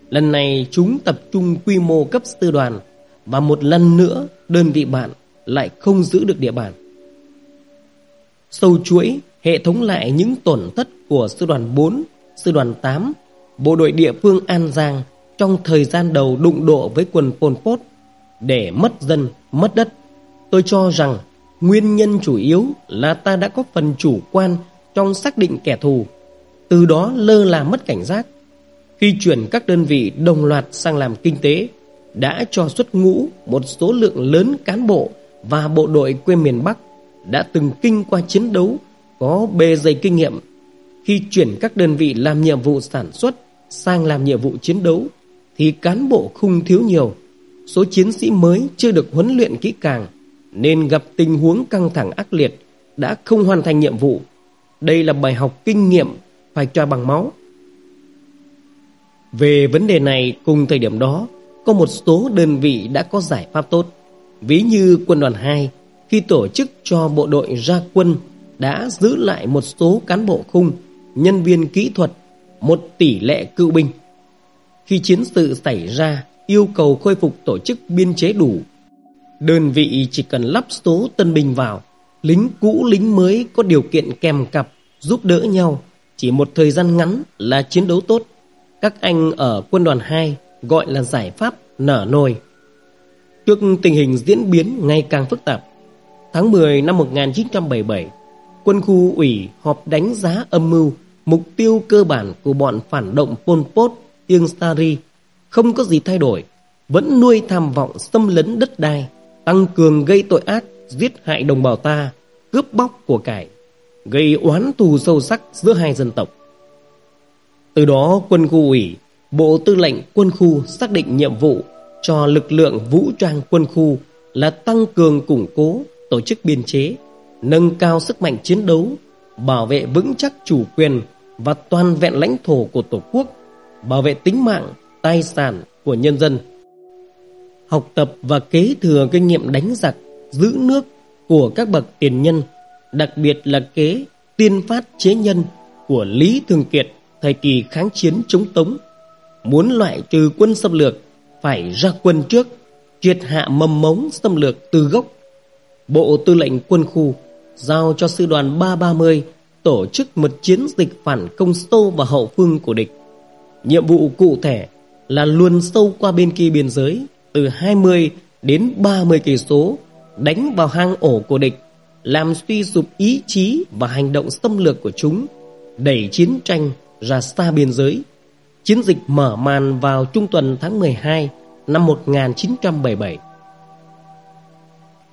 Lần này chúng tập trung quy mô cấp sư đoàn và một lần nữa đơn vị bạn lại không giữ được địa bàn. Sâu chuỗi hệ thống lại những tổn thất của sư đoàn 4, sư đoàn 8, bộ đội địa phương An Giang trong thời gian đầu đụng độ với quân Pol Pot để mất dân, mất đất. Tôi cho rằng nguyên nhân chủ yếu là ta đã có phần chủ quan trong xác định kẻ thù, từ đó lơ là mất cảnh giác khi chuyển các đơn vị đồng loạt sang làm kinh tế, đã cho xuất ngũ một số lượng lớn cán bộ và bộ đội quê miền Bắc đã từng kinh qua chiến đấu, có bề dày kinh nghiệm. Khi chuyển các đơn vị làm nhiệm vụ sản xuất sang làm nhiệm vụ chiến đấu, thì cán bộ không thiếu nhiều. Số chiến sĩ mới chưa được huấn luyện kỹ càng, nên gặp tình huống căng thẳng ác liệt, đã không hoàn thành nhiệm vụ. Đây là bài học kinh nghiệm phải cho bằng máu. Về vấn đề này, cùng thời điểm đó, Có một số đơn vị đã có giải pháp tốt. Ví như quân đoàn 2 Khi tổ chức cho bộ đội ra quân, Đã giữ lại một số cán bộ khung, Nhân viên kỹ thuật, Một tỷ lệ cựu binh. Khi chiến sự xảy ra, Yêu cầu khôi phục tổ chức biên chế đủ. Đơn vị chỉ cần lắp số tân binh vào, Lính cũ, lính mới có điều kiện kèm cặp, Giúp đỡ nhau, Chỉ một thời gian ngắn là chiến đấu tốt các anh ở quân đoàn 2 gọi là giải pháp nở nồi. Trước tình hình diễn biến ngày càng phức tạp, tháng 10 năm 1977, quân khu ủy họp đánh giá âm mưu mục tiêu cơ bản của bọn phản động Pol Pot, Ieng Stari không có gì thay đổi, vẫn nuôi tham vọng xâm lấn đất đai, tăng cường gây tội ác, giết hại đồng bào ta, cướp bóc của cải, gây oán thù sâu sắc giữa hai dân tộc. Từ đó quân khu ủy, Bộ Tư lệnh quân khu xác định nhiệm vụ cho lực lượng vũ trang quân khu là tăng cường củng cố tổ chức biên chế, nâng cao sức mạnh chiến đấu, bảo vệ vững chắc chủ quyền và toàn vẹn lãnh thổ của Tổ quốc, bảo vệ tính mạng, tài sản của nhân dân. Học tập và kế thừa kinh nghiệm đánh giặc, giữ nước của các bậc tiền nhân, đặc biệt là kế tiên phát chế nhân của Lý Thường Kiệt thời kỳ kháng chiến chống Tống. Muốn loại trừ quân xâm lược, phải ra quân trước, triệt hạ mầm mống xâm lược từ gốc. Bộ Tư lệnh Quân khu giao cho sư đoàn 330 tổ chức một chiến dịch phản công sâu vào hậu phương của địch. Nhiệm vụ cụ thể là luồn sâu qua bên kia biên giới từ 20 đến 30 cây số đánh vào hang ổ của địch, làm suy sụp ý chí và hành động xâm lược của chúng, đẩy chiến tranh ra xa biên giới. Chiến dịch mở màn vào trung tuần tháng 12 năm 1977.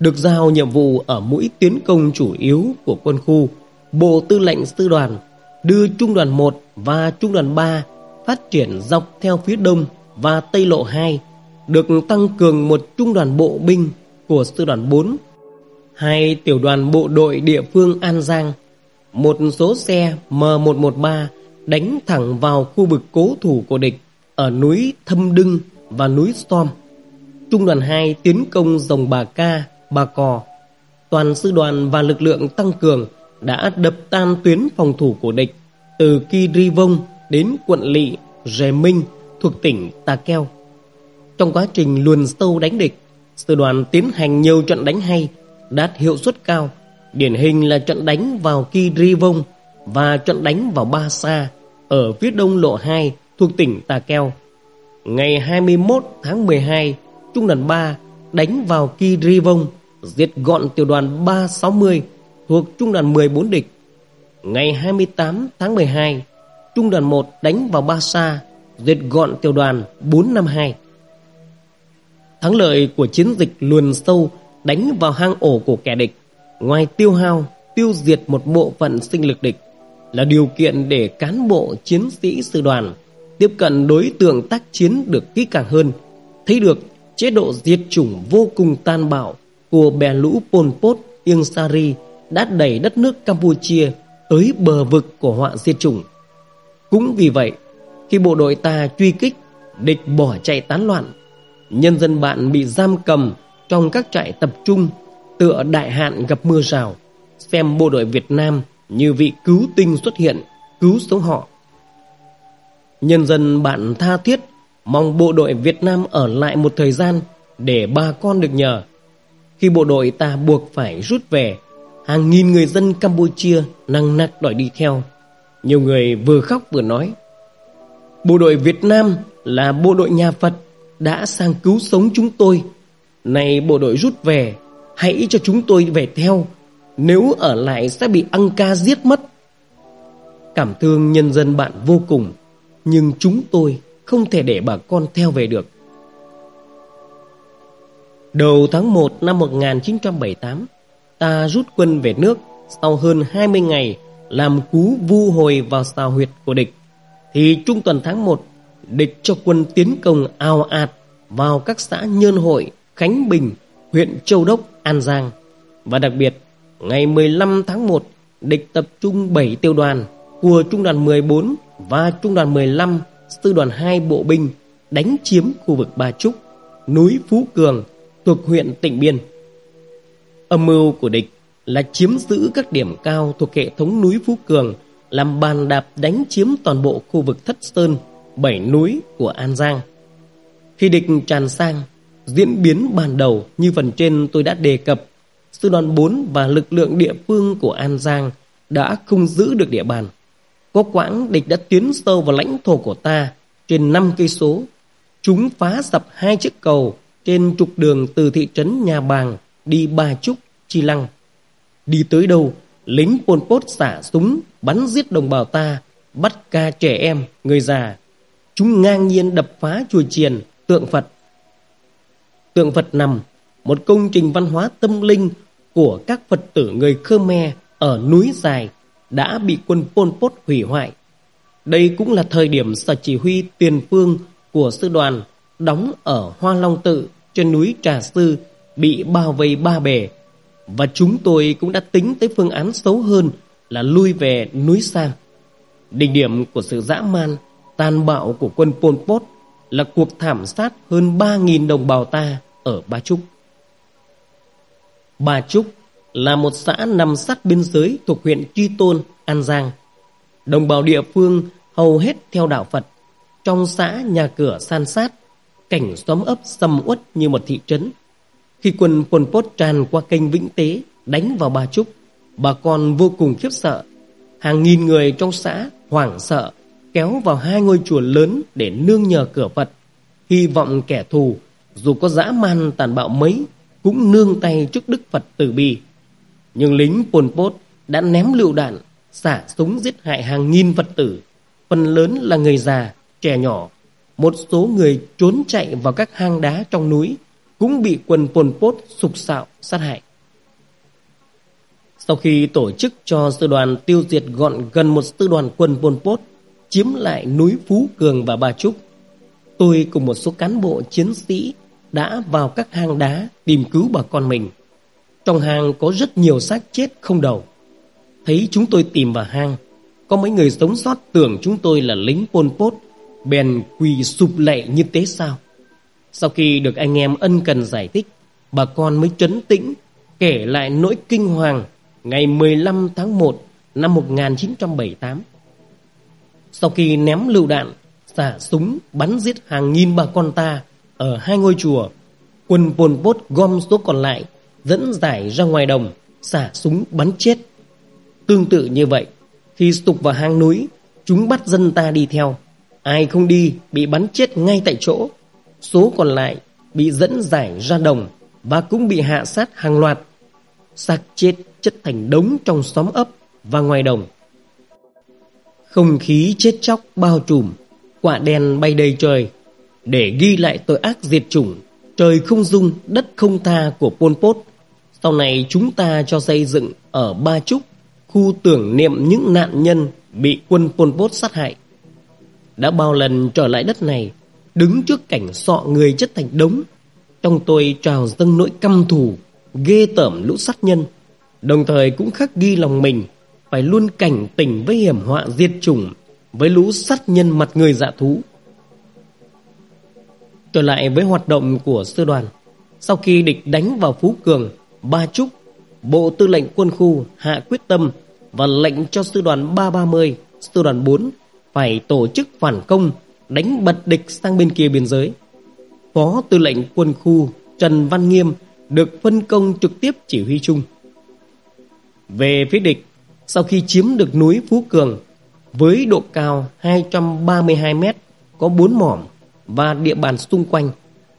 Được giao nhiệm vụ ở mũi tiến công chủ yếu của quân khu, Bộ Tư lệnh Sư đoàn đưa Trung đoàn 1 và Trung đoàn 3 phát triển dọc theo phía đông và Tây Lộ 2, được tăng cường một trung đoàn bộ binh của Sư đoàn 4, hai tiểu đoàn bộ đội địa phương An Giang, một số xe M113 đánh thẳng vào khu vực cố thủ của địch ở núi Thâm Đưng và núi Storm. Trung đoàn 2 tiến công dòng Bà Ca, Bà Cò. Toàn sư đoàn và lực lượng tăng cường đã đập tan tuyến phòng thủ của địch từ Kỳ Ri Vông đến quận Lị, Rè Minh thuộc tỉnh Tà Keo. Trong quá trình luồn sâu đánh địch, sư đoàn tiến hành nhiều trận đánh hay, đạt hiệu suất cao. Điển hình là trận đánh vào Kỳ Ri Vông và trận đánh vào Ba Sa ở phía đông lộ 2 thuộc tỉnh Tà Keo. Ngày 21 tháng 12, Trung đoàn 3 đánh vào Ki Ri Vông, diệt gọn tiểu đoàn 360 thuộc Trung đoàn 14 địch. Ngày 28 tháng 12, Trung đoàn 1 đánh vào Ba Sa, diệt gọn tiểu đoàn 452. Thắng lợi của chiến dịch luồn sâu đánh vào hang ổ của kẻ địch, ngoài tiêu hao, tiêu diệt một bộ phận sinh lực địch, là điều kiện để cán bộ chiến sĩ sư đoàn tiếp cận đối tượng tác chiến được kỹ càng hơn, thấy được chế độ diệt chủng vô cùng tàn bạo của bè lũ Pol Pot, Ieng Sari đã đẩy đất nước Campuchia tới bờ vực của họa diệt chủng. Cũng vì vậy, khi bộ đội ta truy kích, địch bỏ chạy tán loạn, nhân dân bạn bị giam cầm trong các trại tập trung tựa đại hạn gặp mưa rào, xem bộ đội Việt Nam như vị cứu tinh xuất hiện, cứu sống họ. Nhân dân bạn tha thiết mong bộ đội Việt Nam ở lại một thời gian để bà con được nhờ. Khi bộ đội ta buộc phải rút về, hàng nghìn người dân Campuchia năng nặc đòi đi theo. Nhiều người vừa khóc vừa nói, bộ đội Việt Nam là bộ đội nhà Phật đã sang cứu sống chúng tôi. Này bộ đội rút về, hãy cho chúng tôi về theo, nếu ở lại sẽ bị ăn ca giết mất. Cảm thương nhân dân bạn vô cùng, nhưng chúng tôi không thể để bà con theo về được. Đầu tháng 1 năm 1978, ta rút quân về nước sau hơn 20 ngày làm cú vu hồi vào xào huyệt của địch. Thì trung tuần tháng 1, địch cho quân tiến công ao ạt vào các xã Nhơn Hội, Khánh Bình, huyện Châu Đốc, An Giang. Và đặc biệt, ngày 15 tháng 1, địch tập trung 7 tiêu đoàn của trung đoàn 14 và trung đoàn 15 sư đoàn 2 bộ binh đánh chiếm khu vực Ba Trúc, núi Phú Cường thuộc huyện Tịnh Biên. Âm mưu của địch là chiếm giữ các điểm cao thuộc hệ thống núi Phú Cường làm bàn đạp đánh chiếm toàn bộ khu vực Thất Sơn, bảy núi của An Giang. Khi địch tràn sang, diễn biến ban đầu như phần trên tôi đã đề cập, sư đoàn 4 và lực lượng địa phương của An Giang đã không giữ được địa bàn. Có quãng địch đã tiến sâu vào lãnh thổ của ta trên 5 cây số. Chúng phá sập hai chiếc cầu trên trục đường từ thị trấn Nhà Bàng đi Ba Trúc, Chi Lăng. Đi tới đâu, lính Pol Pot xả súng bắn giết đồng bào ta, bắt ca trẻ em, người già. Chúng ngang nhiên đập phá chùa chiền, tượng Phật. Tượng Phật nằm, một công trình văn hóa tâm linh của các Phật tử người Khmer ở núi dài đã bị quân Pol Pot hủy hoại. Đây cũng là thời điểm sở chỉ huy tiền phương của sư đoàn đóng ở Hoa Long Tự trên núi Trà Sư bị bao vây ba bề và chúng tôi cũng đã tính tới phương án xấu hơn là lui về núi Sam. Đỉnh điểm của sự dã man, tàn bạo của quân Pol Pot là cuộc thảm sát hơn 3.000 đồng bào ta ở Ba Trúc. Ba Trúc là một xã nằm sát biên giới thuộc huyện Tri Tôn, An Giang. Đồng bào địa phương hầu hết theo đạo Phật. Trong xã nhà cửa san sát, cảnh xóm ấp sầm uất như một thị trấn. Khi quân Pol Pot tràn qua kênh Vĩnh Tế đánh vào Ba Trúc, bà con vô cùng khiếp sợ. Hàng nghìn người trong xã hoảng sợ kéo vào hai ngôi chùa lớn để nương nhờ cửa Phật, hy vọng kẻ thù dù có dã man tàn bạo mấy cũng nương tay trước Đức Phật từ bi. Nhưng lính Pol Pot đã ném lựu đạn, xả súng giết hại hàng nghìn Phật tử, phần lớn là người già, trẻ nhỏ. Một số người trốn chạy vào các hang đá trong núi cũng bị quân Pol Pot sục sạo sát hại. Sau khi tổ chức cho sư đoàn tiêu diệt gọn gần một sư đoàn quân Pol Pot chiếm lại núi Phú Cường và Ba Trúc, tôi cùng một số cán bộ chiến sĩ đã vào các hang đá tìm cứu bà con mình. Trong hang có rất nhiều xác chết không đầu. Thấy chúng tôi tìm vào hang, có mấy người sống sót tưởng chúng tôi là lính Pol Pot, bèn quỳ sụp lệ như tế sao. Sau khi được anh em ân cần giải thích, bà con mới trấn tĩnh kể lại nỗi kinh hoàng ngày 15 tháng 1 năm 1978. Sau khi ném lựu đạn, xả súng bắn giết hàng nghìn bà con ta ở hai ngôi chùa, quân Pol Pot gom số còn lại dẫn giải ra ngoài đồng, xả súng bắn chết. Tương tự như vậy, khi sục vào hang núi, chúng bắt dân ta đi theo. Ai không đi bị bắn chết ngay tại chỗ. Số còn lại bị dẫn giải ra đồng và cũng bị hạ sát hàng loạt. Xác chết chất thành đống trong xóm ấp và ngoài đồng. Không khí chết chóc bao trùm, quả đen bay đầy trời để ghi lại tội ác diệt chủng, trời không dung, đất không tha của Pol Pot. Sau này chúng ta cho xây dựng ở Ba Trúc, khu tưởng niệm những nạn nhân bị quân Pol Pot sát hại. Đã bao lần trở lại đất này, đứng trước cảnh sọ người chất thành đống, trong tôi trào dâng nỗi căm thù, ghê tởm lũ sát nhân, đồng thời cũng khắc ghi lòng mình phải luôn cảnh tỉnh với hiểm họa diệt chủng với lũ sát nhân mặt người dạ thú. Trở lại với hoạt động của sư đoàn, sau khi địch đánh vào Phú Cường, Ba Trúc, Bộ Tư lệnh Quân khu hạ quyết tâm và lệnh cho sư đoàn 330, sư đoàn 4 phải tổ chức phản công, đánh bật địch sang bên kia biên giới. Phó Tư lệnh Quân khu Trần Văn Nghiêm được phân công trực tiếp chỉ huy chung. Về phía địch, sau khi chiếm được núi Phú Cường với độ cao 232 mét, có 4 mỏm và địa bàn xung quanh,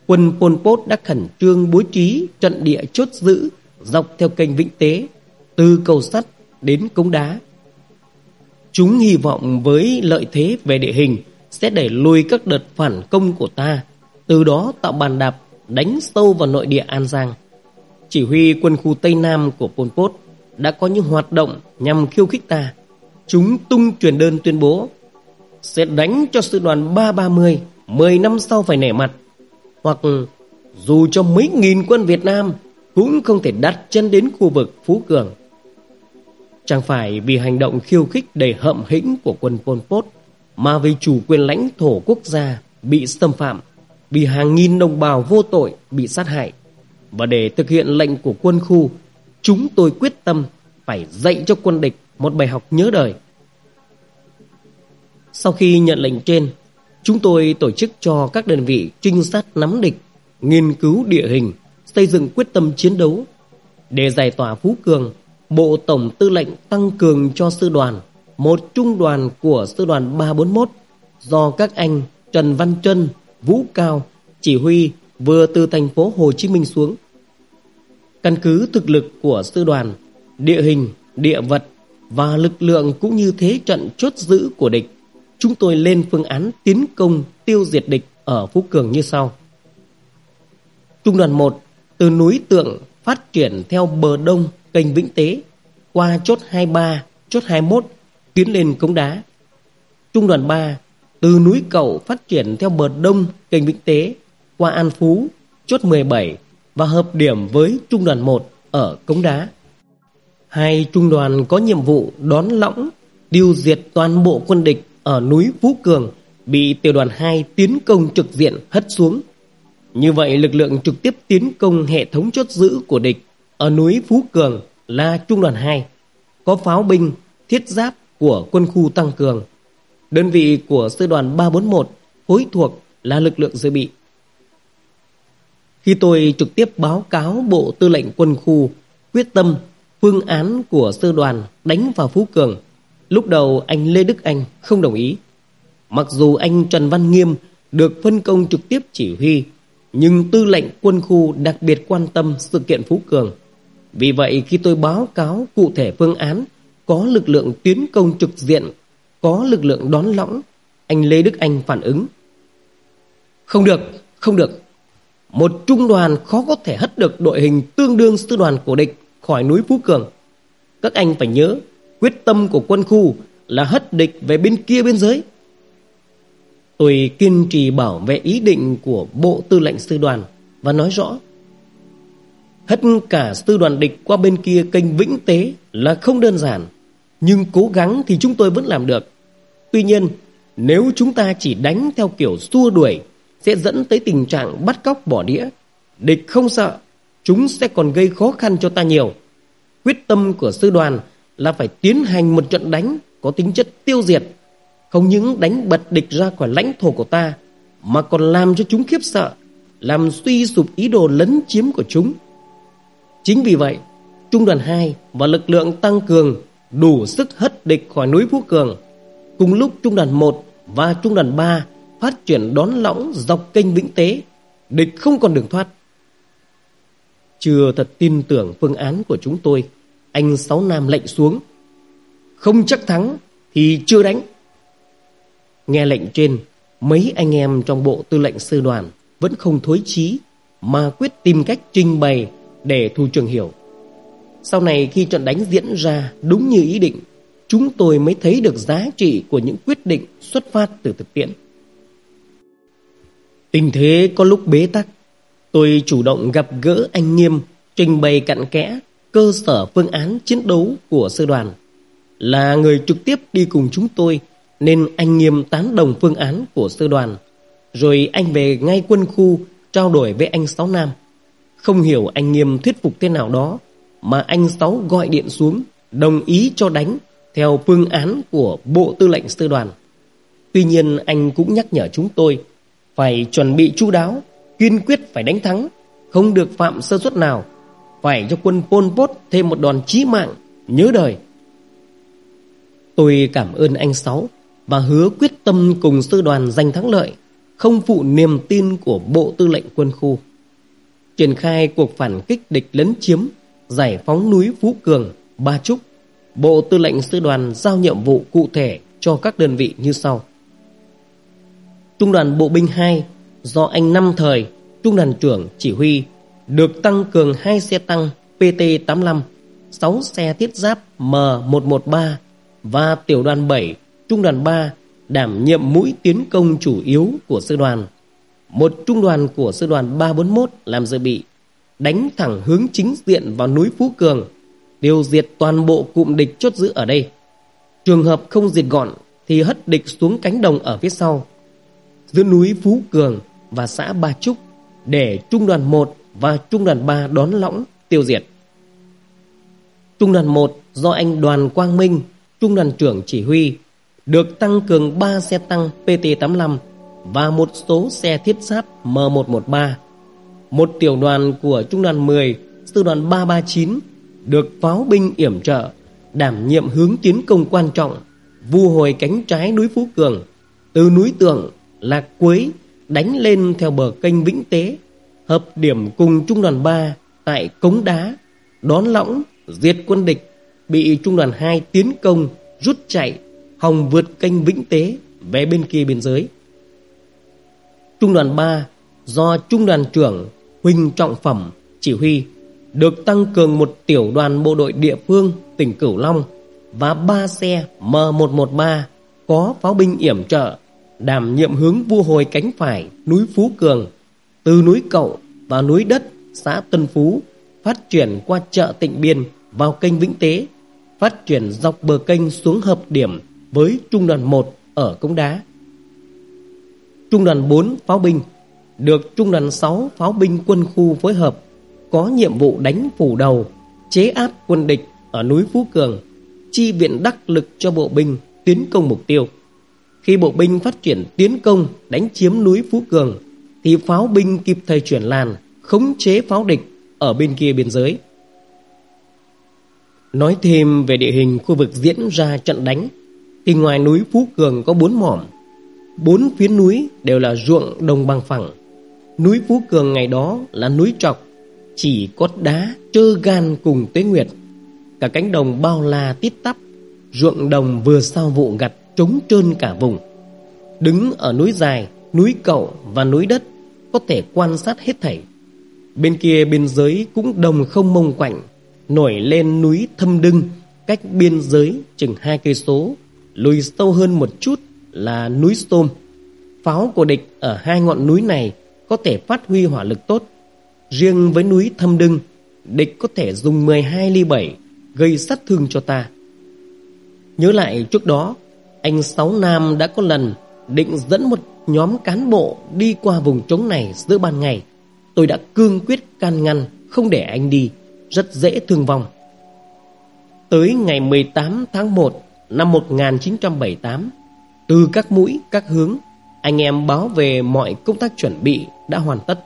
quân Pol Pot đã khẩn trương bố trí trận địa chốt giữ dọc theo kênh Vĩnh Tế, từ cầu sắt đến cống đá. Chúng hy vọng với lợi thế về địa hình sẽ đẩy lùi các đợt phản công của ta, từ đó tạo bàn đạp đánh sâu vào nội địa An Giang. Chỉ huy quân khu Tây Nam của Pol Pot đã có những hoạt động nhằm khiêu khích ta. Chúng tung truyền đơn tuyên bố sẽ đánh cho sư đoàn 330 10 năm sau phải nể mặt. Hoặc dù cho mấy nghìn quân Việt Nam cũng không thể đặt chân đến khu vực Phú Cường. Chẳng phải vì hành động khiêu khích đầy hậm hĩnh của quân Pol Pot mà vì chủ quyền lãnh thổ quốc gia bị xâm phạm, vì hàng nghìn đồng bào vô tội bị sát hại. Và để thực hiện lệnh của quân khu, chúng tôi quyết tâm phải dạy cho quân địch một bài học nhớ đời. Sau khi nhận lệnh trên, chúng tôi tổ chức cho các đơn vị trinh sát nắm địch, nghiên cứu địa hình, xây dựng quyết tâm chiến đấu. Để giải tỏa Phú Cường, Bộ Tổng Tư lệnh tăng cường cho sư đoàn, một trung đoàn của sư đoàn 341 do các anh Trần Văn Trân, Vũ Cao chỉ huy vừa từ thành phố Hồ Chí Minh xuống. Căn cứ thực lực của sư đoàn, địa hình, địa vật và lực lượng cũng như thế trận chốt giữ của địch, chúng tôi lên phương án tiến công tiêu diệt địch ở Phú Cường như sau. Trung đoàn 1 từ núi Tượng phát triển theo bờ đông kênh Vĩnh Tế qua chốt 23, chốt 21 tiến lên Cống Đá. Trung đoàn 3 từ núi Cẩu phát triển theo bờ đông kênh Vĩnh Tế qua An Phú, chốt 17 và hợp điểm với trung đoàn 1 ở Cống Đá. Hai trung đoàn có nhiệm vụ đón lõng, tiêu diệt toàn bộ quân địch ở núi Phú Cường bị tiểu đoàn 2 tiến công trực diện hất xuống. Như vậy lực lượng trực tiếp tiến công hệ thống chốt giữ của địch ở núi Phú Cường là trung đoàn 2, có pháo binh, thiết giáp của quân khu tăng cường. Đơn vị của sư đoàn 341 phối thuộc là lực lượng dự bị. Khi tôi trực tiếp báo cáo Bộ Tư lệnh Quân khu quyết tâm phương án của sư đoàn đánh vào Phú Cường, lúc đầu anh Lê Đức Anh không đồng ý. Mặc dù anh Trần Văn Nghiêm được phân công trực tiếp chỉ huy, nhưng tư lệnh quân khu đặc biệt quan tâm sự kiện Phú Cường. Vì vậy khi tôi báo cáo cụ thể phương án có lực lượng tiến công trực diện, có lực lượng đón lõng, anh Lê Đức Anh phản ứng. Không được, không được. Một trung đoàn khó có thể hất được đội hình tương đương sư đoàn của địch khỏi núi Phú Cường. Các anh phải nhớ, quyết tâm của quân khu là hất địch về bên kia biên giới. Tôi kiên trì bảo vệ ý định của Bộ Tư lệnh Sư đoàn và nói rõ hất cả sư đoàn địch qua bên kia kênh Vĩnh Tế là không đơn giản, nhưng cố gắng thì chúng tôi vẫn làm được. Tuy nhiên, nếu chúng ta chỉ đánh theo kiểu xua đuổi sẽ dẫn tới tình trạng bắt cóc bỏ đĩa. Địch không sợ, chúng sẽ còn gây khó khăn cho ta nhiều. Quyết tâm của sư đoàn là phải tiến hành một trận đánh có tính chất tiêu diệt, không những đánh bật địch ra khỏi lãnh thổ của ta, mà còn làm cho chúng khiếp sợ, làm suy sụp ý đồ lấn chiếm của chúng. Chính vì vậy, Trung đoàn 2 và lực lượng tăng cường đủ sức hất địch khỏi núi Phú Cường. Cùng lúc Trung đoàn 1 và Trung đoàn 3 phát triển đón lõng dọc kênh Vĩnh Tế, địch không còn đường thoát. Chưa thật tin tưởng phương án của chúng tôi, anh Sáu Nam lệnh xuống. Không chắc thắng thì chưa đánh. Nghe lệnh trên, mấy anh em trong bộ tư lệnh sư đoàn vẫn không thối chí mà quyết tìm cách trình bày để Thu Trường hiểu. Sau này khi trận đánh diễn ra đúng như ý định, chúng tôi mới thấy được giá trị của những quyết định xuất phát từ thực tiễn. Tình thế có lúc bế tắc, tôi chủ động gặp gỡ anh Nghiêm, trình bày cặn kẽ cơ sở phương án chiến đấu của sư đoàn. Là người trực tiếp đi cùng chúng tôi, nên anh Nghiêm tán đồng phương án của sư đoàn. Rồi anh về ngay quân khu trao đổi với anh Sáu Nam. Không hiểu anh Nghiêm thuyết phục thế nào đó, mà anh Sáu gọi điện xuống, đồng ý cho đánh theo phương án của Bộ Tư lệnh Sư đoàn. Tuy nhiên anh cũng nhắc nhở chúng tôi phải chuẩn bị chu đáo, kiên quyết phải đánh thắng, không được phạm sơ suất nào, phải cho quân Pol Pot thêm một đòn chí mạng, nhớ đời. Tôi cảm ơn anh Sáu và hứa quyết tâm cùng sư đoàn giành thắng lợi, không phụ niềm tin của Bộ Tư lệnh Quân khu. Triển khai cuộc phản kích địch lấn chiếm, giải phóng núi Phú Cường, Ba Trúc, Bộ Tư lệnh Sư đoàn giao nhiệm vụ cụ thể cho các đơn vị như sau. Trung đoàn Bộ binh 2 do anh Năm Thời, Trung đoàn trưởng chỉ huy, được tăng cường 2 xe tăng PT-85, 6 xe thiết giáp M113 và tiểu đoàn 7, Trung đoàn 3 đảm nhiệm mũi tiến công chủ yếu của sư đoàn. Một trung đoàn của sư đoàn 341 làm dự bị, đánh thẳng hướng chính diện vào núi Phú Cường, tiêu diệt toàn bộ cụm địch chốt giữ ở đây. Trường hợp không diệt gọn thì hất địch xuống cánh đồng ở phía sau giữa núi Phú Cường và xã Ba Trúc để Trung đoàn 1 và Trung đoàn 3 đón lõng tiêu diệt. Trung đoàn 1 do anh Đoàn Quang Minh, Trung đoàn trưởng chỉ huy, được tăng cường 3 xe tăng PT-85 và một số xe thiết giáp M113. Một tiểu đoàn của Trung đoàn 10, Sư đoàn 339 được pháo binh yểm trợ, đảm nhiệm hướng tiến công quan trọng, vu hồi cánh trái núi Phú Cường, từ núi Tượng Lạc Quế đánh lên theo bờ kênh Vĩnh Tế, hợp điểm cùng Trung đoàn 3 tại Cống Đá, đón lõng, diệt quân địch, bị Trung đoàn 2 tiến công, rút chạy, hòng vượt kênh Vĩnh Tế về bên kia biên giới. Trung đoàn 3 do Trung đoàn trưởng Huỳnh Trọng Phẩm chỉ huy được tăng cường một tiểu đoàn bộ đội địa phương tỉnh Cửu Long và ba xe M113 có pháo binh yểm trợ đảm nhiệm hướng vua hồi cánh phải núi Phú Cường từ núi Cậu và núi Đất xã Tân Phú phát triển qua chợ Tịnh Biên vào kênh Vĩnh Tế phát triển dọc bờ kênh xuống hợp điểm với trung đoàn 1 ở Cống Đá. Trung đoàn 4 pháo binh được trung đoàn 6 pháo binh quân khu phối hợp có nhiệm vụ đánh phủ đầu, chế áp quân địch ở núi Phú Cường, chi viện đắc lực cho bộ binh tiến công mục tiêu. Khi bộ binh phát triển tiến công đánh chiếm núi Phú Cường thì pháo binh kịp thời chuyển làn khống chế pháo địch ở bên kia biên giới. Nói thêm về địa hình khu vực diễn ra trận đánh thì ngoài núi Phú Cường có bốn mỏm. Bốn phía núi đều là ruộng đồng bằng phẳng. Núi Phú Cường ngày đó là núi trọc, chỉ có đá trơ gan cùng tế nguyệt. Cả cánh đồng bao la tít tắp, ruộng đồng vừa sau vụ gặt trống trơn cả vùng. Đứng ở núi dài, núi cậu và núi đất có thể quan sát hết thảy. Bên kia biên giới cũng đồng không mông quạnh, nổi lên núi Thâm Đưng, cách biên giới chừng hai cây số, lùi sâu hơn một chút là núi Stôm. Pháo của địch ở hai ngọn núi này có thể phát huy hỏa lực tốt. Riêng với núi Thâm Đưng, địch có thể dùng 12 ly 7 gây sát thương cho ta. Nhớ lại trước đó, anh Sáu Nam đã có lần định dẫn một nhóm cán bộ đi qua vùng trống này giữa ban ngày. Tôi đã cương quyết can ngăn, không để anh đi, rất dễ thương vong. Tới ngày 18 tháng 1 năm 1978, từ các mũi, các hướng, anh em báo về mọi công tác chuẩn bị đã hoàn tất.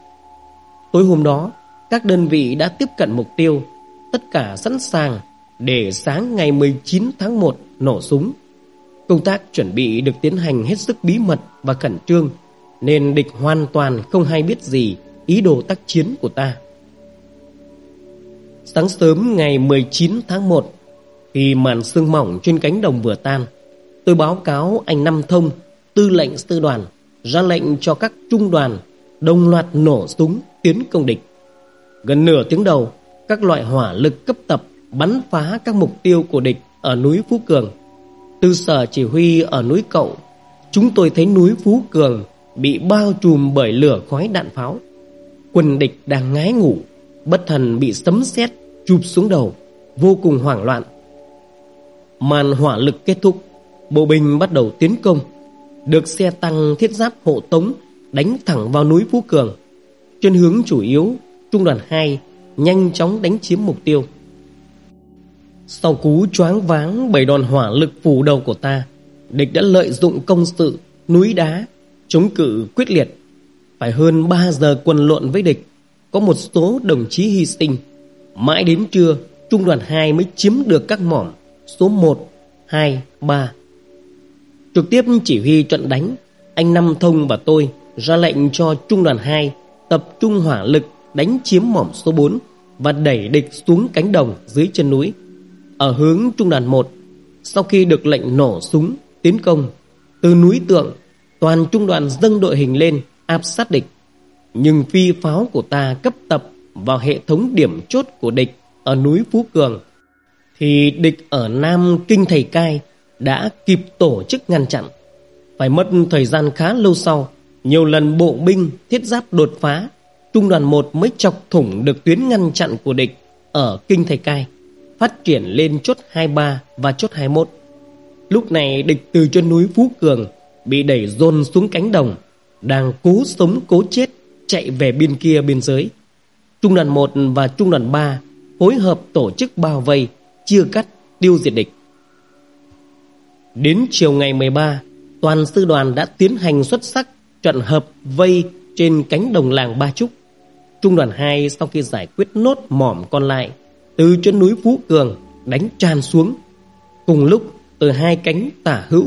Tối hôm đó, các đơn vị đã tiếp cận mục tiêu, tất cả sẵn sàng để sáng ngày 19 tháng 1 nổ súng. Công tác chuẩn bị được tiến hành hết sức bí mật và khẩn trương, nên địch hoàn toàn không hay biết gì ý đồ tác chiến của ta. Sáng sớm ngày 19 tháng 1, khi màn sương mỏng trên cánh đồng vừa tan, tôi báo cáo anh Năm Thông, tư lệnh sư đoàn, ra lệnh cho các trung đoàn đồng loạt nổ súng tiến công địch. Gần nửa tiếng đầu, các loại hỏa lực cấp tập bắn phá các mục tiêu của địch ở núi Phú Cường. Từ sở chỉ huy ở núi Cậu, chúng tôi thấy núi Phú Cường bị bao trùm bởi lửa khói đạn pháo. Quân địch đang ngái ngủ, bất thần bị sấm sét chụp xuống đầu, vô cùng hoảng loạn. Màn hỏa lực kết thúc, bộ binh bắt đầu tiến công, được xe tăng thiết giáp hộ tống đánh thẳng vào núi Phú Cường. Trên hướng chủ yếu, trung đoàn 2 nhanh chóng đánh chiếm mục tiêu. Sau cú choáng váng bởi đòn hỏa lực phủ đầu của ta, địch đã lợi dụng công sự, núi đá, chống cự quyết liệt. Phải hơn 3 giờ quần lộn với địch, có một số đồng chí hy sinh. Mãi đến trưa, trung đoàn 2 mới chiếm được các mỏm số 1, 2, 3. Trực tiếp chỉ huy trận đánh, anh Năm Thông và tôi ra lệnh cho trung đoàn 2 tập trung hỏa lực đánh chiếm mỏm số 4 và đẩy địch xuống cánh đồng dưới chân núi. Ở hướng trung đoàn 1, sau khi được lệnh nổ súng, tiến công, từ núi tượng, toàn trung đoàn dâng đội hình lên áp sát địch. Nhưng phi pháo của ta cấp tập vào hệ thống điểm chốt của địch ở núi Phú Cường, thì địch ở Nam Kinh Thầy Cai đã kịp tổ chức ngăn chặn. Phải mất thời gian khá lâu sau, nhiều lần bộ binh thiết giáp đột phá, trung đoàn 1 mới chọc thủng được tuyến ngăn chặn của địch ở Kinh Thầy Cai phát triển lên chốt 23 và chốt 21. Lúc này địch từ trên núi Phú Cường bị đẩy dồn xuống cánh đồng, đang cố sống cố chết chạy về bên kia biên giới. Trung đoàn 1 và Trung đoàn 3 phối hợp tổ chức bao vây, chia cắt, tiêu diệt địch. Đến chiều ngày 13, toàn sư đoàn đã tiến hành xuất sắc trận hợp vây trên cánh đồng làng Ba Trúc. Trung đoàn 2 sau khi giải quyết nốt mỏm còn lại từ trên núi Phú Cường đánh tràn xuống. Cùng lúc từ hai cánh tả hữu,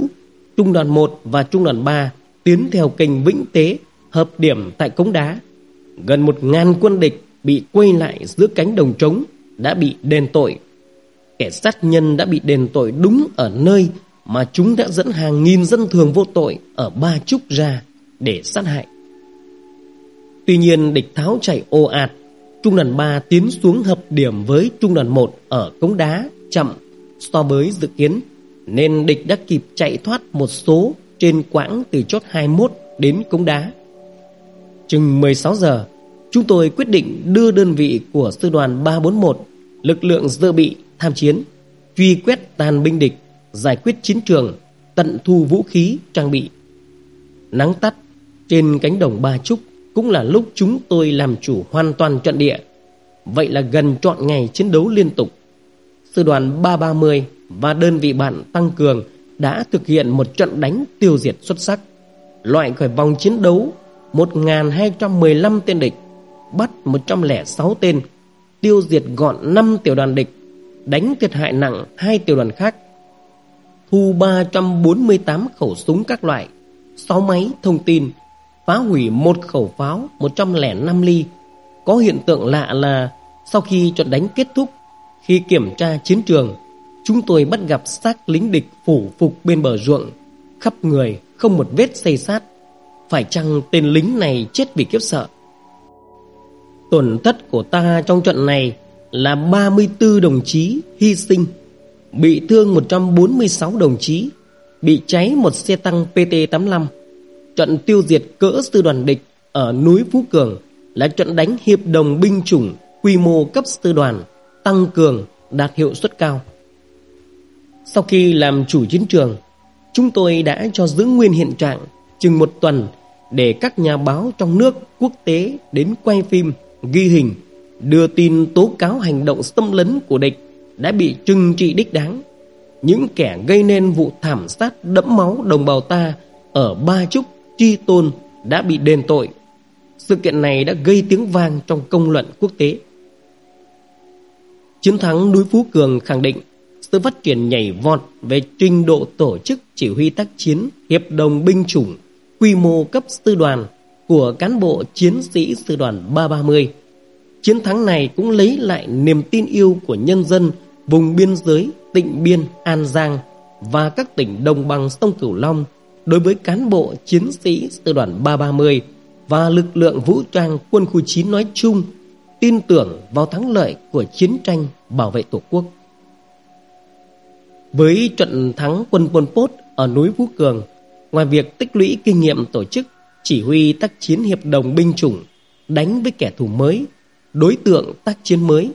trung đoàn 1 và trung đoàn 3 tiến theo kênh Vĩnh Tế hợp điểm tại cống đá. Gần một ngàn quân địch bị quay lại giữa cánh đồng trống đã bị đền tội. Kẻ sát nhân đã bị đền tội đúng ở nơi mà chúng đã dẫn hàng nghìn dân thường vô tội ở Ba Trúc ra để sát hại. Tuy nhiên địch tháo chạy ồ ạt Trung đoàn 3 tiến xuống hợp điểm với Trung đoàn 1 ở cống đá chậm so với dự kiến nên địch đã kịp chạy thoát một số trên quãng từ chốt 21 đến cống đá. Chừng 16 giờ, chúng tôi quyết định đưa đơn vị của sư đoàn 341, lực lượng dự bị tham chiến, truy quét tàn binh địch, giải quyết chiến trường, tận thu vũ khí, trang bị. Nắng tắt trên cánh đồng Ba Trúc cũng là lúc chúng tôi làm chủ hoàn toàn trận địa. Vậy là gần trọn ngày chiến đấu liên tục. Sư đoàn 330 và đơn vị bạn tăng cường đã thực hiện một trận đánh tiêu diệt xuất sắc, loại khỏi vòng chiến đấu 1.215 tên địch, bắt 106 tên, tiêu diệt gọn 5 tiểu đoàn địch, đánh thiệt hại nặng hai tiểu đoàn khác, thu 348 khẩu súng các loại, 6 máy thông tin, phá hủy một khẩu pháo 105 ly. Có hiện tượng lạ là sau khi trận đánh kết thúc, khi kiểm tra chiến trường, chúng tôi bắt gặp xác lính địch phủ phục bên bờ ruộng, khắp người không một vết xây sát. Phải chăng tên lính này chết vì kiếp sợ? Tổn thất của ta trong trận này là 34 đồng chí hy sinh, bị thương 146 đồng chí, bị cháy một xe tăng PT-85. Trận tiêu diệt cỡ sư đoàn địch ở núi Phú Cường là trận đánh hiệp đồng binh chủng quy mô cấp sư đoàn, tăng cường, đạt hiệu suất cao. Sau khi làm chủ chiến trường, chúng tôi đã cho giữ nguyên hiện trạng chừng một tuần để các nhà báo trong nước quốc tế đến quay phim, ghi hình, đưa tin tố cáo hành động xâm lấn của địch đã bị trừng trị đích đáng. Những kẻ gây nên vụ thảm sát đẫm máu đồng bào ta ở Ba Trúc, Tri Tôn đã bị đền tội. Sự kiện này đã gây tiếng vang trong công luận quốc tế. Chiến thắng núi Phú Cường khẳng định sự phát triển nhảy vọt về trình độ tổ chức chỉ huy tác chiến hiệp đồng binh chủng quy mô cấp sư đoàn của cán bộ chiến sĩ sư đoàn 330. Chiến thắng này cũng lấy lại niềm tin yêu của nhân dân vùng biên giới Tịnh Biên, An Giang và các tỉnh đồng bằng sông Cửu Long đối với cán bộ chiến sĩ sư đoàn 330 và lực lượng vũ trang quân khu 9 nói chung tin tưởng vào thắng lợi của chiến tranh bảo vệ Tổ quốc. Với trận thắng quân Pol Pot ở núi Phú Cường, ngoài việc tích lũy kinh nghiệm tổ chức, chỉ huy tác chiến hiệp đồng binh chủng, đánh với kẻ thù mới, đối tượng tác chiến mới,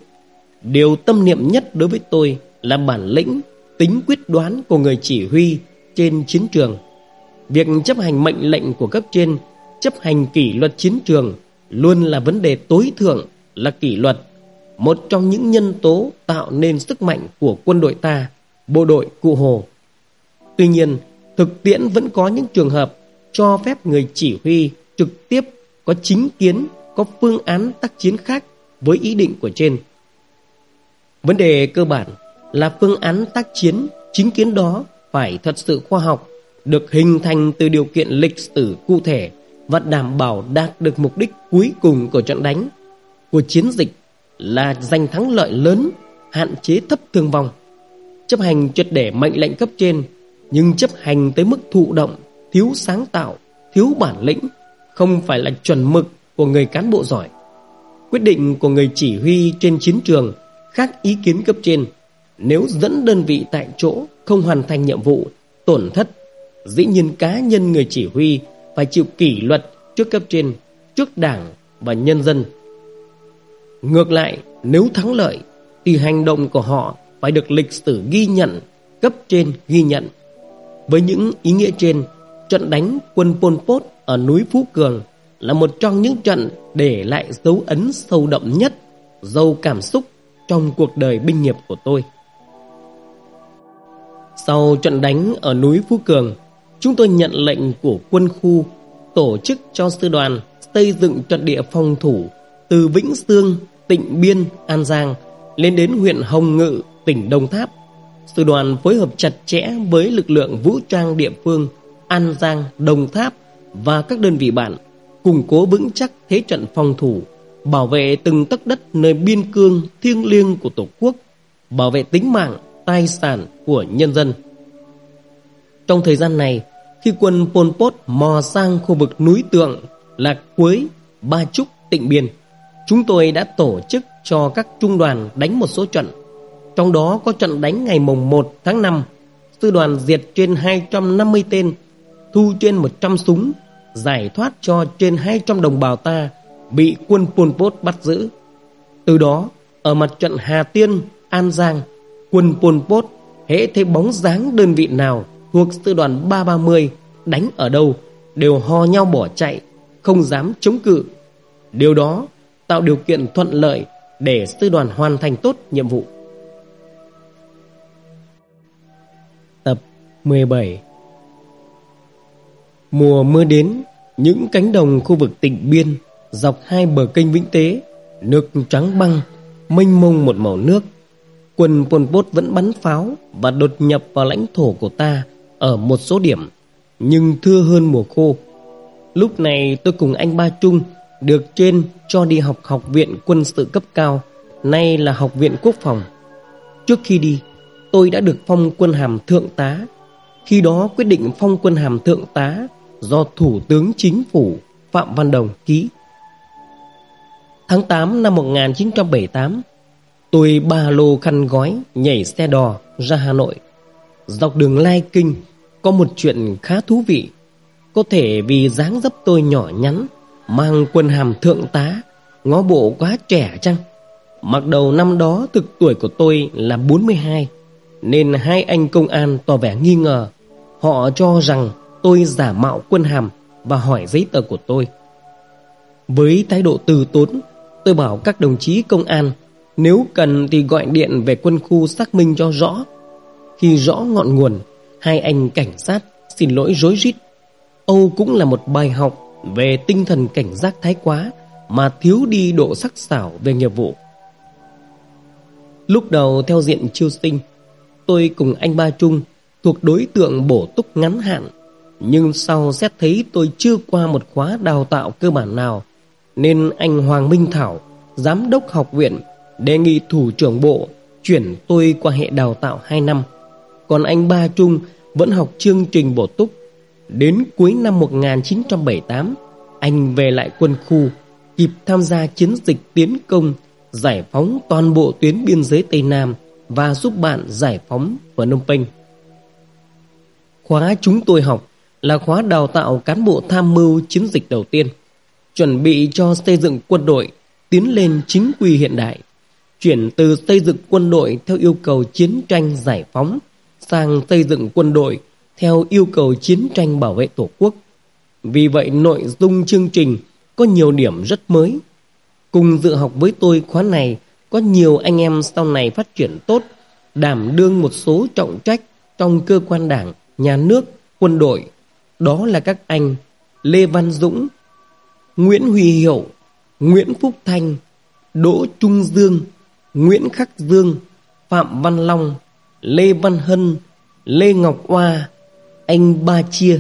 điều tâm niệm nhất đối với tôi là bản lĩnh, tính quyết đoán của người chỉ huy trên chiến trường. Việc chấp hành mệnh lệnh của cấp trên, chấp hành kỷ luật chiến trường luôn là vấn đề tối thượng là kỷ luật, một trong những nhân tố tạo nên sức mạnh của quân đội ta bộ đội Cụ Hồ. Tuy nhiên, thực tiễn vẫn có những trường hợp cho phép người chỉ huy trực tiếp có chính kiến, có phương án tác chiến khác với ý định của trên. Vấn đề cơ bản là phương án tác chiến, chính kiến đó phải thật sự khoa học, được hình thành từ điều kiện lịch sử cụ thể và đảm bảo đạt được mục đích cuối cùng của trận đánh, của chiến dịch là giành thắng lợi lớn, hạn chế thấp thương vong chấp hành triệt để mệnh lệnh cấp trên, nhưng chấp hành tới mức thụ động, thiếu sáng tạo, thiếu bản lĩnh, không phải là chuẩn mực của người cán bộ giỏi. Quyết định của người chỉ huy trên chiến trường khác ý kiến cấp trên. Nếu dẫn đơn vị tại chỗ không hoàn thành nhiệm vụ, tổn thất, dĩ nhiên cá nhân người chỉ huy phải chịu kỷ luật trước cấp trên, trước đảng và nhân dân. Ngược lại, nếu thắng lợi thì hành động của họ phải được lịch sử ghi nhận, cấp trên ghi nhận. Với những ý nghĩa trên, trận đánh quân Pol Pot ở núi Phú Cường là một trong những trận để lại dấu ấn sâu đậm nhất, giàu cảm xúc trong cuộc đời binh nghiệp của tôi. Sau trận đánh ở núi Phú Cường, chúng tôi nhận lệnh của quân khu tổ chức cho sư đoàn xây dựng trận địa phòng thủ từ Vĩnh Sương, Tịnh Biên, An Giang lên đến huyện Hồng Ngự, tỉnh Đồng Tháp. Sư đoàn phối hợp chặt chẽ với lực lượng vũ trang địa phương An Giang, Đồng Tháp và các đơn vị bạn củng cố vững chắc thế trận phòng thủ, bảo vệ từng tấc đất nơi biên cương thiêng liêng của Tổ quốc, bảo vệ tính mạng, tài sản của nhân dân. Trong thời gian này, khi quân Pol Pot mò sang khu vực núi Tượng, Lạc Quế, Ba Trúc, Tịnh Biên, Chúng tôi đã tổ chức cho các trung đoàn đánh một số trận. Trong đó có trận đánh ngày mùng 1 tháng 5, sư đoàn diệt trên 250 tên, thu trên 100 súng, giải thoát cho trên 200 đồng bào ta bị quân Pol Pot bắt giữ. Từ đó, ở mặt trận Hà Tiên, An Giang, quân Pol Pot hễ thấy bóng dáng đơn vị nào thuộc sư đoàn 330 đánh ở đâu đều ho nhau bỏ chạy, không dám chống cự. Điều đó tạo điều kiện thuận lợi để sư đoàn hoàn thành tốt nhiệm vụ. Tập 17 Mùa mưa đến, những cánh đồng khu vực tỉnh biên dọc hai bờ kênh Vĩnh Tế, nước trắng băng, mênh mông một màu nước. Quân Pol Pot vẫn bắn pháo và đột nhập vào lãnh thổ của ta ở một số điểm, nhưng thưa hơn mùa khô. Lúc này tôi cùng anh Ba Trung được trên cho đi học học viện quân sự cấp cao, nay là học viện quốc phòng. Trước khi đi, tôi đã được phong quân hàm thượng tá. Khi đó quyết định phong quân hàm thượng tá do Thủ tướng Chính phủ Phạm Văn Đồng ký. Tháng 8 năm 1978, tôi ba lô khăn gói nhảy xe đò ra Hà Nội. Dọc đường Lai Kinh có một chuyện khá thú vị. Có thể vì dáng dấp tôi nhỏ nhắn, mang quân hàm thượng tá, ngó bộ quá trẻ chăng? Mặc đầu năm đó thực tuổi của tôi là 42, nên hai anh công an tỏ vẻ nghi ngờ. Họ cho rằng tôi giả mạo quân hàm và hỏi giấy tờ của tôi. Với thái độ từ tốn, tôi bảo các đồng chí công an nếu cần thì gọi điện về quân khu xác minh cho rõ. Khi rõ ngọn nguồn, hai anh cảnh sát xin lỗi rối rít. Âu cũng là một bài học về tinh thần cảnh giác thái quá mà thiếu đi độ sắc sảo về nghiệp vụ. Lúc đầu theo diện chiêu sinh, tôi cùng anh Ba Trung thuộc đối tượng bổ túc ngắn hạn nhưng sau xét thấy tôi chưa qua một khóa đào tạo cơ bản nào Nên anh Hoàng Minh Thảo Giám đốc học viện Đề nghị thủ trưởng bộ Chuyển tôi qua hệ đào tạo 2 năm còn anh Ba Trung Vẫn học chương trình bổ túc. Đến cuối năm 1978 Anh về lại quân khu Kịp tham gia chiến dịch tiến công Giải phóng toàn bộ tuyến biên giới Tây Nam Và giúp bạn giải phóng Phnom Penh. Khóa chúng tôi học là khóa đào tạo cán bộ tham mưu chiến dịch đầu tiên, chuẩn bị cho xây dựng quân đội tiến lên chính quy hiện đại, chuyển từ xây dựng quân đội theo yêu cầu chiến tranh giải phóng sang xây dựng quân đội theo yêu cầu chiến tranh bảo vệ Tổ quốc. Vì vậy nội dung chương trình có nhiều điểm rất mới. Cùng dự học với tôi khóa này có nhiều anh em sau này phát triển tốt, đảm đương một số trọng trách trong cơ quan đảng, nhà nước, quân đội đó là các anh Lê Văn Dũng, Nguyễn Huy Hiệu, Nguyễn Phúc Thanh, Đỗ Trung Dương, Nguyễn Khắc Dương, Phạm Văn Long, Lê Văn Hân, Lê Ngọc Hoa, anh Ba Chia.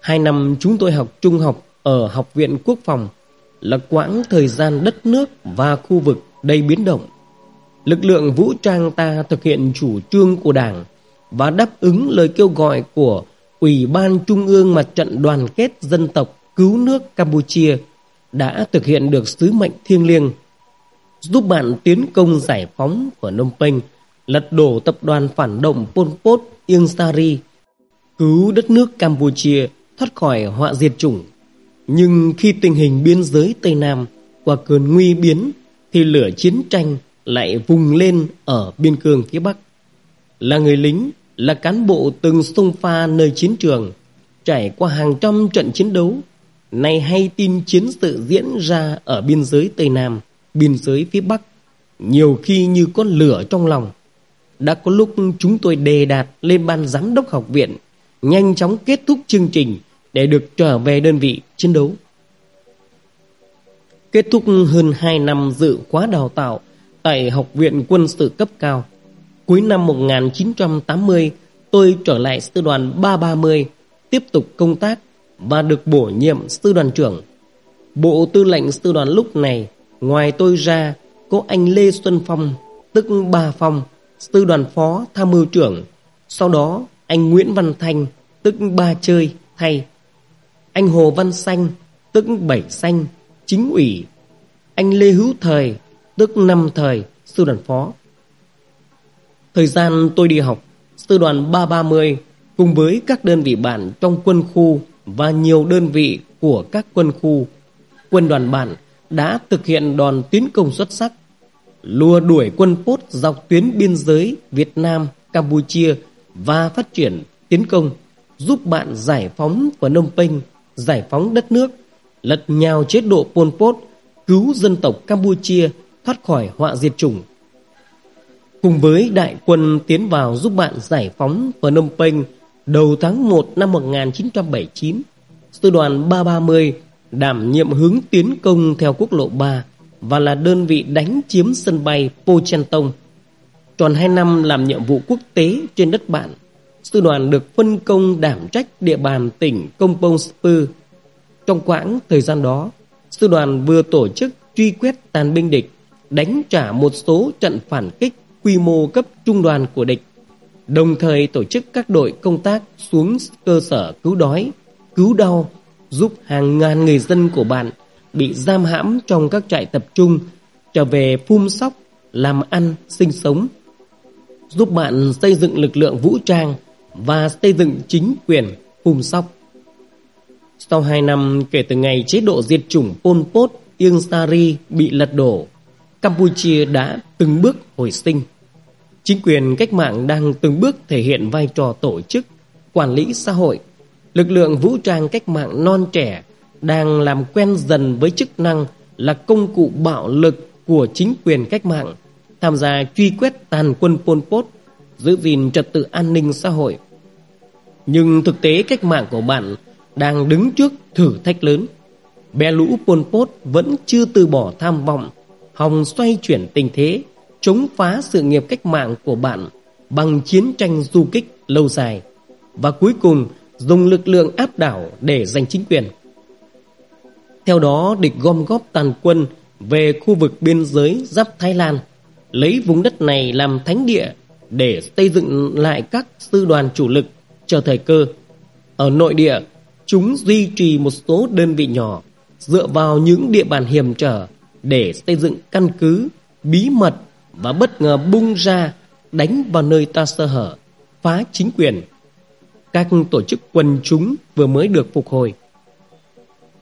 Hai năm chúng tôi học trung học ở Học viện Quốc phòng là quãng thời gian đất nước và khu vực đầy biến động. Lực lượng vũ trang ta thực hiện chủ trương của Đảng và đáp ứng lời kêu gọi của Ủy ban Trung ương Mặt trận Đoàn kết Dân tộc Cứu nước Campuchia đã thực hiện được sứ mệnh thiêng liêng giúp bạn tiến công giải phóng của Phnom Penh, lật đổ tập đoàn phản động Pol Pot Ieng Sari, cứu đất nước Campuchia thoát khỏi họa diệt chủng. Nhưng khi tình hình biên giới Tây Nam qua cơn nguy biến thì lửa chiến tranh lại vùng lên ở biên cương phía Bắc. Là người lính, là cán bộ từng xung pha nơi chiến trường, trải qua hàng trăm trận chiến đấu, nay hay tin chiến sự diễn ra ở biên giới Tây Nam, biên giới phía Bắc, nhiều khi như con lửa trong lòng. Đã có lúc chúng tôi đề đạt lên ban giám đốc học viện, nhanh chóng kết thúc chương trình để được trở về đơn vị chiến đấu. Kết thúc hơn 2 năm dự khóa đào tạo tại Học viện Quân sự cấp cao, Cuối năm 1980, tôi trở lại sư đoàn 330, tiếp tục công tác và được bổ nhiệm sư đoàn trưởng. Bộ tư lệnh sư đoàn lúc này, ngoài tôi ra, có anh Lê Xuân Phong, tức Ba Phong, sư đoàn phó tham mưu trưởng. Sau đó, anh Nguyễn Văn Thanh, tức Ba Chơi, thay. Anh Hồ Văn Xanh, tức Bảy Xanh, chính ủy. anh Lê Hữu Thời, tức năm thời, sư đoàn phó. Thời gian tôi đi học, sư đoàn 330 cùng với các đơn vị bạn trong quân khu và nhiều đơn vị của các quân khu, quân đoàn bản đã thực hiện đòn tiến công xuất sắc, lùa đuổi quân Pốt dọc tuyến biên giới Việt Nam, Campuchia và phát triển tiến công, giúp bạn giải phóng Phnom Penh, giải phóng đất nước, lật nhào chế độ Pol Pot, cứu dân tộc Campuchia thoát khỏi họa diệt chủng. Cùng với đại quân tiến vào giúp bạn giải phóng Phnom Penh đầu tháng 1 năm 1979, sư đoàn 330 đảm nhiệm hướng tiến công theo quốc lộ 3 và là đơn vị đánh chiếm sân bay Pochentong. Tròn 2 năm làm nhiệm vụ quốc tế trên đất bạn, sư đoàn được phân công đảm trách địa bàn tỉnh Công Pông Trong quãng thời gian đó, sư đoàn vừa tổ chức truy quét tàn binh địch, đánh trả một số trận phản kích quy mô cấp trung đoàn của địch, đồng thời tổ chức các đội công tác xuống cơ sở cứu đói, cứu đau, giúp hàng ngàn người dân của bạn bị giam hãm trong các trại tập trung trở về phun sóc, làm ăn, sinh sống, giúp bạn xây dựng lực lượng vũ trang và xây dựng chính quyền phun sóc. Sau 2 năm kể từ ngày chế độ diệt chủng Pol Pot, Ieng Sari bị lật đổ, Campuchia đã từng bước hồi sinh. Chính quyền cách mạng đang từng bước thể hiện vai trò tổ chức, quản lý xã hội. Lực lượng vũ trang cách mạng non trẻ đang làm quen dần với chức năng là công cụ bạo lực của chính quyền cách mạng, tham gia truy quét tàn quân Pol Pot, giữ gìn trật tự an ninh xã hội. Nhưng thực tế cách mạng của bạn đang đứng trước thử thách lớn. Bè lũ Pol Pot vẫn chưa từ bỏ tham vọng, hòng xoay chuyển tình thế, chống phá sự nghiệp cách mạng của bạn bằng chiến tranh du kích lâu dài và cuối cùng dùng lực lượng áp đảo để giành chính quyền. Theo đó, địch gom góp tàn quân về khu vực biên giới giáp Thái Lan, lấy vùng đất này làm thánh địa để xây dựng lại các sư đoàn chủ lực chờ thời cơ. Ở nội địa, chúng duy trì một số đơn vị nhỏ dựa vào những địa bàn hiểm trở để xây dựng căn cứ bí mật và bất ngờ bung ra đánh vào nơi ta sơ hở, phá chính quyền. Các tổ chức quần chúng vừa mới được phục hồi.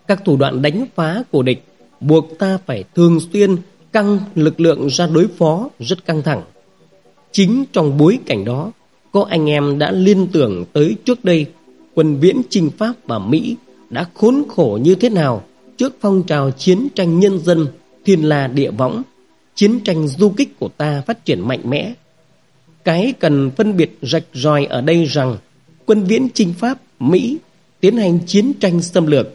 Các thủ đoạn đánh phá của địch buộc ta phải thường xuyên căng lực lượng ra đối phó rất căng thẳng. Chính trong bối cảnh đó, có anh em đã liên tưởng tới trước đây quân viễn chinh Pháp và Mỹ đã khốn khổ như thế nào trước phong trào chiến tranh nhân dân thiên la địa võng, chiến tranh du kích của ta phát triển mạnh mẽ. Cái cần phân biệt rạch ròi ở đây rằng quân viễn chinh Pháp, Mỹ tiến hành chiến tranh xâm lược.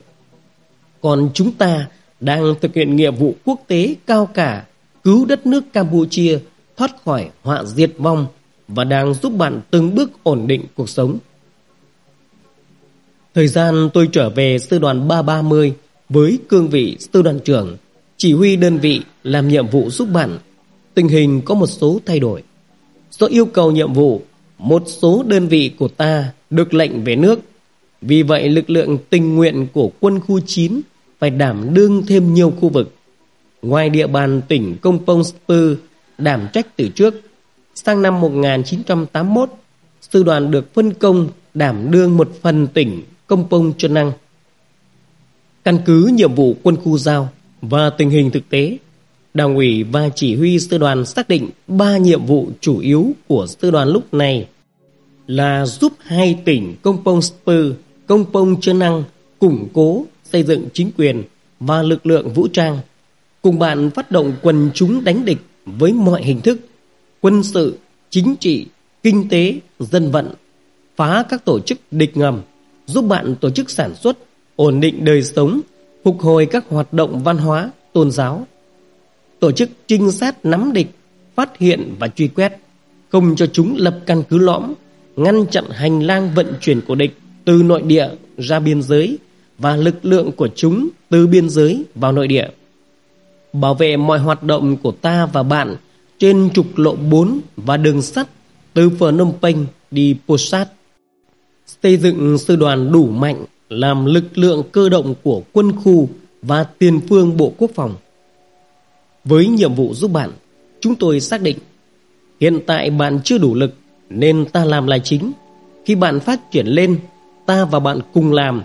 Còn chúng ta đang thực hiện nghĩa vụ quốc tế cao cả cứu đất nước Campuchia thoát khỏi họa diệt vong và đang giúp bạn từng bước ổn định cuộc sống. Thời gian tôi trở về sư đoàn 330 với cương vị sư đoàn trưởng, chỉ huy đơn vị làm nhiệm vụ giúp bạn, tình hình có một số thay đổi. Do yêu cầu nhiệm vụ, một số đơn vị của ta được lệnh về nước. Vì vậy lực lượng tình nguyện của quân khu 9 phải đảm đương thêm nhiều khu vực. Ngoài địa bàn tỉnh Công Pông Spư đảm trách từ trước, sang năm 1981, sư đoàn được phân công đảm đương một phần tỉnh Công Pông Trân Năng. Căn cứ nhiệm vụ quân khu giao và tình hình thực tế, Đảng ủy và chỉ huy sư đoàn xác định ba nhiệm vụ chủ yếu của sư đoàn lúc này là giúp hai tỉnh Công Pông Spư, Công Pông Trân Năng củng cố xây dựng chính quyền và lực lượng vũ trang, cùng bạn phát động quần chúng đánh địch với mọi hình thức, quân sự, chính trị, kinh tế, dân vận, phá các tổ chức địch ngầm, giúp bạn tổ chức sản xuất, ổn định đời sống, phục hồi các hoạt động văn hóa, tôn giáo. Tổ chức trinh sát nắm địch, phát hiện và truy quét, không cho chúng lập căn cứ lõm, ngăn chặn hành lang vận chuyển của địch từ nội địa ra biên giới và lực lượng của chúng từ biên giới vào nội địa. Bảo vệ mọi hoạt động của ta và bạn trên trục lộ 4 và đường sắt từ Phnom Penh đi Posat. Xây dựng sư đoàn đủ mạnh làm lực lượng cơ động của quân khu và tiền phương Bộ Quốc phòng. Với nhiệm vụ giúp bạn, chúng tôi xác định hiện tại bạn chưa đủ lực nên ta làm là chính. Khi bạn phát triển lên, ta và bạn cùng làm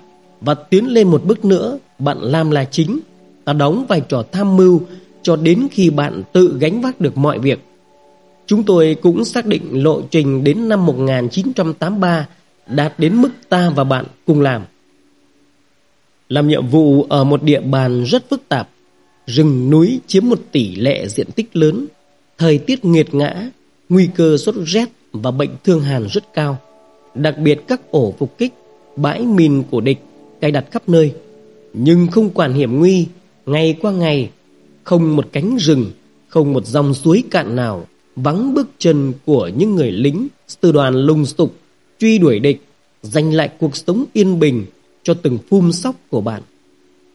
và tiến lên một bước nữa, bạn làm là chính. Ta đóng vai trò tham mưu cho đến khi bạn tự gánh vác được mọi việc. Chúng tôi cũng xác định lộ trình đến năm 1983 đạt đến mức ta và bạn cùng làm. Làm nhiệm vụ ở một địa bàn rất phức tạp, rừng núi chiếm một tỷ lệ diện tích lớn, thời tiết nghiệt ngã, nguy cơ sốt rét và bệnh thương hàn rất cao. Đặc biệt các ổ phục kích, bãi mìn của địch cài đặt khắp nơi, nhưng không quản hiểm nguy, ngày qua ngày, không một cánh rừng, không một dòng suối cạn nào vắng bước chân của những người lính sư đoàn lùng sục truy đuổi địch, giành lại cuộc sống yên bình cho từng phum sóc của bạn.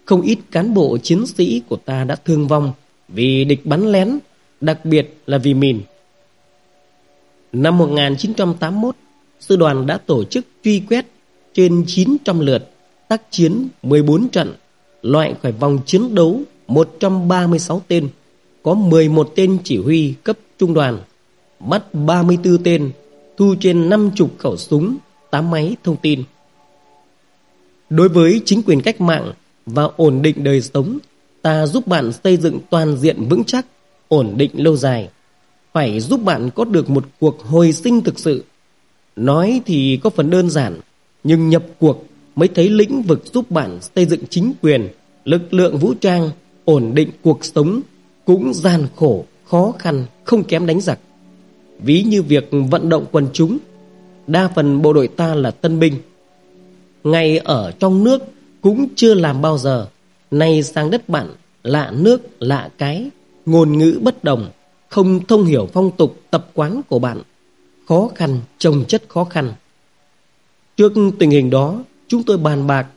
Không ít cán bộ chiến sĩ của ta đã thương vong vì địch bắn lén, đặc biệt là vì mìn. Năm 1981, sư đoàn đã tổ chức truy quét trên 900 lượt, tác chiến 14 trận, loại khỏi vòng chiến đấu 136 tên, có 11 tên chỉ huy cấp trung đoàn, bắt 34 tên, thu trên 50 khẩu súng, 8 máy thông tin. Đối với chính quyền cách mạng và ổn định đời sống, ta giúp bạn xây dựng toàn diện vững chắc, ổn định lâu dài. Phải giúp bạn có được một cuộc hồi sinh thực sự. Nói thì có phần đơn giản, nhưng nhập cuộc mới thấy lĩnh vực giúp bạn xây dựng chính quyền, lực lượng vũ trang, ổn định cuộc sống cũng gian khổ, khó khăn, không kém đánh giặc. Ví như việc vận động quần chúng, đa phần bộ đội ta là tân binh, ngay ở trong nước cũng chưa làm bao giờ. Nay sang đất bạn, lạ nước, lạ cái, ngôn ngữ bất đồng, không thông hiểu phong tục tập quán của bạn. Khó khăn, trồng chất khó khăn. Trước tình hình đó, chúng tôi bàn bạc,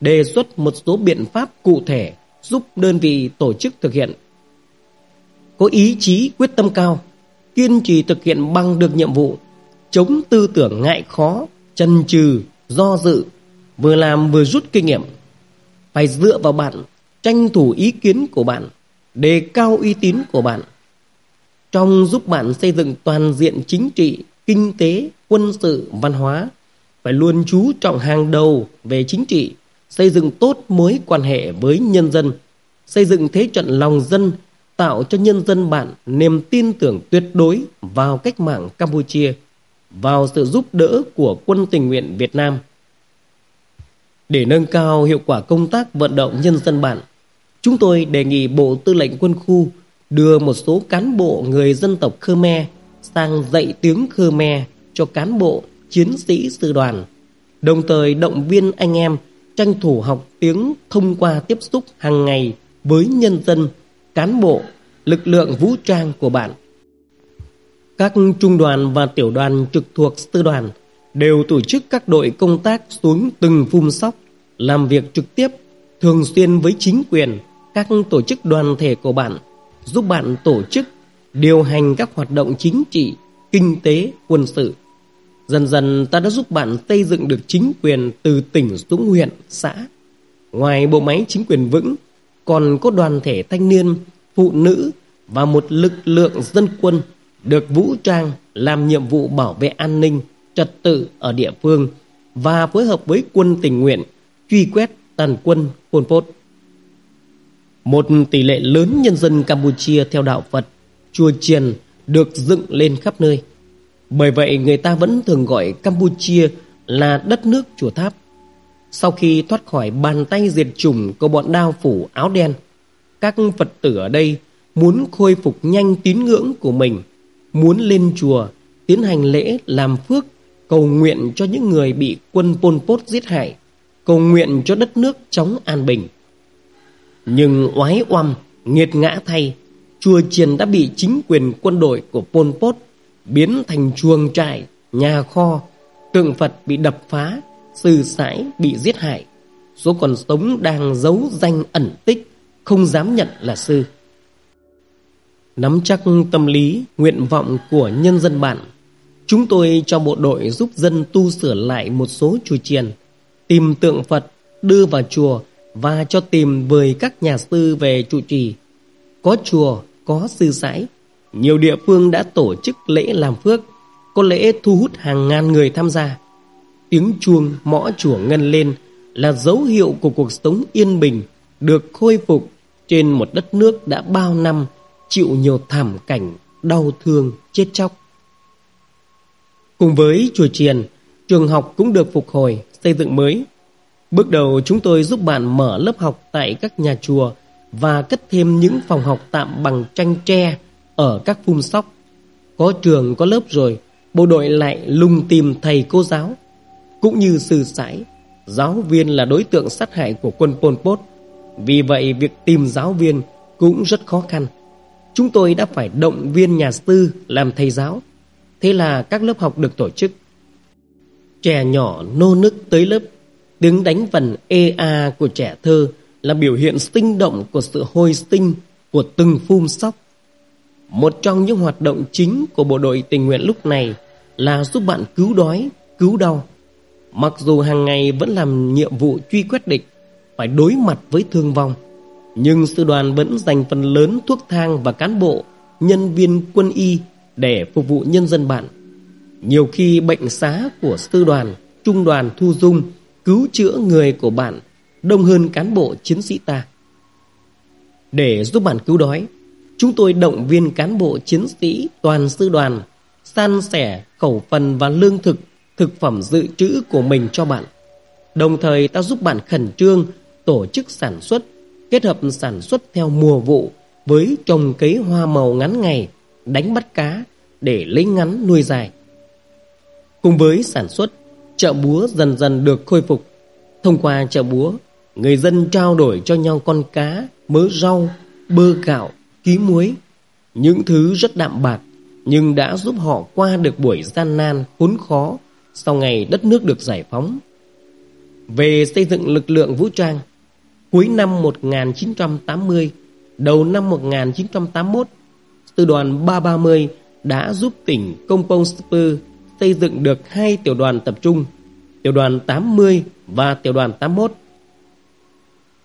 đề xuất một số biện pháp cụ thể giúp đơn vị tổ chức thực hiện. Có ý chí quyết tâm cao, kiên trì thực hiện bằng được nhiệm vụ, chống tư tưởng ngại khó, chần chừ, do dự, vừa làm vừa rút kinh nghiệm. Phải dựa vào bạn, tranh thủ ý kiến của bạn, đề cao uy tín của bạn. Trong giúp bạn xây dựng toàn diện chính trị, kinh tế, quân sự, văn hóa, phải luôn chú trọng hàng đầu về chính trị, xây dựng tốt mối quan hệ với nhân dân, xây dựng thế trận lòng dân, tạo cho nhân dân bạn niềm tin tưởng tuyệt đối vào cách mạng Campuchia, vào sự giúp đỡ của quân tình nguyện Việt Nam – để nâng cao hiệu quả công tác vận động nhân dân bạn, chúng tôi đề nghị Bộ Tư lệnh Quân khu đưa một số cán bộ người dân tộc Khmer sang dạy tiếng Khmer cho cán bộ, chiến sĩ sư đoàn, đồng thời động viên anh em tranh thủ học tiếng thông qua tiếp xúc hàng ngày với nhân dân, cán bộ, lực lượng vũ trang của bạn. Các trung đoàn và tiểu đoàn trực thuộc sư đoàn đều tổ chức các đội công tác xuống từng phum sóc làm việc trực tiếp thường xuyên với chính quyền, các tổ chức đoàn thể của bạn, giúp bạn tổ chức, điều hành các hoạt động chính trị, kinh tế, quân sự. Dần dần ta đã giúp bạn xây dựng được chính quyền từ tỉnh xuống huyện, xã. Ngoài bộ máy chính quyền vững, còn có đoàn thể thanh niên, phụ nữ và một lực lượng dân quân được vũ trang làm nhiệm vụ bảo vệ an ninh, trật tự ở địa phương và phối hợp với quân tình nguyện truy quét tàn quân Pol Pot. Một tỷ lệ lớn nhân dân Campuchia theo đạo Phật, chùa chiền được dựng lên khắp nơi. Bởi vậy người ta vẫn thường gọi Campuchia là đất nước chùa tháp. Sau khi thoát khỏi bàn tay diệt chủng của bọn đao phủ áo đen, các Phật tử ở đây muốn khôi phục nhanh tín ngưỡng của mình, muốn lên chùa, tiến hành lễ làm phước, cầu nguyện cho những người bị quân Pol Pot giết hại cầu nguyện cho đất nước chống an bình. Nhưng oái oăm, nghiệt ngã thay, chùa chiền đã bị chính quyền quân đội của Pol Pot biến thành chuồng trại, nhà kho, tượng Phật bị đập phá, sư sãi bị giết hại. Số còn sống đang giấu danh ẩn tích, không dám nhận là sư. Nắm chắc tâm lý, nguyện vọng của nhân dân bạn, chúng tôi cho bộ đội giúp dân tu sửa lại một số chùa chiền tìm tượng Phật đưa vào chùa và cho tìm mời các nhà sư về trụ trì. Có chùa có sư sãi. Nhiều địa phương đã tổ chức lễ làm phước, có lễ thu hút hàng ngàn người tham gia. Tiếng chuông mõ chùa ngân lên là dấu hiệu của cuộc sống yên bình được khôi phục trên một đất nước đã bao năm chịu nhiều thảm cảnh đau thương chết chóc. Cùng với chùa chiền, trường học cũng được phục hồi, xây dựng mới. Bước đầu chúng tôi giúp bạn mở lớp học tại các nhà chùa và cất thêm những phòng học tạm bằng tranh tre ở các phun sóc. Có trường có lớp rồi, bộ đội lại lùng tìm thầy cô giáo. Cũng như sư sãi, giáo viên là đối tượng sát hại của quân Pol Pot. Vì vậy việc tìm giáo viên cũng rất khó khăn. Chúng tôi đã phải động viên nhà sư làm thầy giáo. Thế là các lớp học được tổ chức. Trẻ nhỏ nô nức tới lớp, đứng đánh vần EA của trẻ thơ là biểu hiện sinh động của sự hồi sinh của từng phum sóc. Một trong những hoạt động chính của bộ đội tình nguyện lúc này là giúp bạn cứu đói, cứu đau. Mặc dù hàng ngày vẫn làm nhiệm vụ truy quét địch, phải đối mặt với thương vong, nhưng sư đoàn vẫn dành phần lớn thuốc thang và cán bộ, nhân viên quân y để phục vụ nhân dân bạn. Nhiều khi bệnh xá của sư đoàn, trung đoàn thu dung cứu chữa người của bạn đông hơn cán bộ chiến sĩ ta. Để giúp bạn cứu đói, chúng tôi động viên cán bộ chiến sĩ toàn sư đoàn san sẻ khẩu phần và lương thực, thực phẩm dự trữ của mình cho bạn. Đồng thời ta giúp bạn khẩn trương tổ chức sản xuất, kết hợp sản xuất theo mùa vụ với trồng cấy hoa màu ngắn ngày, đánh bắt cá để lấy ngắn nuôi dài. Cùng với sản xuất, chợ búa dần dần được khôi phục. Thông qua chợ búa, người dân trao đổi cho nhau con cá, mớ rau, bơ gạo, ký muối. Những thứ rất đạm bạc, nhưng đã giúp họ qua được buổi gian nan, khốn khó sau ngày đất nước được giải phóng. Về xây dựng lực lượng vũ trang, cuối năm 1980, đầu năm 1981, sư đoàn 330 đã giúp tỉnh Kompong Spur xây dựng được hai tiểu đoàn tập trung, tiểu đoàn 80 và tiểu đoàn 81.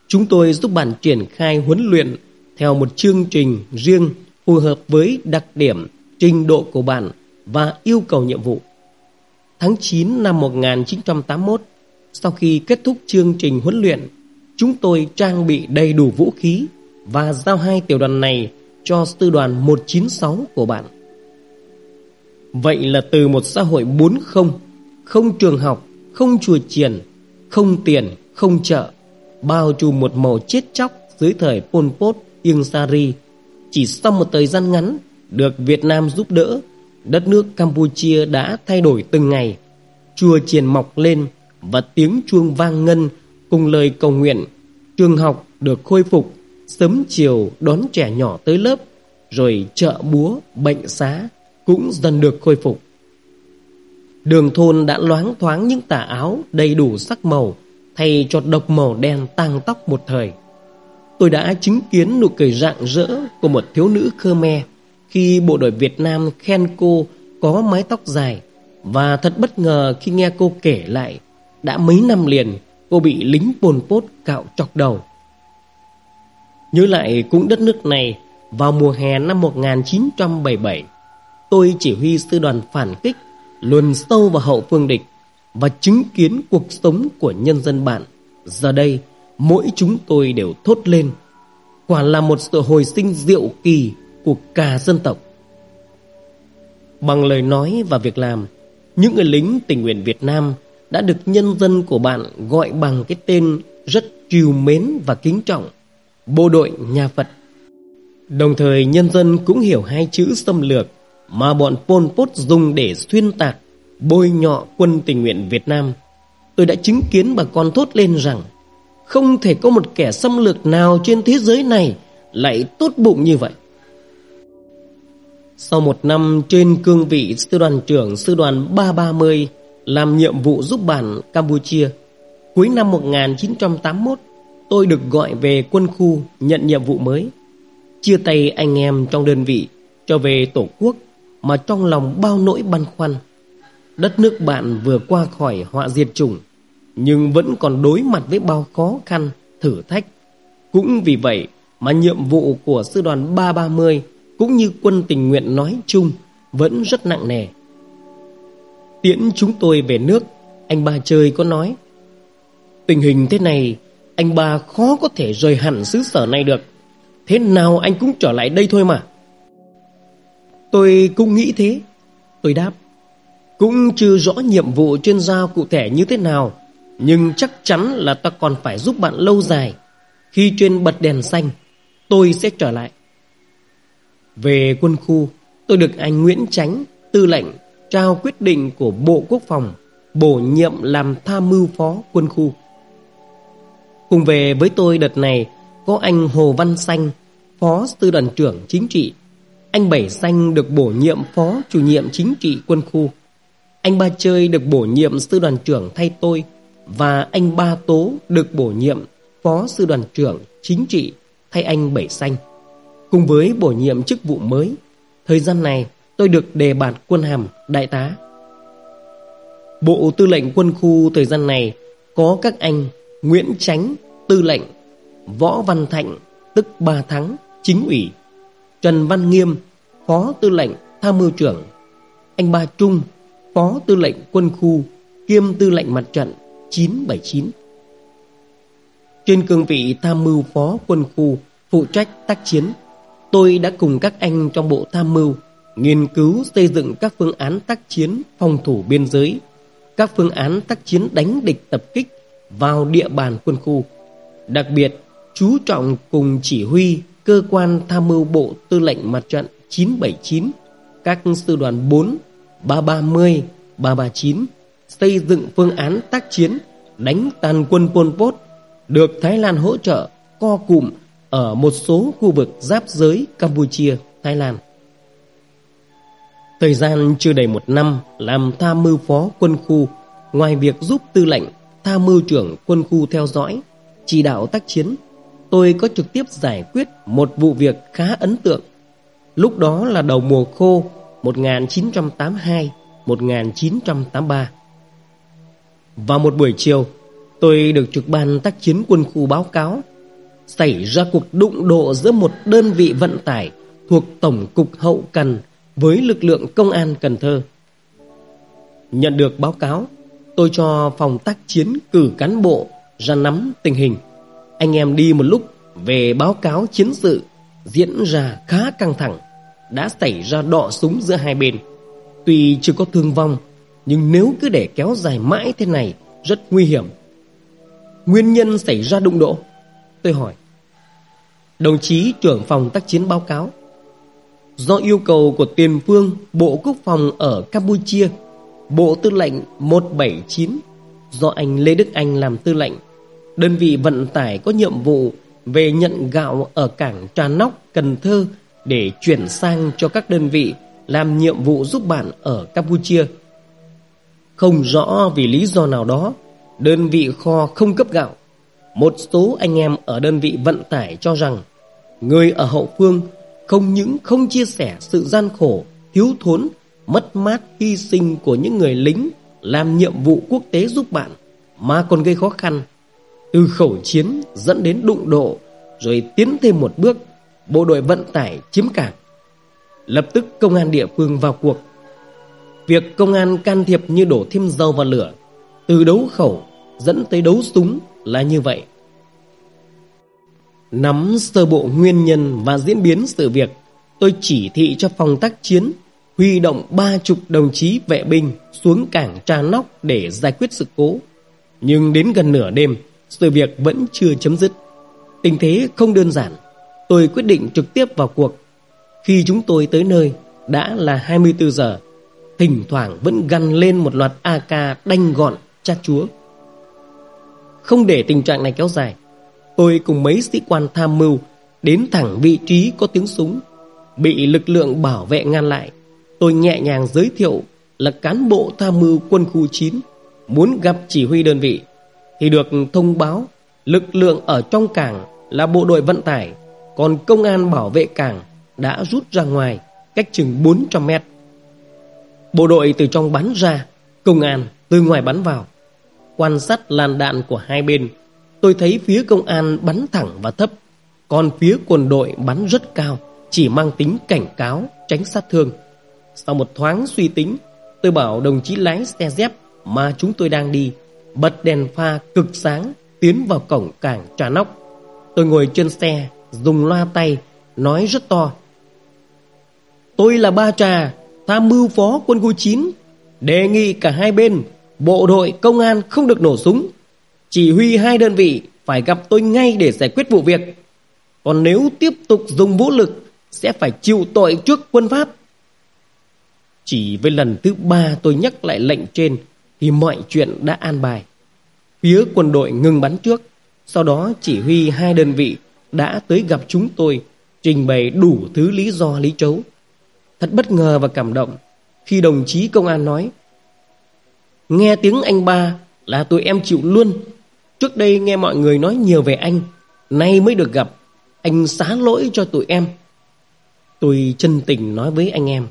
Chúng tôi giúp bạn triển khai huấn luyện theo một chương trình riêng phù hợp với đặc điểm, trình độ của bạn và yêu cầu nhiệm vụ. Tháng 9 năm 1981, sau khi kết thúc chương trình huấn luyện, chúng tôi trang bị đầy đủ vũ khí và giao hai tiểu đoàn này cho sư đoàn 196 của bạn. Vậy là từ một xã hội bốn không, không trường học, không chùa chiền, không tiền, không chợ, bao trùm một màu chết chóc dưới thời Pol Pot, Ieng Sari, chỉ sau một thời gian ngắn được Việt Nam giúp đỡ, đất nước Campuchia đã thay đổi từng ngày. Chùa chiền mọc lên và tiếng chuông vang ngân cùng lời cầu nguyện, trường học được khôi phục, sớm chiều đón trẻ nhỏ tới lớp, rồi chợ búa, bệnh xá cũng dần được khôi phục. Đường thôn đã loáng thoáng những tà áo đầy đủ sắc màu thay cho độc màu đen tang tóc một thời. Tôi đã chứng kiến nụ cười rạng rỡ của một thiếu nữ Khmer khi bộ đội Việt Nam khen cô có mái tóc dài và thật bất ngờ khi nghe cô kể lại đã mấy năm liền cô bị lính Pol Pot cạo chọc đầu. Nhớ lại cũng đất nước này vào mùa hè năm 1977 tôi chỉ huy sư đoàn phản kích luồn sâu vào hậu phương địch và chứng kiến cuộc sống của nhân dân bạn. Giờ đây, mỗi chúng tôi đều thốt lên. Quả là một sự hồi sinh diệu kỳ của cả dân tộc. Bằng lời nói và việc làm, những người lính tình nguyện Việt Nam đã được nhân dân của bạn gọi bằng cái tên rất trìu mến và kính trọng, bộ đội nhà Phật. Đồng thời nhân dân cũng hiểu hai chữ xâm lược mà bọn Pol Pot dùng để xuyên tạc, bôi nhọ quân tình nguyện Việt Nam. Tôi đã chứng kiến bà con thốt lên rằng không thể có một kẻ xâm lược nào trên thế giới này lại tốt bụng như vậy. Sau một năm trên cương vị sư đoàn trưởng sư đoàn 330 làm nhiệm vụ giúp bản Campuchia, cuối năm 1981 tôi được gọi về quân khu nhận nhiệm vụ mới. Chia tay anh em trong đơn vị cho về Tổ quốc mà trong lòng bao nỗi băn khoăn. Đất nước bạn vừa qua khỏi họa diệt chủng, nhưng vẫn còn đối mặt với bao khó khăn, thử thách. Cũng vì vậy mà nhiệm vụ của sư đoàn 330 cũng như quân tình nguyện nói chung vẫn rất nặng nề. Tiễn chúng tôi về nước, anh ba chơi có nói Tình hình thế này, anh ba khó có thể rời hẳn xứ sở này được. Thế nào anh cũng trở lại đây thôi mà. Tôi cũng nghĩ thế. Tôi đáp. Cũng chưa rõ nhiệm vụ chuyên giao cụ thể như thế nào, nhưng chắc chắn là ta còn phải giúp bạn lâu dài. Khi trên bật đèn xanh, tôi sẽ trở lại. Về quân khu, tôi được anh Nguyễn tránh tư lệnh, trao quyết định của Bộ Quốc phòng, bổ nhiệm làm tham mưu phó quân khu. Cùng về với tôi đợt này có anh Hồ Văn Xanh, phó tư đoàn trưởng chính trị. Anh Bảy Xanh được bổ nhiệm phó chủ nhiệm chính trị quân khu. Anh Ba Chơi được bổ nhiệm sư đoàn trưởng thay tôi và anh Ba Tố được bổ nhiệm phó sư đoàn trưởng chính trị thay anh Bảy Xanh. Cùng với bổ nhiệm chức vụ mới, thời gian này tôi được đề bạt quân hàm đại tá. Bộ tư lệnh quân khu thời gian này có các anh Nguyễn Chánh, tư lệnh, Võ Văn Thạnh, tức Ba Thắng, chính ủy, Trần Văn Nghiêm, phó tư lệnh, tham mưu trưởng, anh Ba Trung, phó tư lệnh quân khu, kiêm tư lệnh mặt trận 979. Trên cương vị tham mưu phó quân khu, phụ trách tác chiến, tôi đã cùng các anh trong bộ tham mưu nghiên cứu xây dựng các phương án tác chiến phòng thủ biên giới, các phương án tác chiến đánh địch tập kích vào địa bàn quân khu. Đặc biệt, chú trọng cùng chỉ huy cơ quan tham mưu bộ tư lệnh mặt trận 979, các sư đoàn 4, 330, 339 xây dựng phương án tác chiến đánh tàn quân Pol Pot được Thái Lan hỗ trợ co cụm ở một số khu vực giáp giới Campuchia, Thái Lan. Thời gian chưa đầy một năm làm tham mưu phó quân khu, ngoài việc giúp tư lệnh, tham mưu trưởng quân khu theo dõi, chỉ đạo tác chiến, tôi có trực tiếp giải quyết một vụ việc khá ấn tượng. Lúc đó là đầu mùa khô 1982-1983. Vào một buổi chiều, tôi được trực ban tác chiến quân khu báo cáo xảy ra cuộc đụng độ giữa một đơn vị vận tải thuộc Tổng cục Hậu Cần với lực lượng công an Cần Thơ. Nhận được báo cáo, tôi cho phòng tác chiến cử cán bộ ra nắm tình hình. Anh em đi một lúc về báo cáo chiến sự diễn ra khá căng thẳng, đã xảy ra đọ súng giữa hai bên. Tuy chưa có thương vong, nhưng nếu cứ để kéo dài mãi thế này rất nguy hiểm. Nguyên nhân xảy ra đụng độ? Tôi hỏi. Đồng chí trưởng phòng tác chiến báo cáo Do yêu cầu của tiền phương Bộ Quốc phòng ở Campuchia Bộ Tư lệnh 179 Do anh Lê Đức Anh làm tư lệnh Đơn vị vận tải có nhiệm vụ Về nhận gạo ở cảng Trà Nóc, Cần Thơ Để chuyển sang cho các đơn vị Làm nhiệm vụ giúp bạn ở Campuchia không rõ vì lý do nào đó Đơn vị kho không cấp gạo Một số anh em ở đơn vị vận tải cho rằng Người ở hậu phương không những không chia sẻ sự gian khổ, thiếu thốn, mất mát, hy sinh của những người lính làm nhiệm vụ quốc tế giúp bạn, mà còn gây khó khăn. Từ khẩu chiến dẫn đến đụng độ, rồi tiến thêm một bước, bộ đội vận tải chiếm cảng. Lập tức công an địa phương vào cuộc. Việc công an can thiệp như đổ thêm dầu vào lửa, từ đấu khẩu dẫn tới đấu súng là như vậy. Nắm sơ bộ nguyên nhân và diễn biến sự việc, tôi chỉ thị cho phòng tác chiến huy động ba chục đồng chí vệ binh xuống cảng Trà Nóc để giải quyết sự cố. Nhưng đến gần nửa đêm, sự việc vẫn chưa chấm dứt. Tình thế không đơn giản, tôi quyết định trực tiếp vào cuộc. Khi chúng tôi tới nơi, đã là 24 giờ, thỉnh thoảng vẫn gằn lên một loạt AK đanh gọn, chát chúa. Không để tình trạng này kéo dài, Tôi cùng mấy sĩ quan tham mưu Đến thẳng vị trí có tiếng súng Bị lực lượng bảo vệ ngăn lại. Tôi nhẹ nhàng giới thiệu Là cán bộ tham mưu quân khu 9 Muốn gặp chỉ huy đơn vị. Thì được thông báo Lực lượng ở trong cảng là bộ đội vận tải Còn công an bảo vệ cảng Đã rút ra ngoài Cách chừng 400 mét. Bộ đội từ trong bắn ra, Công an từ ngoài bắn vào. Quan sát làn đạn của hai bên, Tôi thấy phía công an bắn thẳng và thấp, Còn phía quân đội bắn rất cao, Chỉ mang tính cảnh cáo, Tránh sát thương. Sau một thoáng suy tính, Tôi bảo đồng chí lái xe dép Mà chúng tôi đang đi, Bật đèn pha cực sáng, Tiến vào cổng cảng trà nóc. Tôi ngồi trên xe, Dùng loa tay, Nói rất to. Tôi là Ba Trà Tham mưu phó quân khu 9 Đề nghị cả hai bên, Bộ đội, công an không được nổ súng. Chỉ huy hai đơn vị Phải gặp tôi ngay để giải quyết vụ việc. Còn nếu tiếp tục dùng vũ lực, Sẽ phải chịu tội trước quân Pháp. Chỉ với lần thứ ba tôi nhắc lại lệnh trên, Thì mọi chuyện đã an bài. Phía quân đội ngừng bắn trước, Sau đó chỉ huy hai đơn vị Đã tới gặp chúng tôi, Trình bày đủ thứ lý do, lý chấu. Thật bất ngờ và cảm động Khi đồng chí công an nói, Nghe tiếng anh ba là tụi em chịu luôn. Trước đây nghe mọi người nói nhiều về anh, Nay mới được gặp. Anh xá lỗi cho tụi em. Tôi chân tình nói với anh em,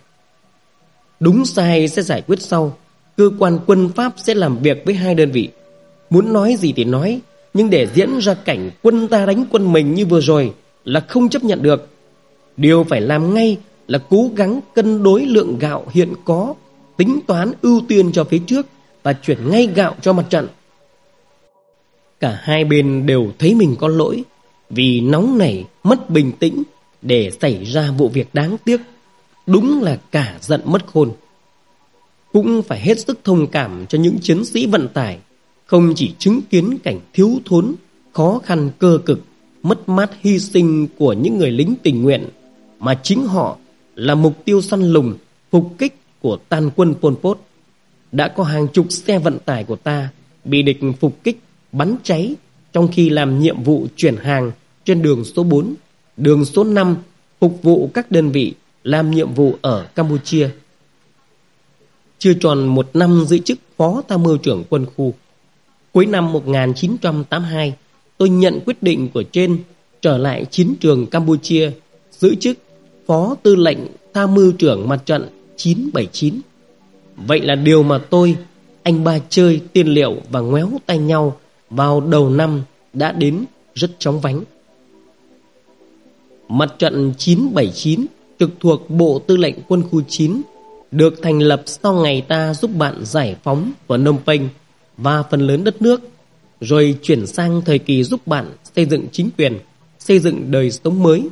Đúng sai sẽ giải quyết sau. Cơ quan quân Pháp sẽ làm việc với hai đơn vị. Muốn nói gì thì nói, Nhưng để diễn ra cảnh quân ta đánh quân mình như vừa rồi Là không chấp nhận được. Điều phải làm ngay là cố gắng cân đối lượng gạo hiện có, Tính toán ưu tiên cho phía trước Và chuyển ngay gạo cho mặt trận. Cả hai bên đều thấy mình có lỗi Vì nóng nảy, mất bình tĩnh Để xảy ra vụ việc đáng tiếc. Đúng là cả giận mất khôn. Cũng phải hết sức thông cảm cho những chiến sĩ vận tải, Không chỉ chứng kiến cảnh thiếu thốn, Khó khăn cơ cực, Mất mát hy sinh của những người lính tình nguyện Mà chính họ là mục tiêu săn lùng Phục kích của tàn quân Pol Pot Đã có hàng chục xe vận tải của ta Bị địch phục kích bắn cháy trong khi làm nhiệm vụ chuyển hàng trên đường số 4, đường số 5 phục vụ các đơn vị làm nhiệm vụ ở Campuchia. Chưa tròn một năm giữ chức Phó Tham mưu trưởng quân khu. Cuối năm 1982, tôi nhận quyết định của trên trở lại chiến trường Campuchia, giữ chức Phó Tư lệnh Tham mưu trưởng mặt trận 979. Vậy là điều mà tôi, anh ba chơi, tiên liệu và ngoéo tay nhau vào đầu năm đã đến rất chóng vánh. Mặt trận 979 trực thuộc Bộ Tư lệnh Quân khu 9 được thành lập sau ngày ta giúp bạn giải phóng và Nông Penh và phần lớn đất nước, rồi chuyển sang thời kỳ giúp bạn xây dựng chính quyền, xây dựng đời sống mới,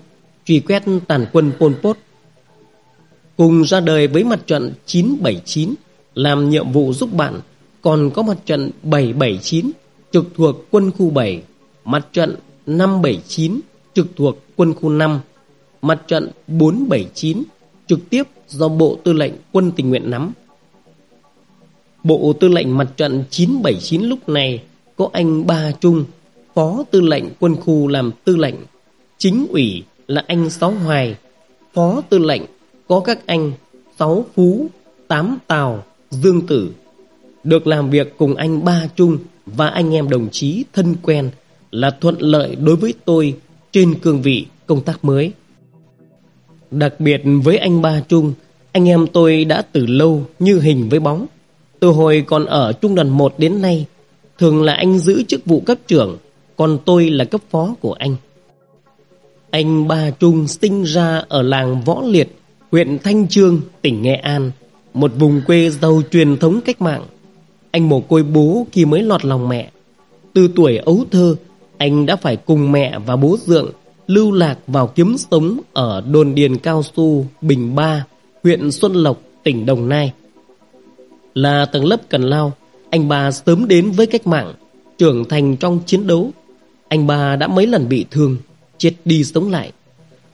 truy quét tàn quân Pol Pot. Cùng ra đời với mặt trận 979 làm nhiệm vụ giúp bạn còn có mặt trận 779 trực thuộc quân khu 7, mặt trận 579 trực thuộc quân khu 5, mặt trận 479 trực tiếp do Bộ Tư lệnh Quân tình nguyện nắm. Bộ Tư lệnh mặt trận 979 lúc này có anh Ba Trung, Phó Tư lệnh Quân khu làm tư lệnh, chính ủy là anh Sáu Hoài, Phó Tư lệnh có các anh Sáu Phú, Tám Tào, Dương Tử. Được làm việc cùng anh Ba Trung và anh em đồng chí thân quen là thuận lợi đối với tôi trên cương vị công tác mới. Đặc biệt với anh Ba Trung, anh em tôi đã từ lâu như hình với bóng. Từ hồi còn ở trung đoàn 1 đến nay, thường là anh giữ chức vụ cấp trưởng, còn tôi là cấp phó của anh. Anh Ba Trung sinh ra ở làng Võ Liệt, huyện Thanh Trương, tỉnh Nghệ An, một vùng quê giàu truyền thống cách mạng. Anh mồ côi bố khi mới lọt lòng mẹ. Từ tuổi ấu thơ, anh đã phải cùng mẹ và bố dượng lưu lạc vào kiếm sống ở đồn điền cao su Bình Ba, huyện Xuân Lộc, tỉnh Đồng Nai. Là tầng lớp cần lao, anh ba sớm đến với cách mạng, trưởng thành trong chiến đấu. Anh ba đã mấy lần bị thương, chết đi sống lại.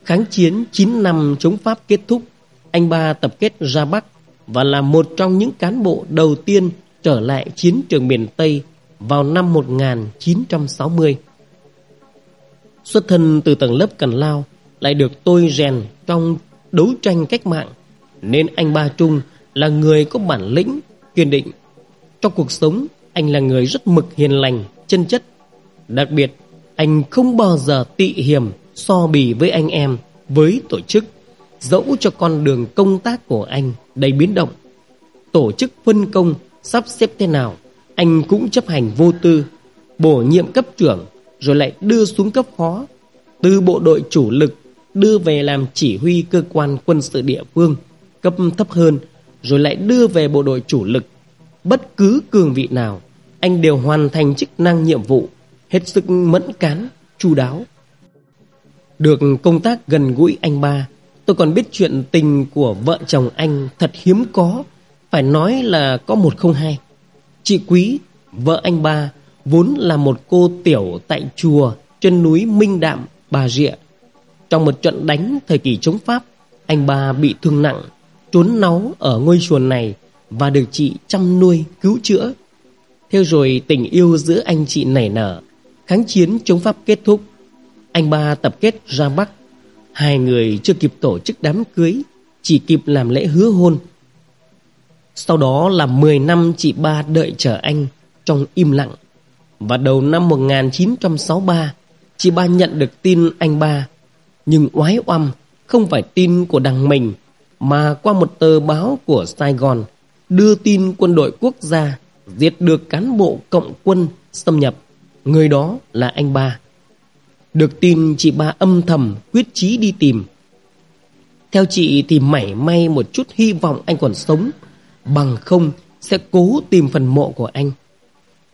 Kháng chiến 9 năm chống Pháp kết thúc, anh ba tập kết ra Bắc và là một trong những cán bộ đầu tiên trở lại chiến trường miền Tây vào năm 1960. Xuất thân từ tầng lớp cần lao lại được tôi rèn trong đấu tranh cách mạng, nên anh Ba Trung là người có bản lĩnh, kiên định. Trong cuộc sống, anh là người rất mực hiền lành, chân chất. Đặc biệt, anh không bao giờ tị hiểm so bì với anh em, với tổ chức, dẫu cho con đường công tác của anh đầy biến động. Tổ chức phân công sắp xếp thế nào, anh cũng chấp hành vô tư, bổ nhiệm cấp trưởng rồi lại đưa xuống cấp phó. từ bộ đội chủ lực đưa về làm chỉ huy cơ quan quân sự địa phương cấp thấp hơn rồi lại đưa về bộ đội chủ lực. Bất cứ cương vị nào, anh đều hoàn thành chức năng nhiệm vụ, hết sức mẫn cán, chu đáo. Được công tác gần gũi anh ba, tôi còn biết chuyện tình của vợ chồng anh thật hiếm có, phải nói là có một không hai. Chị Quý, vợ anh ba, vốn là một cô tiểu tại chùa trên núi Minh Đạm, Bà Rịa. Trong một trận đánh thời kỳ chống Pháp, anh ba bị thương nặng, trốn náu ở ngôi chùa này và được chị chăm nuôi, cứu chữa. Theo rồi tình yêu giữa anh chị nảy nở, kháng chiến chống Pháp kết thúc. Anh ba tập kết ra Bắc. Hai người chưa kịp tổ chức đám cưới, chỉ kịp làm lễ hứa hôn. Sau đó là 10 năm chị ba đợi chờ anh trong im lặng. Và đầu năm 1963, chị ba nhận được tin anh ba. Nhưng oái oăm không phải tin của đằng mình, mà qua một tờ báo của Sài Gòn đưa tin quân đội quốc gia diệt được cán bộ cộng quân xâm nhập. Người đó là anh ba. Được tin chị ba âm thầm quyết chí đi tìm. Theo chị thì mảy may một chút hy vọng anh còn sống, bằng không sẽ cố tìm phần mộ của anh.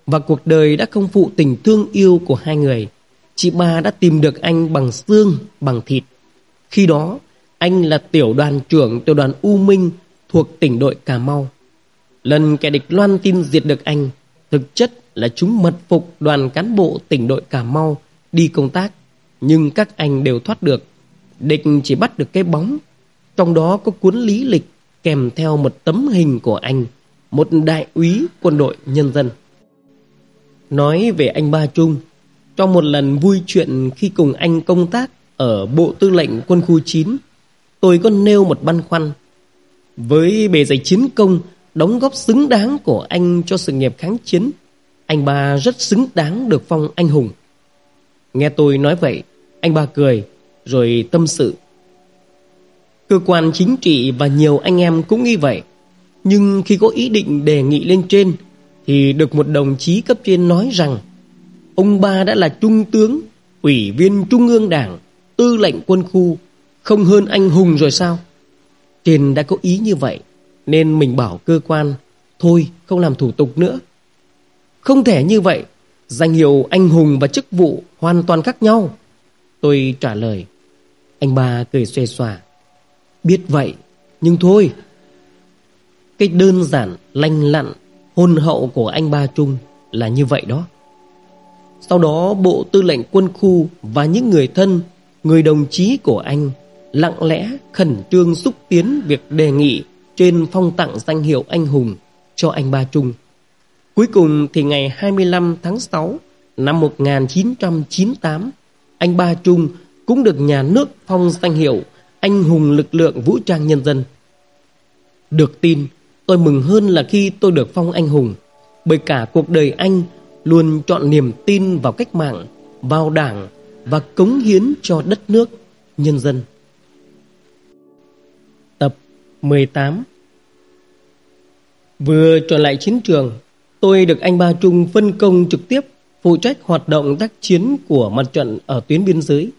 Và cuộc đời đã không phụ tình thương yêu của hai người. Chị ba đã tìm được anh bằng xương, bằng thịt. Khi đó, anh là tiểu đoàn trưởng tiểu đoàn U Minh thuộc tỉnh đội Cà Mau. Lần kẻ địch loan tin diệt được anh, thực chất là chúng mật phục đoàn cán bộ tỉnh đội Cà Mau đi công tác, nhưng các anh đều thoát được. Địch chỉ bắt được cái bóng, trong đó có cuốn lý lịch kèm theo một tấm hình của anh, một đại úy quân đội nhân dân. Nói về anh Ba Trung, trong một lần vui chuyện khi cùng anh công tác ở Bộ Tư lệnh Quân khu 9, tôi có nêu một băn khoăn. Với bề dày chiến công, đóng góp xứng đáng của anh cho sự nghiệp kháng chiến, anh ba rất xứng đáng được phong anh hùng. Nghe tôi nói vậy, anh ba cười, rồi tâm sự. Cơ quan chính trị và nhiều anh em cũng nghĩ vậy. Nhưng khi có ý định đề nghị lên trên, thì được một đồng chí cấp trên nói rằng ông ba đã là trung tướng, ủy viên trung ương đảng, tư lệnh quân khu, không hơn anh hùng rồi sao? Trên đã có ý như vậy, nên mình bảo cơ quan, thôi không làm thủ tục nữa. Không thể như vậy, danh hiệu anh hùng và chức vụ hoàn toàn khác nhau. Tôi trả lời, anh ba cười xòe xòa. Biết vậy, nhưng thôi. Cái đơn giản, lanh lặn, hôn hậu của anh ba Trung là như vậy đó. Sau đó Bộ Tư lệnh Quân khu và những người thân, người đồng chí của anh lặng lẽ khẩn trương xúc tiến việc đề nghị trên phong tặng danh hiệu anh hùng cho anh Ba Trung. Cuối cùng thì ngày 25 tháng 6 năm 1998, anh Ba Trung cũng được nhà nước phong danh hiệu anh hùng lực lượng vũ trang nhân dân. Được tin, tôi mừng hơn là khi tôi được phong anh hùng, bởi cả cuộc đời anh luôn chọn niềm tin vào cách mạng, vào đảng và cống hiến cho đất nước, nhân dân. Tập 18 Vừa trở lại chiến trường, tôi được anh Ba Trung phân công trực tiếp phụ trách hoạt động tác chiến của mặt trận ở tuyến biên giới.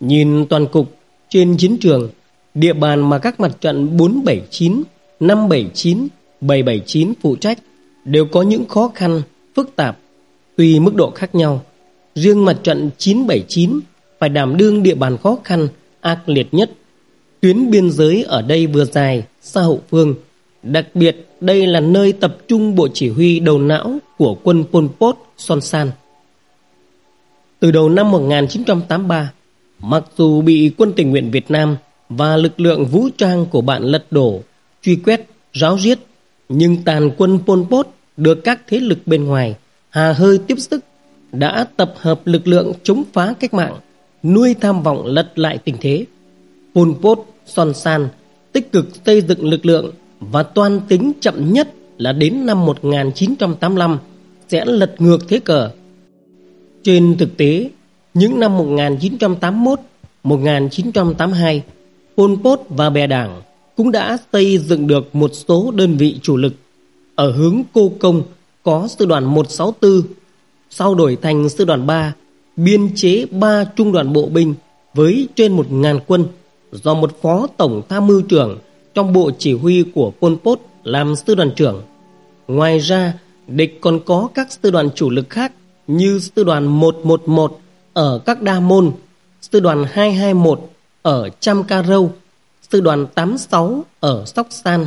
Nhìn toàn cục trên chiến trường, địa bàn mà các mặt trận 479, 579, 779 phụ trách đều có những khó khăn, phức tạp, tùy mức độ khác nhau. Riêng mặt trận 979 phải đảm đương địa bàn khó khăn, ác liệt nhất. Tuyến biên giới ở đây vừa dài, xa hậu phương. Đặc biệt, đây là nơi tập trung bộ chỉ huy đầu não của quân Pol Pot, Son San. Từ đầu năm 1983, mặc dù bị quân tình nguyện Việt Nam và lực lượng vũ trang của bạn lật đổ, truy quét, ráo giết, nhưng tàn quân Pol Pot được các thế lực bên ngoài hà hơi tiếp sức đã tập hợp lực lượng chống phá cách mạng, nuôi tham vọng lật lại tình thế. Pol Pot, Son San tích cực xây dựng lực lượng và toan tính chậm nhất là đến năm 1985 sẽ lật ngược thế cờ. Trên thực tế, những năm 1981, 1982, Pol Pot và bè đảng cũng đã xây dựng được một số đơn vị chủ lực. Ở hướng Cô Công có sư đoàn 164, sau đổi thành sư đoàn 3 biên chế ba trung đoàn bộ binh với trên 1.000 quân do một phó tổng tham mưu trưởng trong bộ chỉ huy của Pol Pot làm sư đoàn trưởng. Ngoài ra, địch còn có các sư đoàn chủ lực khác như sư đoàn 111 ở các Đa Môn, sư đoàn 221 ở Cham Ca Râu, sư đoàn 86 ở Sóc San,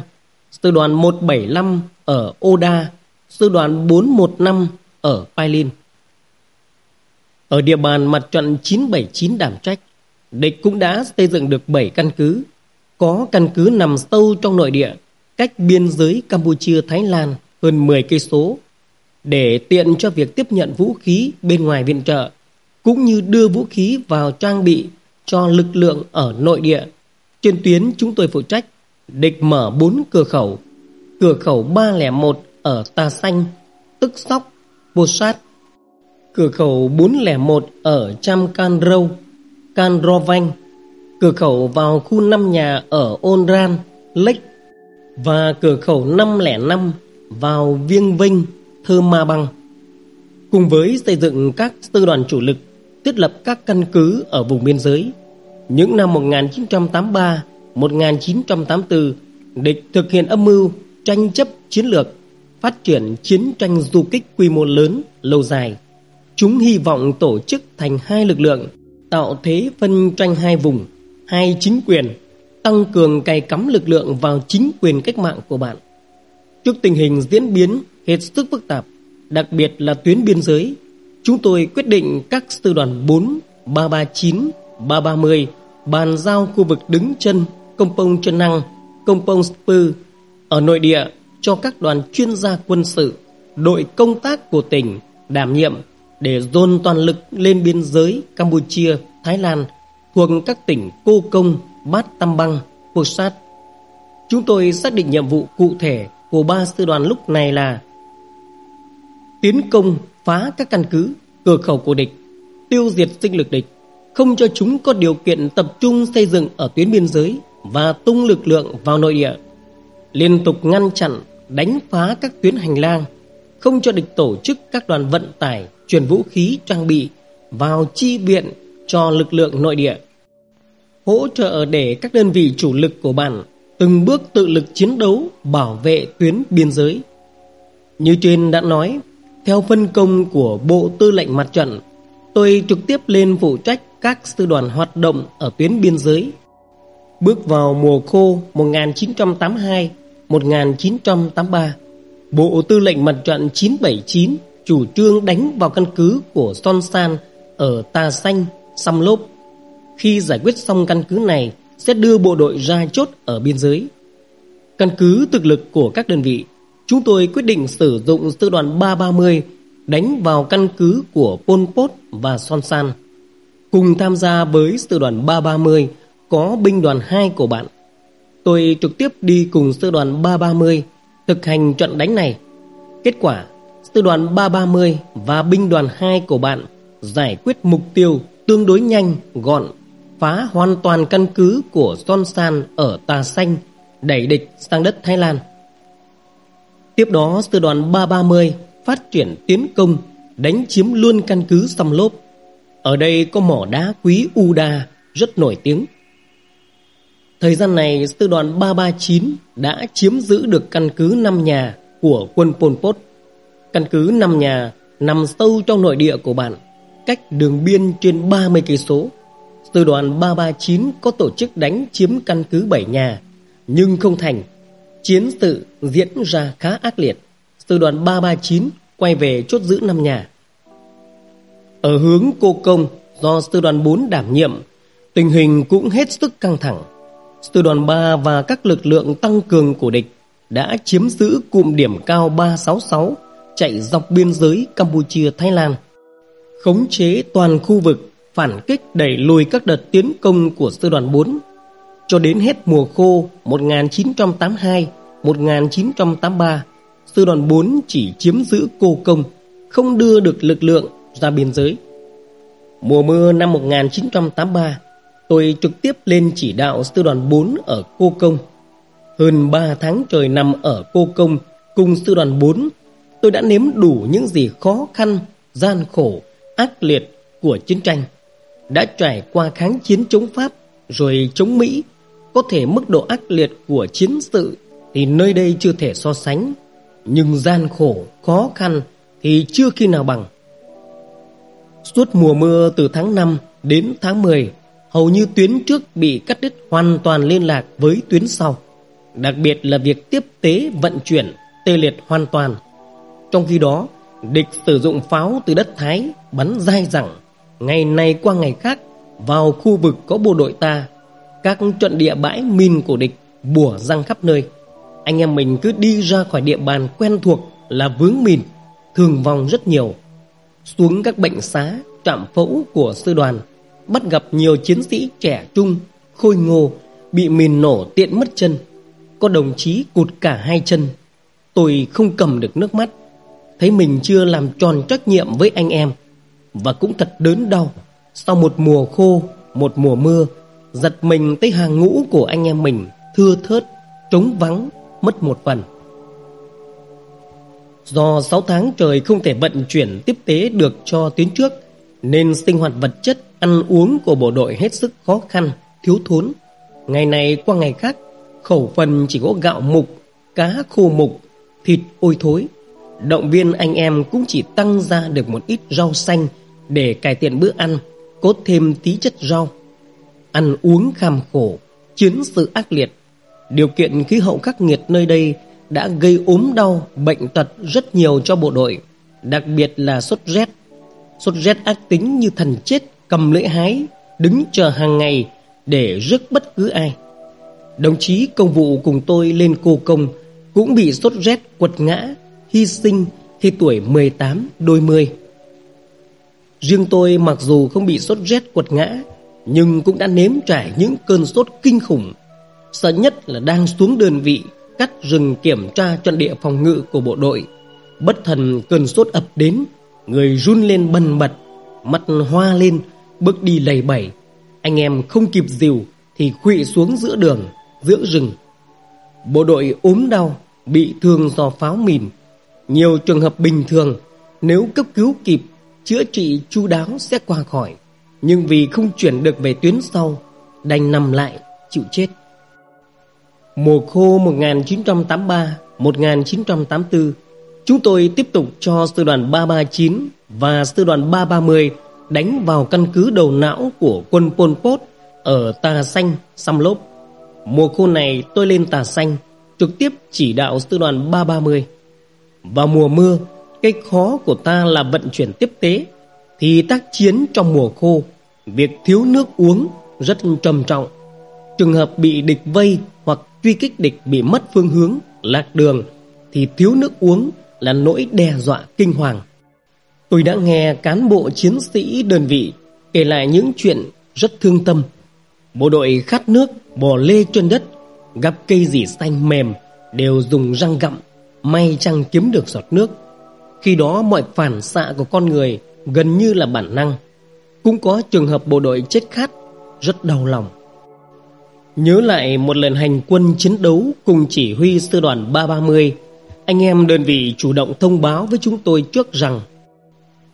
sư đoàn 175 ở Oda, sư đoàn 415 ở Pailin. Ở địa bàn mặt trận 979 đảm trách, địch cũng đã xây dựng được 7 căn cứ, có căn cứ nằm sâu trong nội địa, cách biên giới Campuchia-Thái Lan hơn 10 cây số, để tiện cho việc tiếp nhận vũ khí bên ngoài viện trợ, cũng như đưa vũ khí vào trang bị cho lực lượng ở nội địa. Trên tuyến chúng tôi phụ trách, địch mở 4 cửa khẩu, cửa khẩu 301 ở Tà Xanh, Tức Sóc, Bô Sát, cửa khẩu 401 ở Cham Can Râu, Can Ro Vanh, cửa khẩu vào khu 5 nhà ở Onran, Lech và cửa khẩu 505 vào Viêng Vinh, Thơ Ma Băng. Cùng với xây dựng các sư đoàn chủ lực, thiết lập các căn cứ ở vùng biên giới, những năm 1983, 1984, địch thực hiện âm mưu tranh chấp chiến lược, phát triển chiến tranh du kích quy mô lớn, lâu dài. Chúng hy vọng tổ chức thành hai lực lượng, tạo thế phân tranh hai vùng, hai chính quyền, tăng cường cài cắm lực lượng vào chính quyền cách mạng của bạn. Trước tình hình diễn biến hết sức phức tạp, đặc biệt là tuyến biên giới, chúng tôi quyết định các sư đoàn 4, 339, 330 bàn giao khu vực đứng chân, công pông chân năng, công pông spư ở nội địa cho các đoàn chuyên gia quân sự, đội công tác của tỉnh đảm nhiệm để dồn toàn lực lên biên giới Campuchia, Thái Lan thuộc các tỉnh Cô Công, Bát Tam Băng, Pô Sát. Chúng tôi xác định nhiệm vụ cụ thể của ba sư đoàn lúc này là tiến công phá các căn cứ, cửa khẩu của địch, tiêu diệt sinh lực địch, không cho chúng có điều kiện tập trung xây dựng ở tuyến biên giới và tung lực lượng vào nội địa, liên tục ngăn chặn, đánh phá các tuyến hành lang, không cho địch tổ chức các đoàn vận tải, chuyển vũ khí, trang bị vào chi viện cho lực lượng nội địa. Hỗ trợ để các đơn vị chủ lực của bạn từng bước tự lực chiến đấu bảo vệ tuyến biên giới. Như trên đã nói, theo phân công của Bộ Tư lệnh Mặt trận, tôi trực tiếp lên phụ trách các sư đoàn hoạt động ở tuyến biên giới. Bước vào mùa khô 1982-1983, Bộ Tư lệnh Mặt trận 979 chủ trương đánh vào căn cứ của Son San ở Tà Xanh, Xăm Lốp. Khi giải quyết xong căn cứ này, sẽ đưa bộ đội ra chốt ở biên giới. Căn cứ thực lực của các đơn vị, chúng tôi quyết định sử dụng sư đoàn 330 đánh vào căn cứ của Pol Pot và Son San. Cùng tham gia với sư đoàn 330 có binh đoàn 2 của bạn. Tôi trực tiếp đi cùng sư đoàn 330 thực hành trận đánh này. Kết quả, sư đoàn 330 và binh đoàn 2 của bạn giải quyết mục tiêu tương đối nhanh, gọn, phá hoàn toàn căn cứ của Son San ở Tà Xanh, đẩy địch sang đất Thái Lan. Tiếp đó, sư đoàn 330 phát triển tiến công, đánh chiếm luôn căn cứ Sầm Lốp ở đây có mỏ đá quý Uda rất nổi tiếng. Thời gian này, sư đoàn 339 đã chiếm giữ được căn cứ năm nhà của quân Pol Pot. Căn cứ năm nhà nằm sâu trong nội địa của bạn, cách đường biên trên 30 cây số. Từ đoàn 339 có tổ chức đánh chiếm căn cứ bảy nhà, nhưng không thành. Chiến sự diễn ra khá ác liệt. Từ đoàn 339 quay về chốt giữ năm nhà. Ở hướng Cô Công do sư đoàn 4 đảm nhiệm, tình hình cũng hết sức căng thẳng. Sư đoàn 3 và các lực lượng tăng cường của địch đã chiếm giữ cụm điểm cao 366 chạy dọc biên giới Campuchia-Thái Lan. Khống chế toàn khu vực, phản kích đẩy lùi các đợt tiến công của sư đoàn 4. Cho đến hết mùa khô 1982-1983, sư đoàn 4 chỉ chiếm giữ Cô Công, không đưa được lực lượng ra biên giới. Mùa mưa năm 1983, tôi trực tiếp lên chỉ đạo sư đoàn 4 ở Cô Công. Hơn 3 tháng trời nằm ở Cô Công cùng sư đoàn 4, tôi đã nếm đủ những gì khó khăn, gian khổ, ác liệt của chiến tranh. Đã trải qua kháng chiến chống Pháp rồi chống Mỹ, có thể mức độ ác liệt của chiến sự thì nơi đây chưa thể so sánh, nhưng gian khổ, khó khăn thì chưa khi nào bằng. Suốt mùa mưa từ tháng 5 đến tháng 10, hầu như tuyến trước bị cắt đứt hoàn toàn liên lạc với tuyến sau. Đặc biệt là việc tiếp tế vận chuyển tê liệt hoàn toàn. Trong khi đó, địch sử dụng pháo từ đất Thái bắn dai dẳng, ngày này qua ngày khác vào khu vực có bộ đội ta. Các trận địa bãi min của địch bủa răng khắp nơi. Anh em mình cứ đi ra khỏi địa bàn quen thuộc là vướng mìn, thường vòng rất nhiều. Xuống các bệnh xá, trạm phẫu của sư đoàn, bắt gặp nhiều chiến sĩ trẻ trung, khôi ngô, bị mìn nổ tiện mất chân. Có đồng chí cụt cả hai chân. Tôi không cầm được nước mắt, thấy mình chưa làm tròn trách nhiệm với anh em. Và cũng thật đớn đau, sau một mùa khô, một mùa mưa, giật mình tới hàng ngũ của anh em mình thưa thớt, trống vắng, mất một phần. Do 6 tháng trời không thể vận chuyển tiếp tế được cho tuyến trước, nên sinh hoạt vật chất, ăn uống của bộ đội hết sức khó khăn, thiếu thốn. Ngày này qua ngày khác, khẩu phần chỉ có gạo mục, cá khô mục, thịt ôi thối. Động viên anh em cũng chỉ tăng ra được một ít rau xanh để cải thiện bữa ăn, cốt thêm tí chất rau. Ăn uống kham khổ, chiến sự ác liệt. Điều kiện khí hậu khắc nghiệt nơi đây đã gây ốm đau, bệnh tật rất nhiều cho bộ đội, đặc biệt là sốt rét. Sốt rét ác tính như thần chết cầm lưỡi hái, đứng chờ hàng ngày để rước bất cứ ai. Đồng chí công vụ cùng tôi lên cô công cũng bị sốt rét quật ngã, hy sinh khi tuổi 18 đôi mươi. Riêng tôi mặc dù không bị sốt rét quật ngã, nhưng cũng đã nếm trải những cơn sốt kinh khủng. Sợ nhất là đang xuống đơn vị cắt rừng kiểm tra trận địa phòng ngự của bộ đội. Bất thần cơn sốt ập đến, người run lên bần bật, mặt hoa lên, bước đi lầy bẩy. Anh em không kịp dìu thì khuỵu xuống giữa đường, giữa rừng. Bộ đội ốm đau, bị thương do pháo mìn. Nhiều trường hợp bình thường, nếu cấp cứu kịp, chữa trị chu đáo sẽ qua khỏi. Nhưng vì không chuyển được về tuyến sau, đành nằm lại, chịu chết. Mùa khô 1983-1984, chúng tôi tiếp tục cho sư đoàn 339 và sư đoàn 330 đánh vào căn cứ đầu não của quân Pol Pot ở Tà Xanh, Xăm Lốp. Mùa khô này tôi lên Tà Xanh, trực tiếp chỉ đạo sư đoàn 330. Vào mùa mưa, cái khó của ta là vận chuyển tiếp tế, thì tác chiến trong mùa khô, việc thiếu nước uống rất trầm trọng. Trường hợp bị địch vây hoặc truy kích địch bị mất phương hướng, lạc đường thì thiếu nước uống là nỗi đe dọa kinh hoàng. Tôi đã nghe cán bộ chiến sĩ đơn vị kể lại những chuyện rất thương tâm. Bộ đội khát nước bò lê trên đất, gặp cây gì xanh mềm đều dùng răng gặm, may chăng kiếm được giọt nước. Khi đó mọi phản xạ của con người gần như là bản năng. Cũng có trường hợp bộ đội chết khát, rất đau lòng. Nhớ lại một lần hành quân chiến đấu cùng chỉ huy sư đoàn 330, anh em đơn vị chủ động thông báo với chúng tôi trước rằng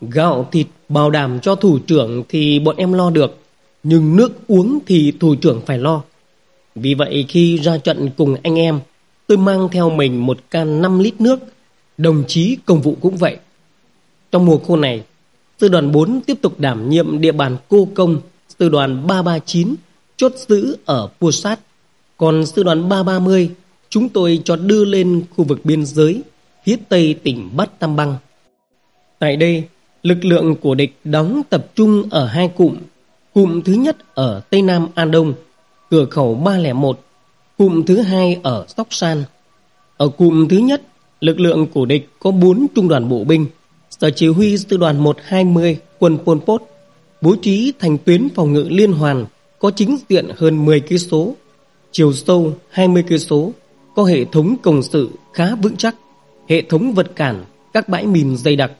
gạo thịt bảo đảm cho thủ trưởng thì bọn em lo được, nhưng nước uống thì thủ trưởng phải lo. Vì vậy khi ra trận cùng anh em, tôi mang theo mình một can 5 lít nước, đồng chí công vụ cũng vậy. Trong mùa khô này, sư đoàn 4 tiếp tục đảm nhiệm địa bàn cô công, sư đoàn 339 chốt giữ ở Pusat, còn sư đoàn 330 chúng tôi cho đưa lên khu vực biên giới phía tây tỉnh Bát Tam Băng. Tại đây, lực lượng của địch đóng tập trung ở hai cụm. Cụm thứ nhất ở Tây Nam An Đông, cửa khẩu 301, cụm thứ hai ở Sóc San. Ở cụm thứ nhất, lực lượng của địch có 4 trung đoàn bộ binh, sở chỉ huy sư đoàn 120 quân Pol Pot, bố trí thành tuyến phòng ngự liên hoàn có chính diện hơn 10 cây số, chiều sâu 20 cây số, có hệ thống công sự khá vững chắc, hệ thống vật cản, các bãi mìn dày đặc.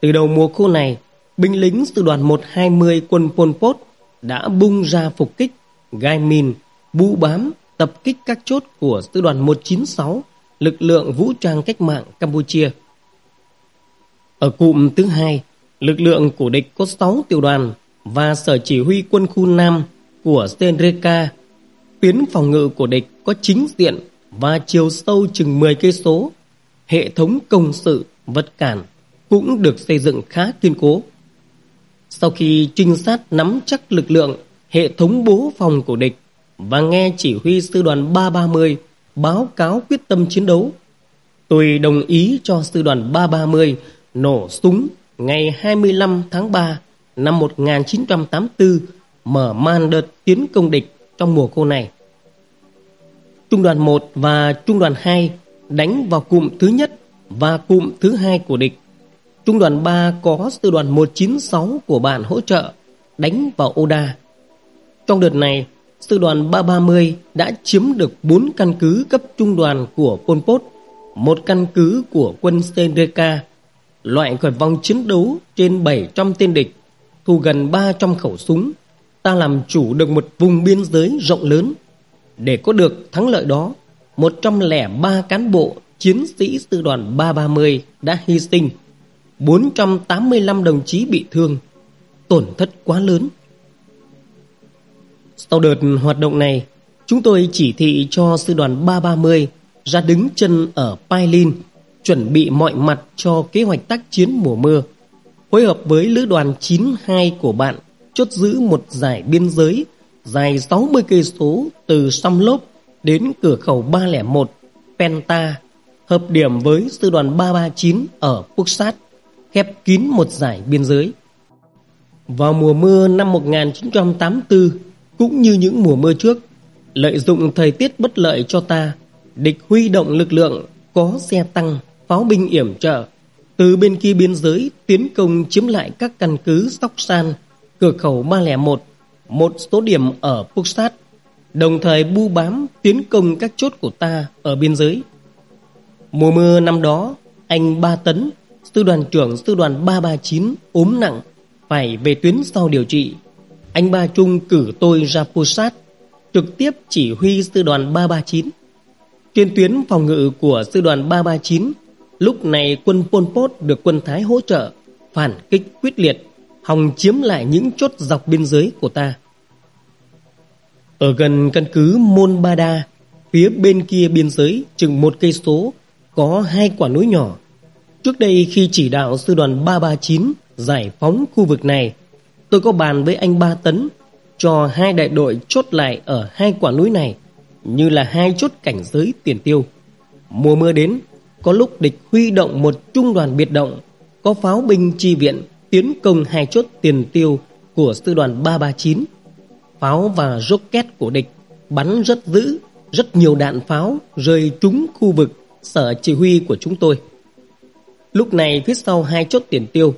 Từ đầu mùa khô này, binh lính sư đoàn 120 quân Pol Pot đã bung ra phục kích, gai mìn, bu bám, tập kích các chốt của sư đoàn 196, lực lượng vũ trang cách mạng Campuchia. Ở cụm thứ hai, Lực lượng của địch có 6 tiểu đoàn và sở chỉ huy quân khu Nam của Stenreka. Tuyến phòng ngự của địch có chính diện và chiều sâu chừng 10 cây số. Hệ thống công sự, vật cản cũng được xây dựng khá kiên cố. Sau khi trinh sát nắm chắc lực lượng, hệ thống bố phòng của địch và nghe chỉ huy sư đoàn 330 báo cáo quyết tâm chiến đấu, tôi đồng ý cho sư đoàn 330 nổ súng ngày 25 tháng 3 năm 1984 mở màn đợt tiến công địch trong mùa khô này. Trung đoàn 1 và Trung đoàn 2 đánh vào cụm thứ nhất và cụm thứ hai của địch. Trung đoàn 3 có sư đoàn 196 của bạn hỗ trợ đánh vào Oda. Trong đợt này, sư đoàn 330 đã chiếm được 4 căn cứ cấp trung đoàn của Pol Pot, một căn cứ của quân Stenreka, loại khỏi vòng chiến đấu trên 700 tên địch, thu gần 300 khẩu súng. Ta làm chủ được một vùng biên giới rộng lớn. Để có được thắng lợi đó, 103 cán bộ chiến sĩ sư đoàn 330 đã hy sinh, 485 đồng chí bị thương, tổn thất quá lớn. Sau đợt hoạt động này, chúng tôi chỉ thị cho sư đoàn 330 ra đứng chân ở Pailin, chuẩn bị mọi mặt cho kế hoạch tác chiến mùa mưa. Phối hợp với lữ đoàn 92 của bạn chốt giữ một giải biên giới dài 60 cây số từ Samlop đến cửa khẩu 301 Penta, hợp điểm với sư đoàn 339 ở Puxat, khép kín một giải biên giới. Vào mùa mưa năm 1984, cũng như những mùa mưa trước, lợi dụng thời tiết bất lợi cho ta, địch huy động lực lượng có xe tăng, pháo binh yểm trợ. Từ bên kia biên giới tiến công chiếm lại các căn cứ Sóc San, cửa khẩu 301, một số điểm ở Puxat, đồng thời bu bám tiến công các chốt của ta ở biên giới. Mùa mưa năm đó, anh Ba Tấn, sư đoàn trưởng sư đoàn 339 ốm nặng, phải về tuyến sau điều trị anh Ba Trung cử tôi ra Pusat, trực tiếp chỉ huy sư đoàn 339. Trên tuyến phòng ngự của sư đoàn 339, lúc này quân Pol Pot được quân Thái hỗ trợ, phản kích quyết liệt, hòng chiếm lại những chốt dọc biên giới của ta. Ở gần căn cứ Môn Ba Đa, phía bên kia biên giới chừng một cây số, có hai quả núi nhỏ. Trước đây khi chỉ đạo sư đoàn 339 giải phóng khu vực này, Tôi có bàn với anh Ba Tấn cho hai đại đội chốt lại ở hai quả núi này như là hai chốt cảnh giới tiền tiêu. Mùa mưa đến, có lúc địch huy động một trung đoàn biệt động, có pháo binh chi viện tiến công hai chốt tiền tiêu của sư đoàn 339. Pháo và rocket của địch bắn rất dữ, rất nhiều đạn pháo rơi trúng khu vực sở chỉ huy của chúng tôi. Lúc này phía sau hai chốt tiền tiêu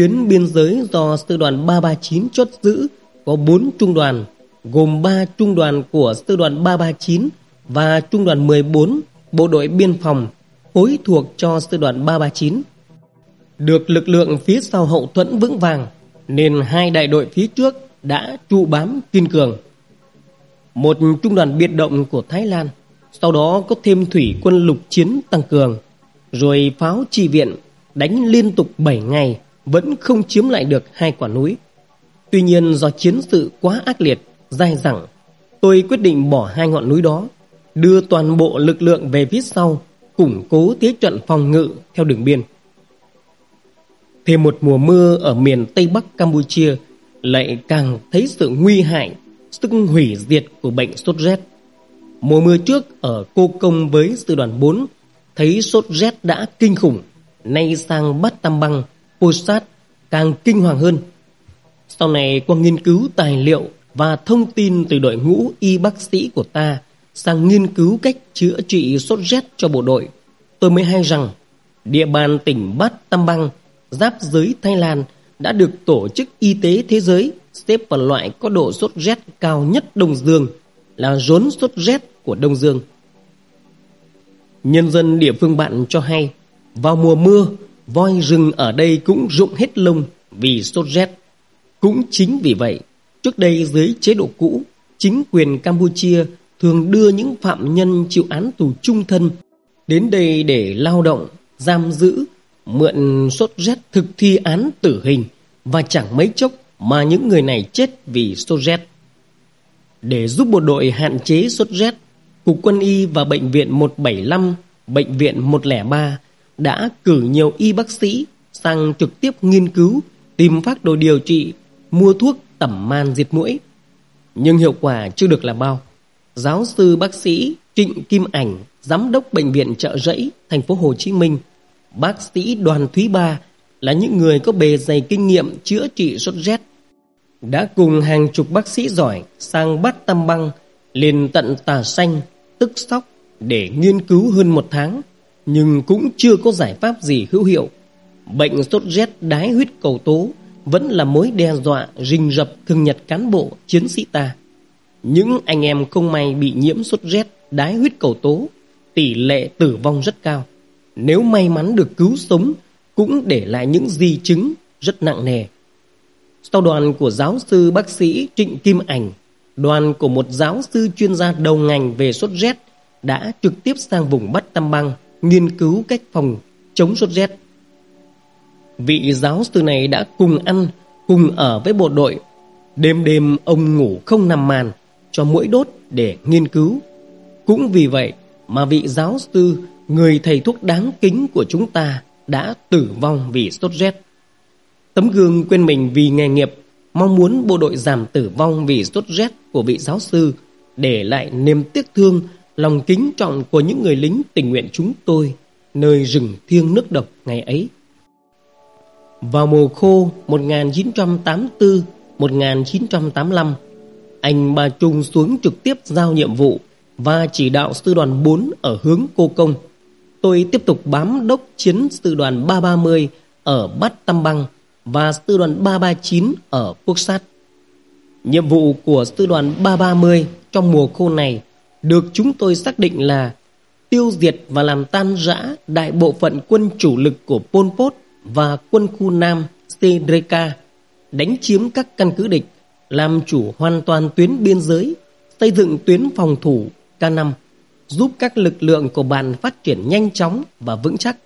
Tuyến biên giới do sư đoàn 339 chốt giữ có 4 trung đoàn, gồm 3 trung đoàn của sư đoàn 339 và trung đoàn 14 bộ đội biên phòng phối thuộc cho sư đoàn 339. Được lực lượng phía sau hậu thuẫn vững vàng nên hai đại đội phía trước đã trụ bám kiên cường. Một trung đoàn biệt động của Thái Lan, sau đó có thêm thủy quân lục chiến tăng cường, rồi pháo chi viện đánh liên tục 7 ngày vẫn không chiếm lại được hai quả núi. Tuy nhiên do chiến sự quá ác liệt, dai dẳng, tôi quyết định bỏ hai ngọn núi đó, đưa toàn bộ lực lượng về phía sau, củng cố thế trận phòng ngự theo đường biên. Thêm một mùa mưa ở miền Tây Bắc Campuchia lại càng thấy sự nguy hại, sức hủy diệt của bệnh sốt rét. Mùa mưa trước ở Cô Công với sư đoàn 4 thấy sốt rét đã kinh khủng, nay sang Bát Tam Băng Posat càng kinh hoàng hơn. Sau này qua nghiên cứu tài liệu và thông tin từ đội ngũ y bác sĩ của ta sang nghiên cứu cách chữa trị sốt rét cho bộ đội, tôi mới hay rằng địa bàn tỉnh Bát Tam Bang giáp giới Thái Lan đã được Tổ chức Y tế Thế giới xếp vào loại có độ sốt rét cao nhất Đông Dương là rốn sốt rét của Đông Dương. Nhân dân địa phương bạn cho hay vào mùa mưa voi rừng ở đây cũng rụng hết lông vì sốt rét. Cũng chính vì vậy, trước đây dưới chế độ cũ, chính quyền Campuchia thường đưa những phạm nhân chịu án tù trung thân đến đây để lao động, giam giữ mượn sốt rét thực thi án tử hình và chẳng mấy chốc mà những người này chết vì sốt rét. Để giúp bộ đội hạn chế sốt rét, Cục Quân y và Bệnh viện 175, Bệnh viện 103 đã cử nhiều y bác sĩ sang trực tiếp nghiên cứu, tìm phác đồ điều trị, mua thuốc tẩm man diệt mũi. Nhưng hiệu quả chưa được là bao. Giáo sư bác sĩ Trịnh Kim Ảnh, giám đốc bệnh viện Chợ Rẫy, thành phố Hồ Chí Minh, bác sĩ Đoàn Thúy Ba là những người có bề dày kinh nghiệm chữa trị sốt rét. Đã cùng hàng chục bác sĩ giỏi sang Bát Tam Băng, lên tận Tà Xanh, Tức Sóc để nghiên cứu hơn một tháng, nhưng cũng chưa có giải pháp gì hữu hiệu. Bệnh sốt rét đái huyết cầu tố vẫn là mối đe dọa rình rập thường nhật cán bộ, chiến sĩ ta. Những anh em không may bị nhiễm sốt rét, đái huyết cầu tố, tỷ lệ tử vong rất cao. Nếu may mắn được cứu sống, cũng để lại những di chứng rất nặng nề. Sau đoàn của giáo sư bác sĩ Trịnh Kim Ảnh, đoàn của một giáo sư chuyên gia đầu ngành về sốt rét đã trực tiếp sang vùng Bắc Tam Bang nghiên cứu cách phòng chống sốt rét. Vị giáo sư này đã cùng ăn, cùng ở với bộ đội. Đêm đêm ông ngủ không nằm màn cho mũi đốt để nghiên cứu. Cũng vì vậy mà vị giáo sư, người thầy thuốc đáng kính của chúng ta đã tử vong vì sốt rét. Tấm gương quên mình vì nghề nghiệp, mong muốn bộ đội giảm tử vong vì sốt rét của vị giáo sư, để lại niềm tiếc thương, lòng kính trọng của những người lính tình nguyện chúng tôi, nơi rừng thiêng nước độc ngày ấy. Vào mùa khô 1984-1985, anh Ba Trung xuống trực tiếp giao nhiệm vụ và chỉ đạo sư đoàn 4 ở hướng Cô Công. Tôi tiếp tục bám đốc chiến sư đoàn 330 ở Bát Tâm Băng và sư đoàn 339 ở Quốc Sát. Nhiệm vụ của sư đoàn 330 trong mùa khô này được chúng tôi xác định là tiêu diệt và làm tan rã đại bộ phận quân chủ lực của Pol Pot và quân khu Nam Sedreka, đánh chiếm các căn cứ địch, làm chủ hoàn toàn tuyến biên giới, xây dựng tuyến phòng thủ K5, giúp các lực lượng của bạn phát triển nhanh chóng và vững chắc,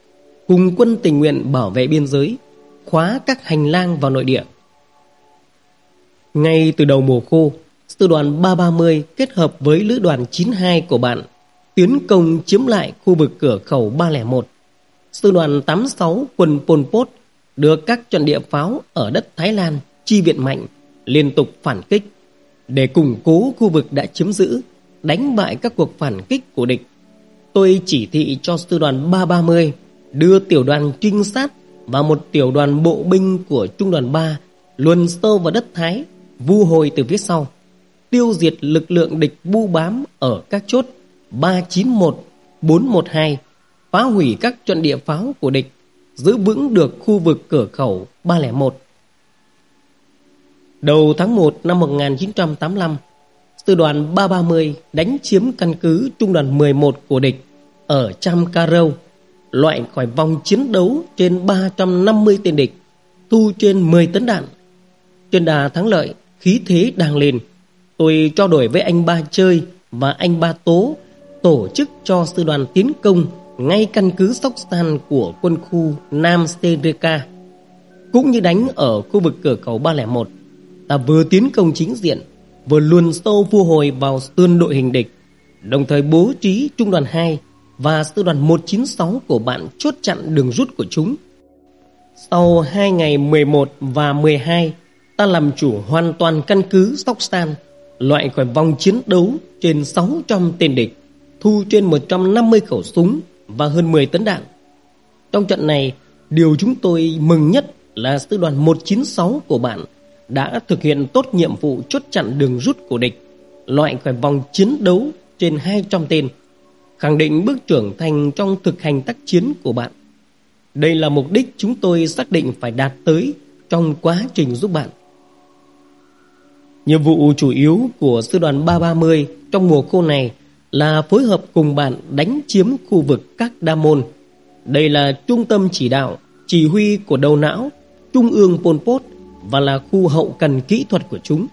cùng quân tình nguyện bảo vệ biên giới, khóa các hành lang vào nội địa. Ngay từ đầu mùa khô, sư đoàn 330 kết hợp với lữ đoàn 92 của bạn tiến công chiếm lại khu vực cửa khẩu 301. Sư đoàn 86 quân Pol Pot được các trận địa pháo ở đất Thái Lan chi viện mạnh liên tục phản kích để củng cố khu vực đã chiếm giữ, đánh bại các cuộc phản kích của địch. Tôi chỉ thị cho sư đoàn 330 đưa tiểu đoàn trinh sát và một tiểu đoàn bộ binh của trung đoàn 3 luồn sâu vào đất Thái, vu hồi từ phía sau, tiêu diệt lực lượng địch bu bám ở các chốt 391, 412, phá hủy các trận địa pháo của địch, giữ vững được khu vực cửa khẩu 301. Đầu tháng 1 năm 1985, sư đoàn 330 đánh chiếm căn cứ trung đoàn 11 của địch ở Cham Chamkarou, loại khỏi vòng chiến đấu trên 350 tên địch, thu trên 10 tấn đạn. Trên đà thắng lợi, khí thế đang lên. Tôi trao đổi với anh Ba Chơi và anh Ba Tố tổ chức cho sư đoàn tiến công ngay căn cứ Sóc San của quân khu Nam Sedeka. Cũng như đánh ở khu vực cửa khẩu 301, ta vừa tiến công chính diện, vừa luồn sâu vua hồi vào sườn đội hình địch, đồng thời bố trí trung đoàn 2 và sư đoàn 196 của bạn chốt chặn đường rút của chúng. Sau 2 ngày 11 và 12, ta làm chủ hoàn toàn căn cứ Sóc San, loại khỏi vòng chiến đấu trên 600 tên địch, thu trên 150 khẩu súng và hơn 10 tấn đạn. Trong trận này, điều chúng tôi mừng nhất là sư đoàn 196 của bạn đã thực hiện tốt nhiệm vụ chốt chặn đường rút của địch, loại khỏi vòng chiến đấu trên 200 tên, khẳng định bước trưởng thành trong thực hành tác chiến của bạn. Đây là mục đích chúng tôi xác định phải đạt tới trong quá trình giúp bạn. Nhiệm vụ chủ yếu của sư đoàn 330 trong mùa khô này là phối hợp cùng bạn đánh chiếm khu vực các đa môn. Đây là trung tâm chỉ đạo, chỉ huy của đầu não, trung ương Pol Pot và là khu hậu cần kỹ thuật của chúng.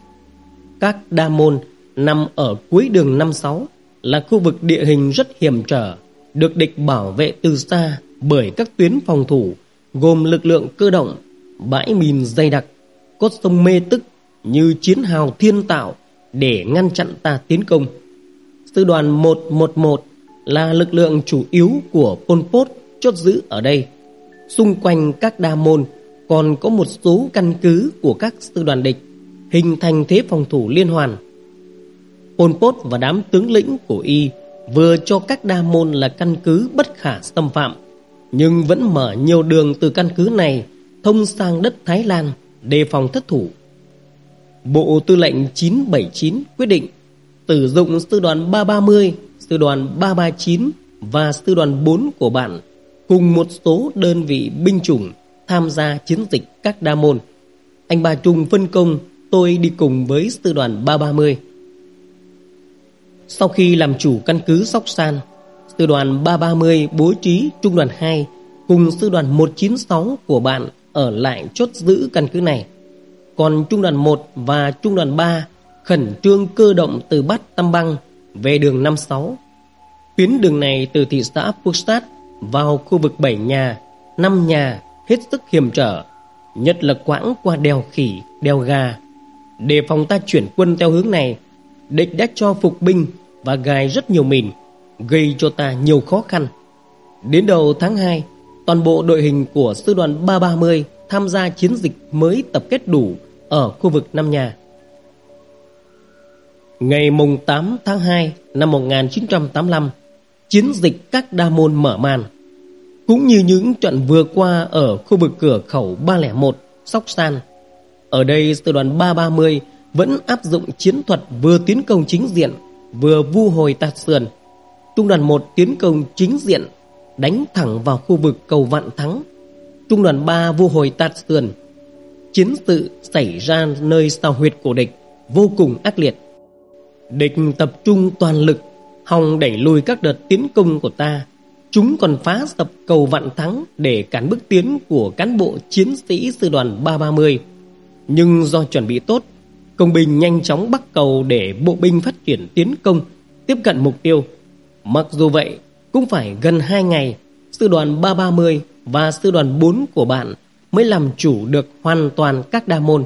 Các đa môn nằm ở cuối đường 56 là khu vực địa hình rất hiểm trở, được địch bảo vệ từ xa bởi các tuyến phòng thủ gồm lực lượng cơ động, bãi mìn dày đặc, cốt sông mê tức như chiến hào thiên tạo để ngăn chặn ta tiến công. Sư đoàn 111 là lực lượng chủ yếu của Pol Pot chốt giữ ở đây. Xung quanh các đa môn còn có một số căn cứ của các sư đoàn địch hình thành thế phòng thủ liên hoàn. Pol Pot và đám tướng lĩnh của y vừa cho các đa môn là căn cứ bất khả xâm phạm, nhưng vẫn mở nhiều đường từ căn cứ này thông sang đất Thái Lan đề phòng thất thủ. Bộ Tư lệnh 979 quyết định sử dụng sư đoàn 330, sư đoàn 339 và sư đoàn 4 của bạn cùng một số đơn vị binh chủng tham gia chiến dịch các đa môn. Anh Ba Trung phân công tôi đi cùng với sư đoàn 330. Sau khi làm chủ căn cứ Sóc San, sư đoàn 330 bố trí trung đoàn 2 cùng sư đoàn 196 của bạn ở lại chốt giữ căn cứ này. Còn trung đoàn 1 và trung đoàn 3 khẩn trương cơ động từ Bát Tam Băng về đường 56. Tuyến đường này từ thị xã pustat vào khu vực bảy nhà, năm nhà hết sức hiểm trở, nhất là quãng qua đèo khỉ, đèo gà. Để phòng ta chuyển quân theo hướng này, địch đã cho phục binh và gài rất nhiều mìn, gây cho ta nhiều khó khăn. Đến đầu tháng 2, toàn bộ đội hình của sư đoàn 330 tham gia chiến dịch mới tập kết đủ ở khu vực Nam nhà. Ngày mùng 8 tháng 2 năm 1985, chiến dịch các đa môn mở màn. Cũng như những trận vừa qua ở khu vực cửa khẩu 301, Sóc San. Ở đây sư đoàn 330 vẫn áp dụng chiến thuật vừa tiến công chính diện, vừa vu hồi tạt sườn. Trung đoàn 1 tiến công chính diện, đánh thẳng vào khu vực cầu Vạn Thắng. Trung đoàn 3 vô hồi tạt sườn. Chiến sự xảy ra nơi sao huyệt của địch vô cùng ác liệt. Địch tập trung toàn lực hòng đẩy lùi các đợt tiến công của ta. Chúng còn phá sập cầu Vạn Thắng để cản bước tiến của cán bộ chiến sĩ sư đoàn 330. Nhưng do chuẩn bị tốt, công binh nhanh chóng bắt cầu để bộ binh phát triển tiến công, tiếp cận mục tiêu. Mặc dù vậy, cũng phải gần 2 ngày, sư đoàn 330 và sư đoàn 4 của bạn mới làm chủ được hoàn toàn các đa môn.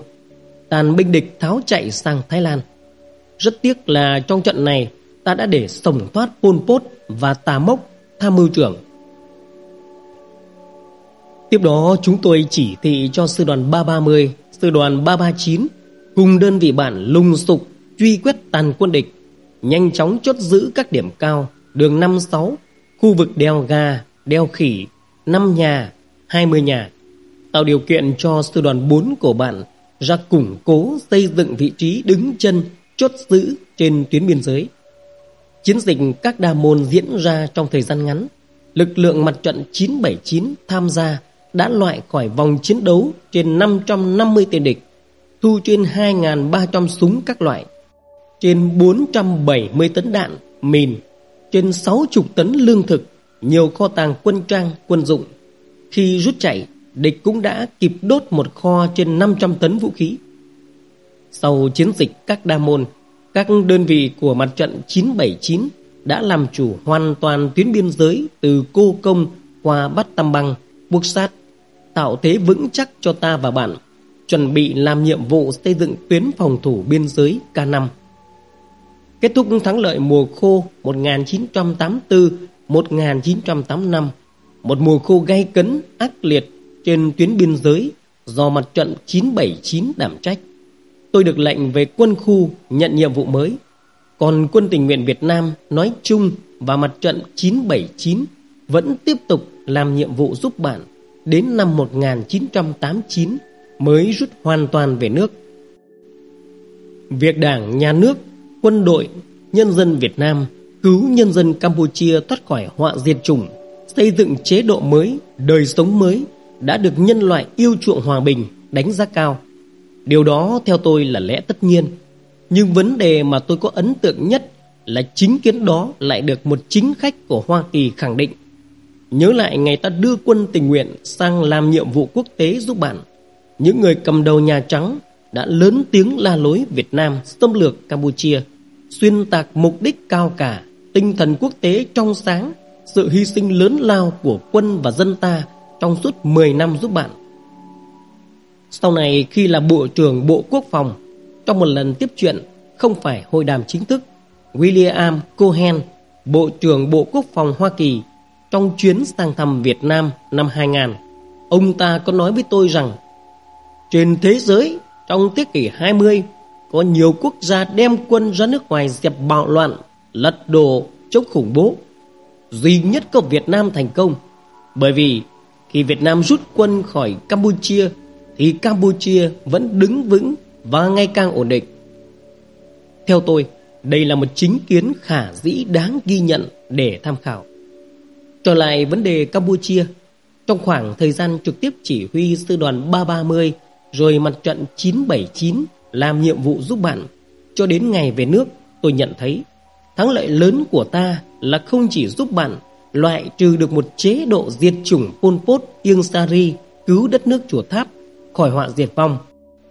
Tàn binh địch tháo chạy sang Thái Lan. Rất tiếc là trong trận này ta đã để sổng thoát Pol Pot và Tà Mốc tham mưu trưởng. Tiếp đó chúng tôi chỉ thị cho sư đoàn 330, sư đoàn 339 cùng đơn vị bản lùng sục truy quét tàn quân địch, nhanh chóng chốt giữ các điểm cao, đường 56, khu vực đèo ga, đèo khỉ, 5 nhà, 20 nhà, tạo điều kiện cho sư đoàn 4 của bạn ra củng cố xây dựng vị trí đứng chân chốt giữ trên tuyến biên giới. Chiến dịch các đa môn diễn ra trong thời gian ngắn. Lực lượng mặt trận 979 tham gia đã loại khỏi vòng chiến đấu trên 550 tên địch, thu trên 2.300 súng các loại, trên 470 tấn đạn, mìn, trên 60 tấn lương thực, nhiều kho tàng quân trang, quân dụng. Khi rút chạy, địch cũng đã kịp đốt một kho trên 500 tấn vũ khí. Sau chiến dịch các đa môn, các đơn vị của mặt trận 979 đã làm chủ hoàn toàn tuyến biên giới từ Cô Công qua Bát Tam Băng, Buộc Sát, tạo thế vững chắc cho ta và bạn, chuẩn bị làm nhiệm vụ xây dựng tuyến phòng thủ biên giới K5. Kết thúc thắng lợi mùa khô 1984-1985, một mùa khô gay cấn, ác liệt trên tuyến biên giới do mặt trận 979 đảm trách tôi được lệnh về quân khu nhận nhiệm vụ mới. Còn quân tình nguyện Việt Nam nói chung và mặt trận 979 vẫn tiếp tục làm nhiệm vụ giúp bạn đến năm 1989 mới rút hoàn toàn về nước. Việc Đảng, Nhà nước, quân đội, nhân dân Việt Nam cứu nhân dân Campuchia thoát khỏi họa diệt chủng, xây dựng chế độ mới, đời sống mới đã được nhân loại yêu chuộng hòa bình đánh giá cao. Điều đó theo tôi là lẽ tất nhiên Nhưng vấn đề mà tôi có ấn tượng nhất Là chính kiến đó lại được một chính khách của Hoa Kỳ khẳng định Nhớ lại ngày ta đưa quân tình nguyện sang làm nhiệm vụ quốc tế giúp bạn Những người cầm đầu Nhà Trắng đã lớn tiếng la lối Việt Nam xâm lược Campuchia Xuyên tạc mục đích cao cả Tinh thần quốc tế trong sáng Sự hy sinh lớn lao của quân và dân ta trong suốt 10 năm giúp bạn. Sau này khi là Bộ trưởng Bộ Quốc phòng, trong một lần tiếp chuyện không phải hội đàm chính thức, William Cohen, Bộ trưởng Bộ Quốc phòng Hoa Kỳ, trong chuyến sang thăm Việt Nam năm 2000, ông ta có nói với tôi rằng trên thế giới trong thế kỷ 20 có nhiều quốc gia đem quân ra nước ngoài dẹp bạo loạn, lật đổ, chống khủng bố. Duy nhất có Việt Nam thành công bởi vì khi Việt Nam rút quân khỏi Campuchia thì Campuchia vẫn đứng vững và ngày càng ổn định. Theo tôi, đây là một chính kiến khả dĩ đáng ghi nhận để tham khảo. Trở lại vấn đề Campuchia, trong khoảng thời gian trực tiếp chỉ huy sư đoàn 330 rồi mặt trận 979 làm nhiệm vụ giúp bạn, cho đến ngày về nước tôi nhận thấy thắng lợi lớn của ta là không chỉ giúp bạn loại trừ được một chế độ diệt chủng Pol Pot, Ieng Sari cứu đất nước chùa Tháp khỏi họa diệt vong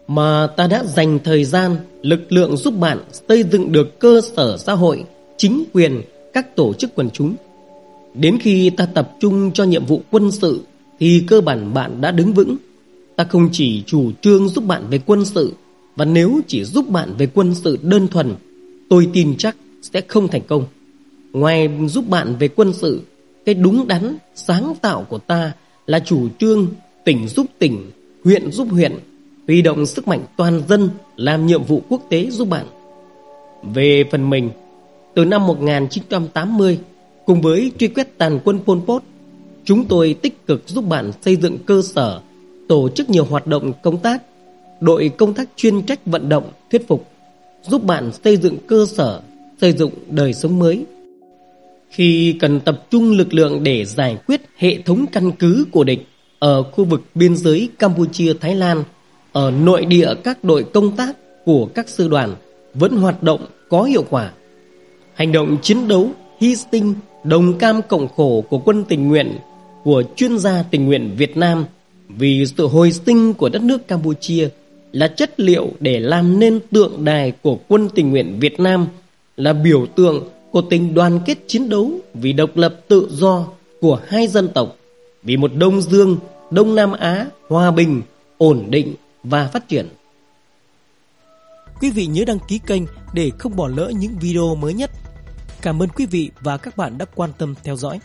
mà ta đã dành thời gian, lực lượng giúp bạn xây dựng được cơ sở xã hội, chính quyền, các tổ chức quần chúng. Đến khi ta tập trung cho nhiệm vụ quân sự thì cơ bản bạn đã đứng vững. Ta không chỉ chủ trương giúp bạn về quân sự và nếu chỉ giúp bạn về quân sự đơn thuần, tôi tin chắc sẽ không thành công. Ngoài giúp bạn về quân sự, cái đúng đắn, sáng tạo của ta là chủ trương tỉnh giúp tỉnh, huyện giúp huyện, huy động sức mạnh toàn dân làm nhiệm vụ quốc tế giúp bạn. Về phần mình, từ năm 1980, cùng với truy quét tàn quân Pol Pot, chúng tôi tích cực giúp bạn xây dựng cơ sở, tổ chức nhiều hoạt động công tác, đội công tác chuyên trách vận động, thuyết phục, giúp bạn xây dựng cơ sở, xây dựng đời sống mới. Khi cần tập trung lực lượng để giải quyết hệ thống căn cứ của địch ở khu vực biên giới Campuchia-Thái Lan, ở nội địa các đội công tác của các sư đoàn vẫn hoạt động có hiệu quả. Hành động chiến đấu, hy sinh, đồng cam cộng khổ của quân tình nguyện, của chuyên gia tình nguyện Việt Nam vì sự hồi sinh của đất nước Campuchia là chất liệu để làm nên tượng đài của quân tình nguyện Việt Nam, là biểu tượng của tình đoàn kết chiến đấu vì độc lập tự do của hai dân tộc, vì một Đông Dương, Đông Nam Á hòa bình, ổn định và phát triển. Quý vị nhớ đăng ký kênh để không bỏ lỡ những video mới nhất. Cảm ơn quý vị và các bạn đã quan tâm theo dõi.